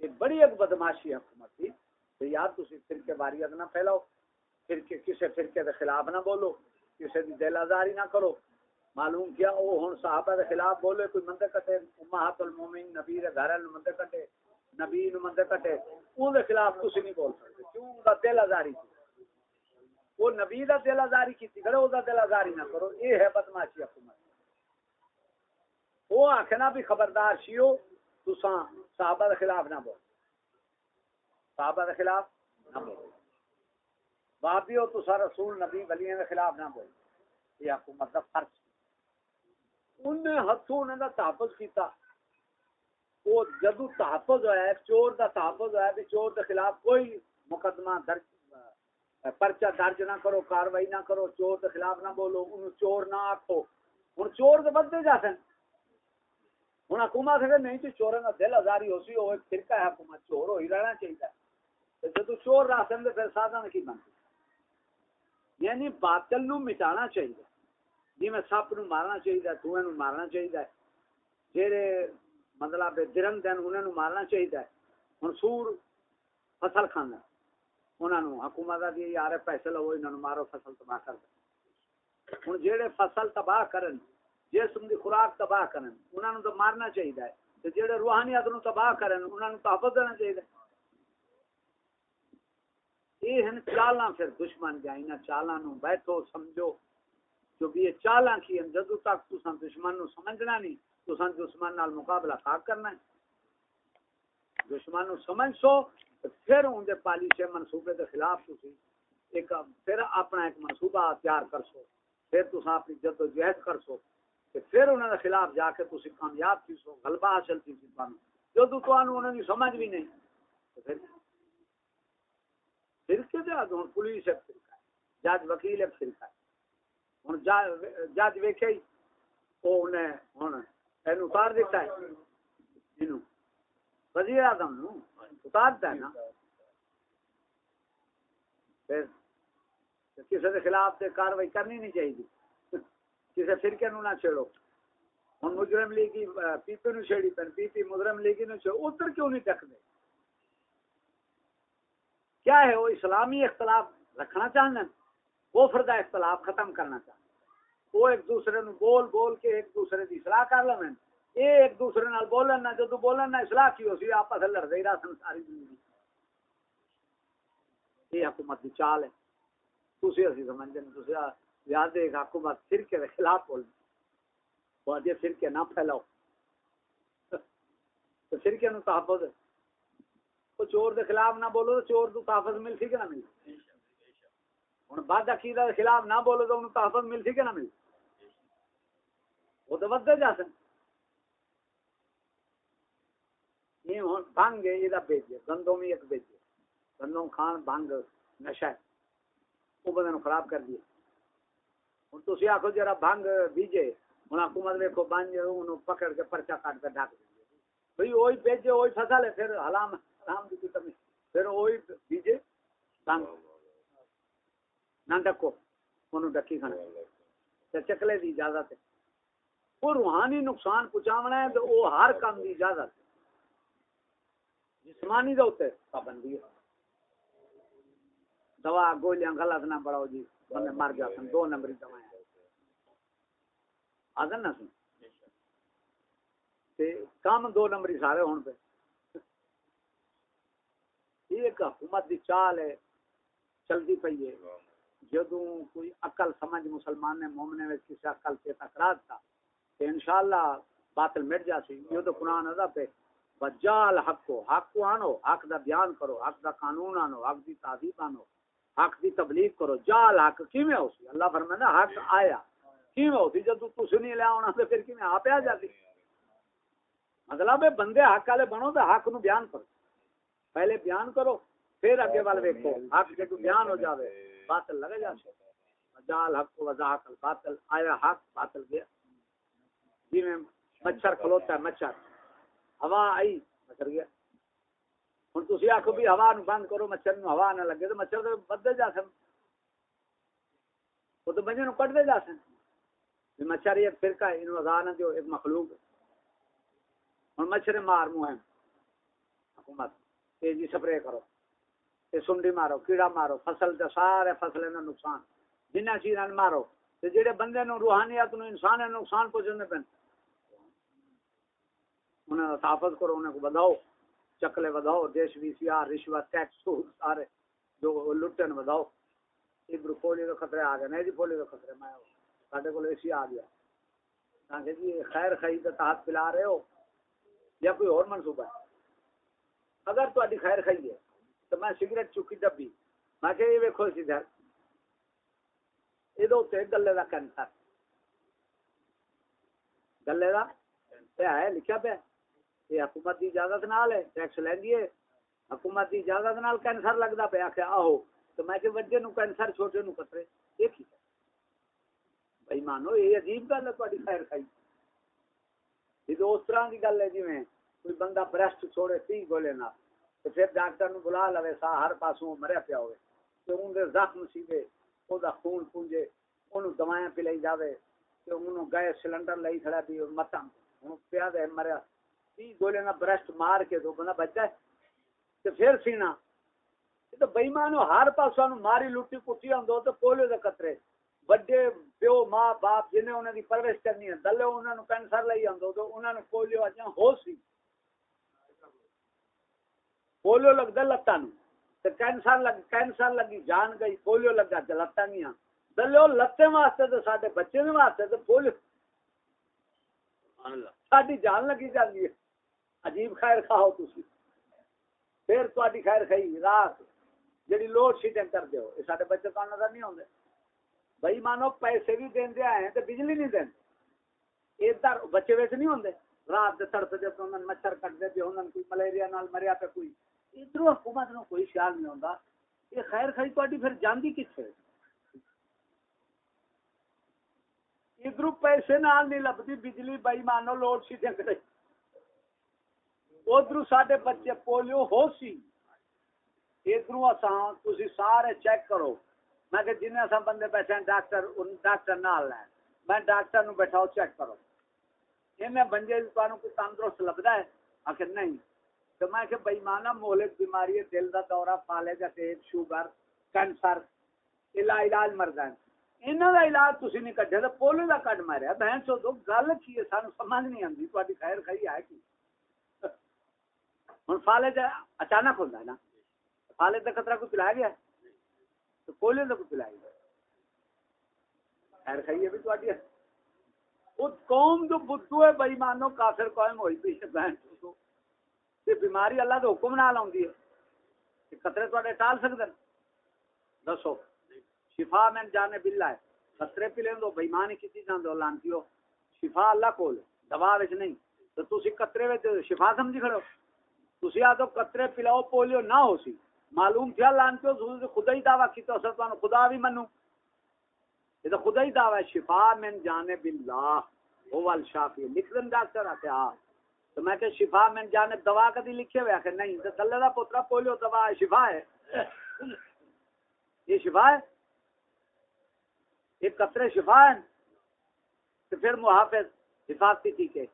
یہ بڑی ایک بدماشی حکومت تھی کہ یار تسی فرقے واریت نہ پھیلاؤ، فرقے کسی فرقے دے خلاف نہ بولو کسی دی دل آزاری نہ کرو۔ معلوم کیا؟ او ہن صحابہ دے خلاف بولے، کوئی مندے کٹے، امہات المومن نبی دے گھر نو مندے کٹے، نبی نو مندے کٹے اون دے خلاف تسی نہیں بول سکتے، کیوں؟ دا دل آزاری کی وہ نبی دا دل آزاری کیتی کرے او دا دل آزاری نہ کرو، اے ہے بدماشی حکومت۔ وہ آکھنا بھی خبردار شیو، تساں صحابہ دے خلاف نہ بول صحابہ دے خلاف نہ بول بابی ہو تسا رسول، نبی، ولیاں دے خلاف نہ بول یہ حکومت دا فرض۔ انہیں ہتھوں انہیں دا تحفظ کیتا۔ وہ جدو تحفظ ہوا ہے، چور دا تحفظ ہوا ہے بھی چور دے خلاف کوئی مقدمہ درج پرچہ درج نہ کرو، کاروائی نہ کرو، چور دے خلاف نہ بولو، انہوں چور نہ آکھو۔ ہن چور دے بدے جا سن۔ ہن حکومت ہے نہیں جی، تو چوروں کا دل آزاری ہو سی وہ ایک فرقہ ہے، حکومت چور ہو ہی رہنا چاہیے جدو چور رہ سن پھر سادہ کی بنتی یعنی باطل نو مٹانا چاہیے جی میں سپ نو مارنا چاہیے دھوئے نو مارنا چاہیے جہے مطلب درن دن انہوں نے مارنا چاہیے ہوں سور فصل کھانا انہوں نے حکومت کا دی، یار پیسے لو انہوں مارو، فصل تباہ کر دیں ہوں جہے فصل تباہ کرن، جسم دی خوراک تباہ کرن انہوں نے تو مارنا چاہیے جہے روحانیت نو تباہ کرن انہوں نے تحفظ دینا چاہیے یہ ہیں چالاں پھر دشمن جائیں چالاں نو بیٹھو، سمجھو۔ جو بھی یہ چالاں کی ہیں جدو تک تو دشمن نو سمجھنا نہیں، تو دشمن نال مقابلہ کا کرنا ہے۔ دشمن نو سمجھ سو پھر ان دے پالیسے منصوبے دے خلاف تسی ایک پھر اپنا ایک منصوبہ تیار کر سو، پھر تسا اپنی جد و جہد کر سو کہ پھر انہوں دے خلاف جا کے تسی کامیاب تھی سو، غلبہ حاصل تھی سی پانو جدو تو انہوں نے سمجھ بھی نہیں، تو پھر فرقے دے آدھو پولیس ایک فرقہ ہے، جج وکیل ایک فرقہ ہے۔ ہوں جج ویکھے وہ انہیں ہوں این اتار دیتا ہے انہوں وزیر اعظم نو اتارتا ہے نا پھر کسی کے خلاف سے کاروائی کرنی نہیں چاہیے کسی فرقے نو نہ چھیڑو ہوں مجرم لیگی پی پی نو چھیڑی پن پی پی مجرم لیگی نو چھیڑو ادھر کیوں نہیں ٹک دے کیا ہے وہ اسلامی اختلاف رکھنا چاہنا وہ فردا اختلاف ختم کرنا چاہنا وہ ایک دوسرے نو بول بول کے ایک دوسرے کی اصلاح کر لو اے ایک دوسرے نال بولن نہ جدو بولن نہ اصلاح کی ہو سی آپس لڑتے ہی رہا ساری زندگی۔ یہ حکومت کی چال ہے۔ اسی یاد حکومت فرقے کے خلاف بول۔ وہ فرقے نہ پھیلاؤ۔ تو فرقے نو تحفظ وہ چور دے خلاف نہ بولو تو چور تو تحفظ مل سی کہ نہ مل؟ بعد عقیدہ خلاف نہ بولو تو انہوں تحفظ مل سی کہ نہ مل؟ وہ تو ودے جا سن یہ ہوں، بھنگ یہ بیچے گندوں میں ایک بیچے گندوں کھان، بھنگ، نشہ۔ ہے وہ بندے خراب کر دیا۔ ہوں تھی آخو جرا جی، بھنگ بیجے ہوں حکومت مطلب دیکھو بنج انہوں پکڑ کے پرچا کاٹ کے ڈھک دیں بھائی وہی بیچے وہی فصل ہے، پھر حلام، حرام کی کمی۔ پھر وہی بیجے بھنگ۔ نہ ڈکو، انہوں ڈکی کھانا۔ چکلے دی اجازت ہے۔ وہ روحانی نقصان پہنچاونا ہے تو وہ ہر کام کی اجازت جسمانی دے اتنے پابندی ہے۔ دوا گولیاں غلط نہ بڑھاؤ جی بندے مر گیا سن دو نمبر نمبری دوائیں۔ آدھن نہ سن۔ کام دو نمبری سارے ہون پہ ایک حکومت دی چال ہے چلتی پئی ہے۔ جدوں کوئی عقل، سمجھ مسلمان نے مومنے میں کسی عقل سے تکرار تھا کہ انشاءاللہ باطل مٹ جاسی، یہ تو قرآن ادب ہے۔ بجال حق کو حق کو آنو، حق دا بیان کرو، حق دا قانون آنو، حق دی تعظیم آنو، حق دی تبلیغ کرو۔ جال حق کیویں ہو سی اللہ فرمائے حق آیا۔ کیویں ہو سی جب تو تسی نہیں لے آونا تے پھر کیویں؟ آپ آ جاتی۔ مطلب ہے، بندے حق والے بنو تے حق نو بیان کرو۔ پہلے بیان کرو، پھر اگے وال ویکھو۔ حق جب بیان ہو جاوے، باطل لگے جا جال حق کو، وضاحت باطل آیا حق، باطل گیا۔ جی میں مچھر کھلوتا ہے، مچھر۔ ہوا آئی۔ مچھر گیا۔ ہوں تھی آخو بھی ہوا نو بند کرو، مچھر نو ہوا نہ لگے تو مچھر تو بدے جا سن وہ تو بجے نو کٹتے جا سن مچھر ایک فرقہ ہے انہوں اذا نہ دیو، ایک مخلوق ہوں مچھر مار منہ حکومت یہ جی سپرے کرو۔ یہ سنڈی مارو، کیڑا مارو، فصل تے سارے فصل نو نقصان۔ جنہ چیزاں مارو، تے جڑے بندے نو روحانیت نو انسان نو نقصان پہنچنے پن انہیں تحفظ کرو انہیں کو بداؤ، چکلے بداؤ، دیش وی سی آر رشوت ٹیکس سارے جو لٹن بداؤ۔ ادھر پولیو کے خطرے آ گئے نہیں جی پولیو کے خطرے میں سارے کو اسی آ گیا۔ تاکہ جی خیر خی کے تحت پلا رہے ہو یا کوئی اور منصوبہ ہے؟ اگر تاری خیر خی ہے، تو میں سگریٹ چکی ڈبی میں کہ یہ ویکو سی دھر۔ یہ گلے کا کینسر۔ گلے کا ہے لکھا پیا یہ حکومت کی اجازت نال ہے، ٹیکس لینی ہے۔ حکومت کی اجازت نال کینسر لگتا پیا کہ آہو، تو میں کہ وڈے نو کینسر، چھوٹے نو کترے یہ کی بھائی مانو، یہ عجیب گل ہے تاری خیر خائی۔ یہ تو اس طرح کی گل ہے جی میں کوئی بندہ برسٹ چھوڑے تی گولے نہ تو پھر ڈاکٹر نو بلا لوے سا ہر پاسوں مریا پیا ہوئے۔ تو ان دے زخم سیدھے، او دا خون پونجے انہوں دوائیں پلائی جاوے تو انہوں گئے سلنڈر لئی کھڑا بھی متم انہوں پیا دے مریا۔ تی گولے نہ برسٹ مار کے دو بندہ بچ جائے تو پھر سینا تو بےمانو ہر پاسوں ماری لٹی کٹی آدھو تو پولیو دے قطرے۔ بڑے پیو ماں باپ انہوں کی پرورش کرنی ہے نے پولیو لگتا لتان لگی جان گئی پولیو لگا واسطے تو سارے بچے جان لگی جاتی ہے۔ عجیب خیر کھاؤ تھی پھر تاری خیر کھائی رات جی لوڈ شیڈنگ کر دو یہ سارے بچے تو نظر نہیں آتے بھائی مانو پیسے بھی دے آئے ہیں تو بجلی نہیں دیں ادھر بچے ویسے نہیں ہوتے رات کے تڑپ جب انہوں مچھر کٹتے پہ انہوں کوئی ملیریا نال مریا پہ کوئی۔ ادھر حکومت نو کوئی خیال نہیں ہوتا یہ خیر خائی تاری پھر جاندی کتنے ادھر پیسے نال نہیں لبتی بجلی، بھائی مانو لوڈ شیڈنگ کرے ادھر سارے بچے پولیو ہو سی ادھر تھی سارے چیک کرو۔ میں کہ جن اصا بندے بیٹھے ڈاکٹر ڈاکٹر نال لین میں ڈاکٹر نو بیٹھاؤ چیک کرو۔ یہ بندے کوئی تندرست لبدا ہے؟ آخر نہیں۔ تو میں کہ بےمانہ مہلک بیماری دل کا دورہ فالے کا ٹیپ، شوگر، کینسر الا علاج مرد ہے انہوں کا علاج تھی نہیں کٹیا تو پولیو کا کٹ ماریا۔ بہن چو گل کی ہے؟ سانو سمجھ نہیں آتی تاری خیر خی ہے کی؟ ہوں فالے کا اچانک ہوتا ہے نا۔ فالے کا خطرہ کو پلایا گیا؟ تو پولیو کا کو پلایا گیا؟ خیر خی ہے۔ بھی تاری قوم جو بدھو ہے بئی مانو کافر قوم ہوئی پی بہن یہ بیماری اللہ کے حکم نال آتی ہے۔ خطرے تے ٹال سکتے ہیں دسو، شفا میں جانے بلا ہے۔ خطرے پی لیں دو بےمان کی چیزاں دو لانتی ہو۔ شفا اللہ کو دوا نہیں۔ تو تھی قطرے شفا سمجھی کھڑے ہو۔ تھی آ تو قطرے پلاؤ پولیو نہ ہو سی۔ معلوم تھیا لانتی ہو خدا ہی دعویٰ کی تو اصل خدا بھی منو یہ تو خدا ہی دعویٰ شفا من جانے باللہ وہ الشافی لکھ دن ڈاکٹر آتے ہاں۔ تو میں کہ شفا من جانے دوا کدی لکھے ہوئے؟ کہ نہیں، تو دلے دا پوترا پولیو دوا ہے، شفا ہے۔ یہ شفا ہے؟ یہ قطرے شفا ہے تو پھر محافظ حفاظتی ٹھیک ہے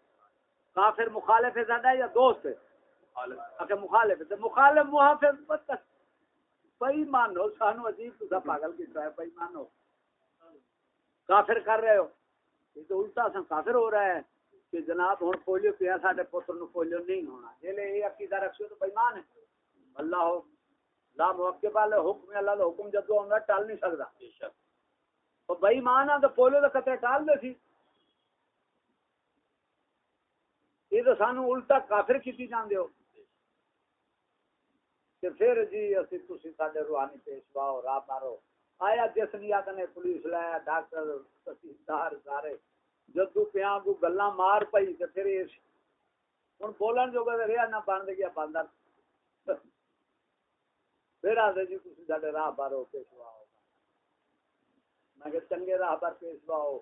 کافر مخالف ہے زیادہ یا دوست ہے؟ اگر مخالف ہے مخالف محافظ بھائی مانو سانو عجیب تو پاگل کی ہے بھائی مانو کافر کر رہے ہو۔ یہ تو الٹا سن کافر ہو رہا ہے کہ جناب ہوں پولیو پیا سارے پتر نو پولیو نہیں ہونا۔ جی یہ عقیدہ رکھو تو بےمان ہے۔ اللہ ہو لا موقع والے حکم اللہ کا حکم جدو آؤں ٹال نہیں سکتا تو بئی مان آ تو پولیو کا خطرے ٹال دے سی۔ یہ تو سانو الٹا کافر کیتی جاندے ہو۔ تے پھر جی اسی تسی ساڈے روحانی پیشوا ہو راہ مارو۔ آیا جس نیت نے پولیس لایا ڈاکٹر، تحصیلدار سارے۔ جدو پیاں کو گلاں مار پئی تے پھر اس ہن بولن جو کہ رہیا نہ بند گیا بندر پھر آدھے جی تسی ساڈے راہ مارو پیشوا ہو۔ میں کہ چنگے راہ پر پیشوا ہو۔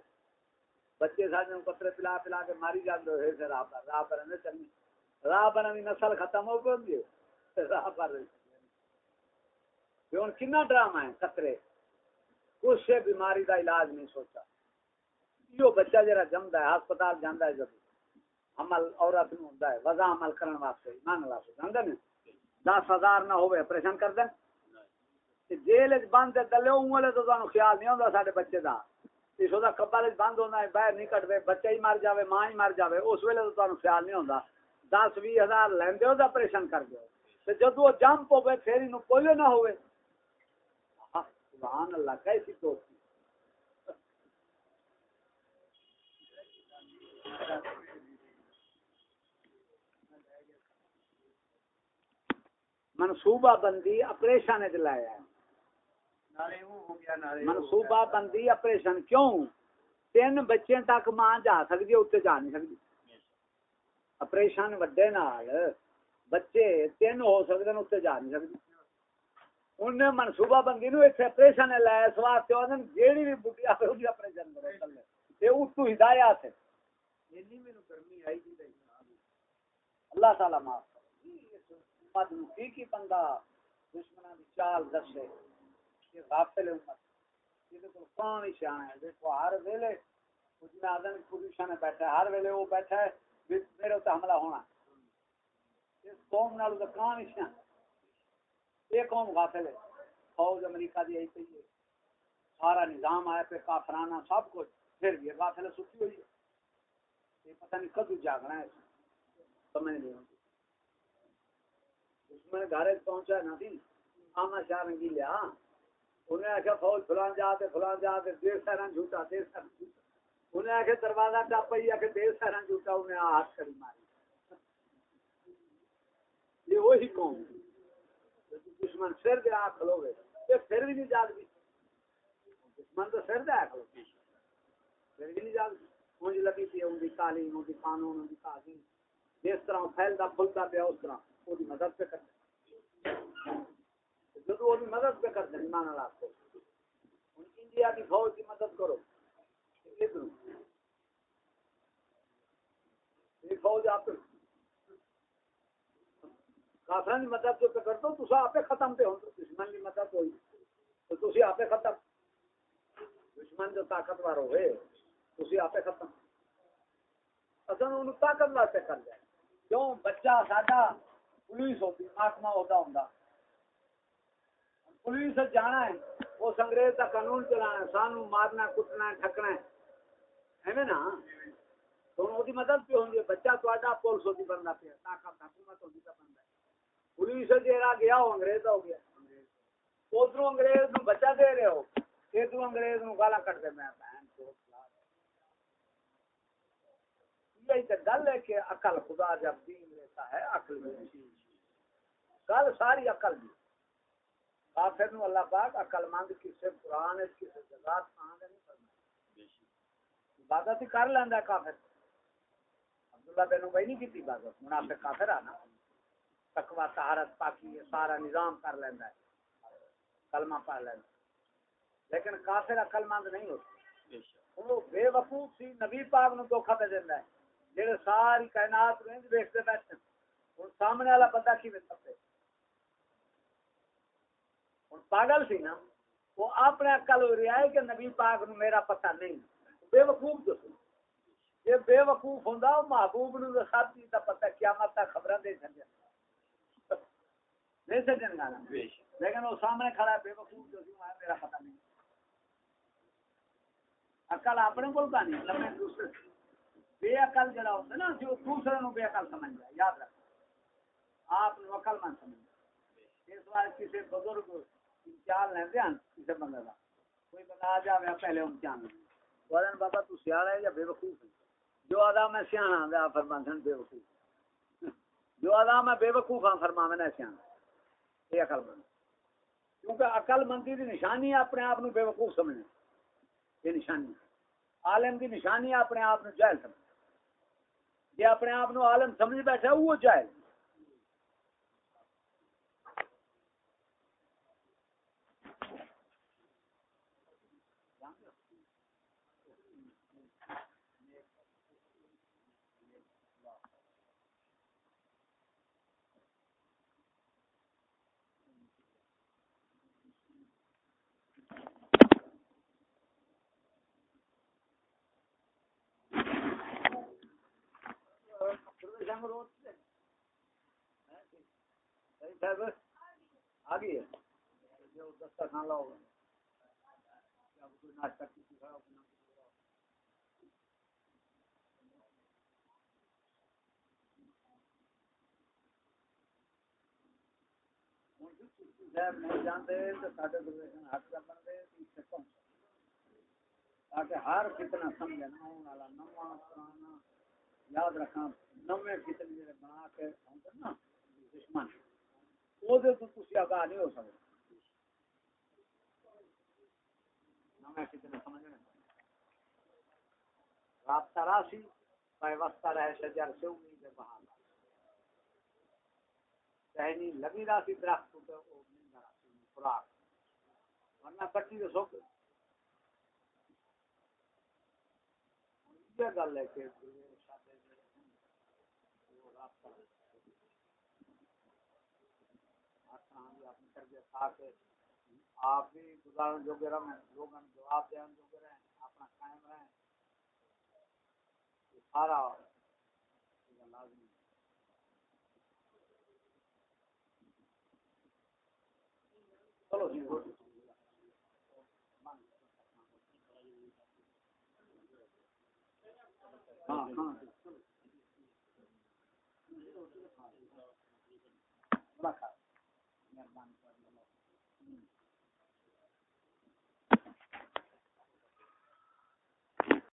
بچے سارے پترے پلا پلا کے ماری جاندے ہوئے سے راہ پر راہ پر نے چنگی راہ پر بھی نسل ختم ہو گئی راہ پر ہوں کنا ڈرامہ ہے خطرے۔ کچھ سے بیماری کا علاج نہیں سوچا۔ یہ بچہ جرا جمدا ہے، ہسپتال جانا ہے جب عمل عورت نو ہوندا ہے، وضع عمل کرن واسطے، ایمان اللہ سے جاندا نے دس ہزار نہ ہوئے آپریشن کر دیں تے جیل وچ بند تے دلے اونلے تو تانوں خیال نہیں ہوندا ساڈے بچے دا۔ اس دا کپڑ وچ بند ہونا ہے، باہر نہیں کٹدے بچہ ہی مر جاوے، ماں ہی مر جاوے، اس ویلے تو تانوں خیال نہیں ہوندا۔ دس بھی ہزار لیندے ہو تے آپریشن کر دیو۔ تے جدوں جمپ ہوے پھر اینو پولیو نہ ہوئے۔ آہ، سبحان اللہ کیسی دوستی۔ منصوبہ بندی آپریشن وچ لایا ہے منصوبہ بندی آپریشن کیوں؟ تین بچے تک ماں جا سکتی ہے اتنے جا نہیں سکتی آپریشن وڈے نال۔ بچے تین ہو سکتے اتنے جا نہیں سکتی انہیں منصوبہ بندی نو اتنے آپریشن لایا اس واسطے جیڑی بھی بڈی ہوگی آپریشن کرو تھلے یہ اتو ہدایات ہے اتنی مینوں گرمی آئی بھائی اللہ تعالیٰ معاف کرے اس کی بندہ چال دسے غافل امت تو ہے دیکھو ہر ویلے کچھ میں بیٹھا ہے ہر ویلے وہ بیٹھا ہے میرے حملہ ہونا اس قوم نال تو کون یہ قوم غافل ہے۔ فوج امریکہ دی آئی پئی ہے۔ سارا نظام آیا پہ کافرانہ سب کچھ۔ پھر بھی یہ غافل سکی ہوئی ہے۔ یہ پتہ نہیں کدو جاگنا ہے۔ سمجھ نہیں آتی۔ اس میں گھر پہنچا نہ تھی آما شاہ رنگی لیا۔ انہیں آخیا فوج فلان جا جاتے فلان جا جاتے دیر سہران جھوٹا، دیر سہران جھوٹا۔ انہیں آخیا دروازہ ٹاپا ہی آخیا دیر سہران جھوٹا، انہیں ہاتھ کری ماری۔ یہ وہی قوم دشمن سر دے آ کھلو گے پھر بھی نہیں دشمن تو سر دے آ کھلو پھر بھی نہیں اونج لگی تھی ان تعلیم ان قانون ان تعظیم۔ جس طرح پیا، اس طرح۔ مدد پہ کرتے وہ مدد پہ ایمان اللہ کو انڈیا کی فوج کی مدد کرو۔ یہ فوج آپ کافران کی مدد جو پہ کرتے ہو تو آپ ختم پہ ہو دشمن کی مدد ہوئی۔ تو تھی آپ ختم۔ دشمن جو طاقتور ہوئے تھی آپ ختم۔ اصل ان طاقت واسطے کر جائے کیوں؟ بچہ ساڈا پولیس ہوتی محکمہ ہوتا ہوں پولیس جانا ہے، اس انگریز کا قانون چلانا ہے۔ سانو مارنا، کٹنا ہے، ٹھکنا ہے۔ ایویں نا؟ تو وہ مدد پہ ہوں گی بچہ تا پولیس ہوتی بنتا پیا۔ طاقت، حکومت ہوتی کا بنتا ہے۔ پولیس جہاں گیا وہ انگریز ہو گیا ادھر انگریز نو بچہ دے رہے ہو ادھر انگریز نو گالا کٹ دے میں بہن یہی تو گل ہے کہ عقل خدا جب دین لیتا ہے عقل میں گل ساری عقل دی کافر نو اللہ پاک عقل مند کسے قرآن کسے جزات آنے نہیں کرنا عبادت ہی کر لینا ہے کافر عبداللہ بن ابئی نہیں کی عبادت منافق کافر آنا تقوی طہارت پاکی یہ سارا نظام کر لینا ہے۔ کلمہ پڑھ لینا لیکن کافر عقل مند نہیں ہوتا وہ بے وقوف سی نبی پاک نو دھوکا پہ دینا ہے۔ جہے ساری کائنات نو دیکھتے بیٹھے ہوں سامنے والا بندہ کی سکتے ہوں پاگل سی نا وہ اپنے عقل ہو رہا ہے کہ نبی پاک نو میرا پتہ نہیں۔ بے وقوف جو یہ بے وقوف ہوں محبوب نو چیز کا پتہ قیامت تک خبر دے سکتے نہیں گانا لیکن وہ سامنے کھڑا ہے بے وقوف جو سی وہاں میرا پتہ نہیں عقل اپنے کو نہیں لمے دوسرے بے عقل جڑا ہوتا ہے نا جو دوسرے نو بے عقل یاد رکھ آپ نو عقل مند اس کسی بزرگ امتحان لیندے ہیں کسی بندے کا کوئی بندہ آ جائے پہلے امتحان بولن بابا تو سیاح ہے یا بے وقوف ہے جو ادا میں سیاح دیا فرمان بے وقوف جو ادا میں بے وقوف ہاں فرما میں سیاح یہ عقل مند۔ کیونکہ عقل مندی کی نشانی اپنے آپ بے وقوف سمجھنا۔ یہ نشانی۔ عالم کی نشانی اپنے آپ جائل سمجھنا۔ جی اپنے آپ عالم سمجھ بیٹھا وہ جائل آگے۔ دسترخوان لاؤ۔ ناشتہ کسی نہیں جانتے تو سارے کا بنتے تاکہ ہر کتنا سمجھے نا آنے والا، نواں پرانا، یاد رکھنا، نویں کتنے جڑے بنا کے ہوتے نا، دشمن۔ وہ آگاہ نہیں ہو سکتے رابطہ راسی پیوستہ رہے شجر سے امید بہار ٹہنی لگی راسی درخت خوراک۔ ورنہ کٹی تو سوکھ یہ گل ہے کہ آپ بھی گزارن جو گے رہیں لوگوں جواب دین جو گے رہیں اپنا قائم رہیں سارا لازمی چلو جی ہاں ہاں۔ بڑا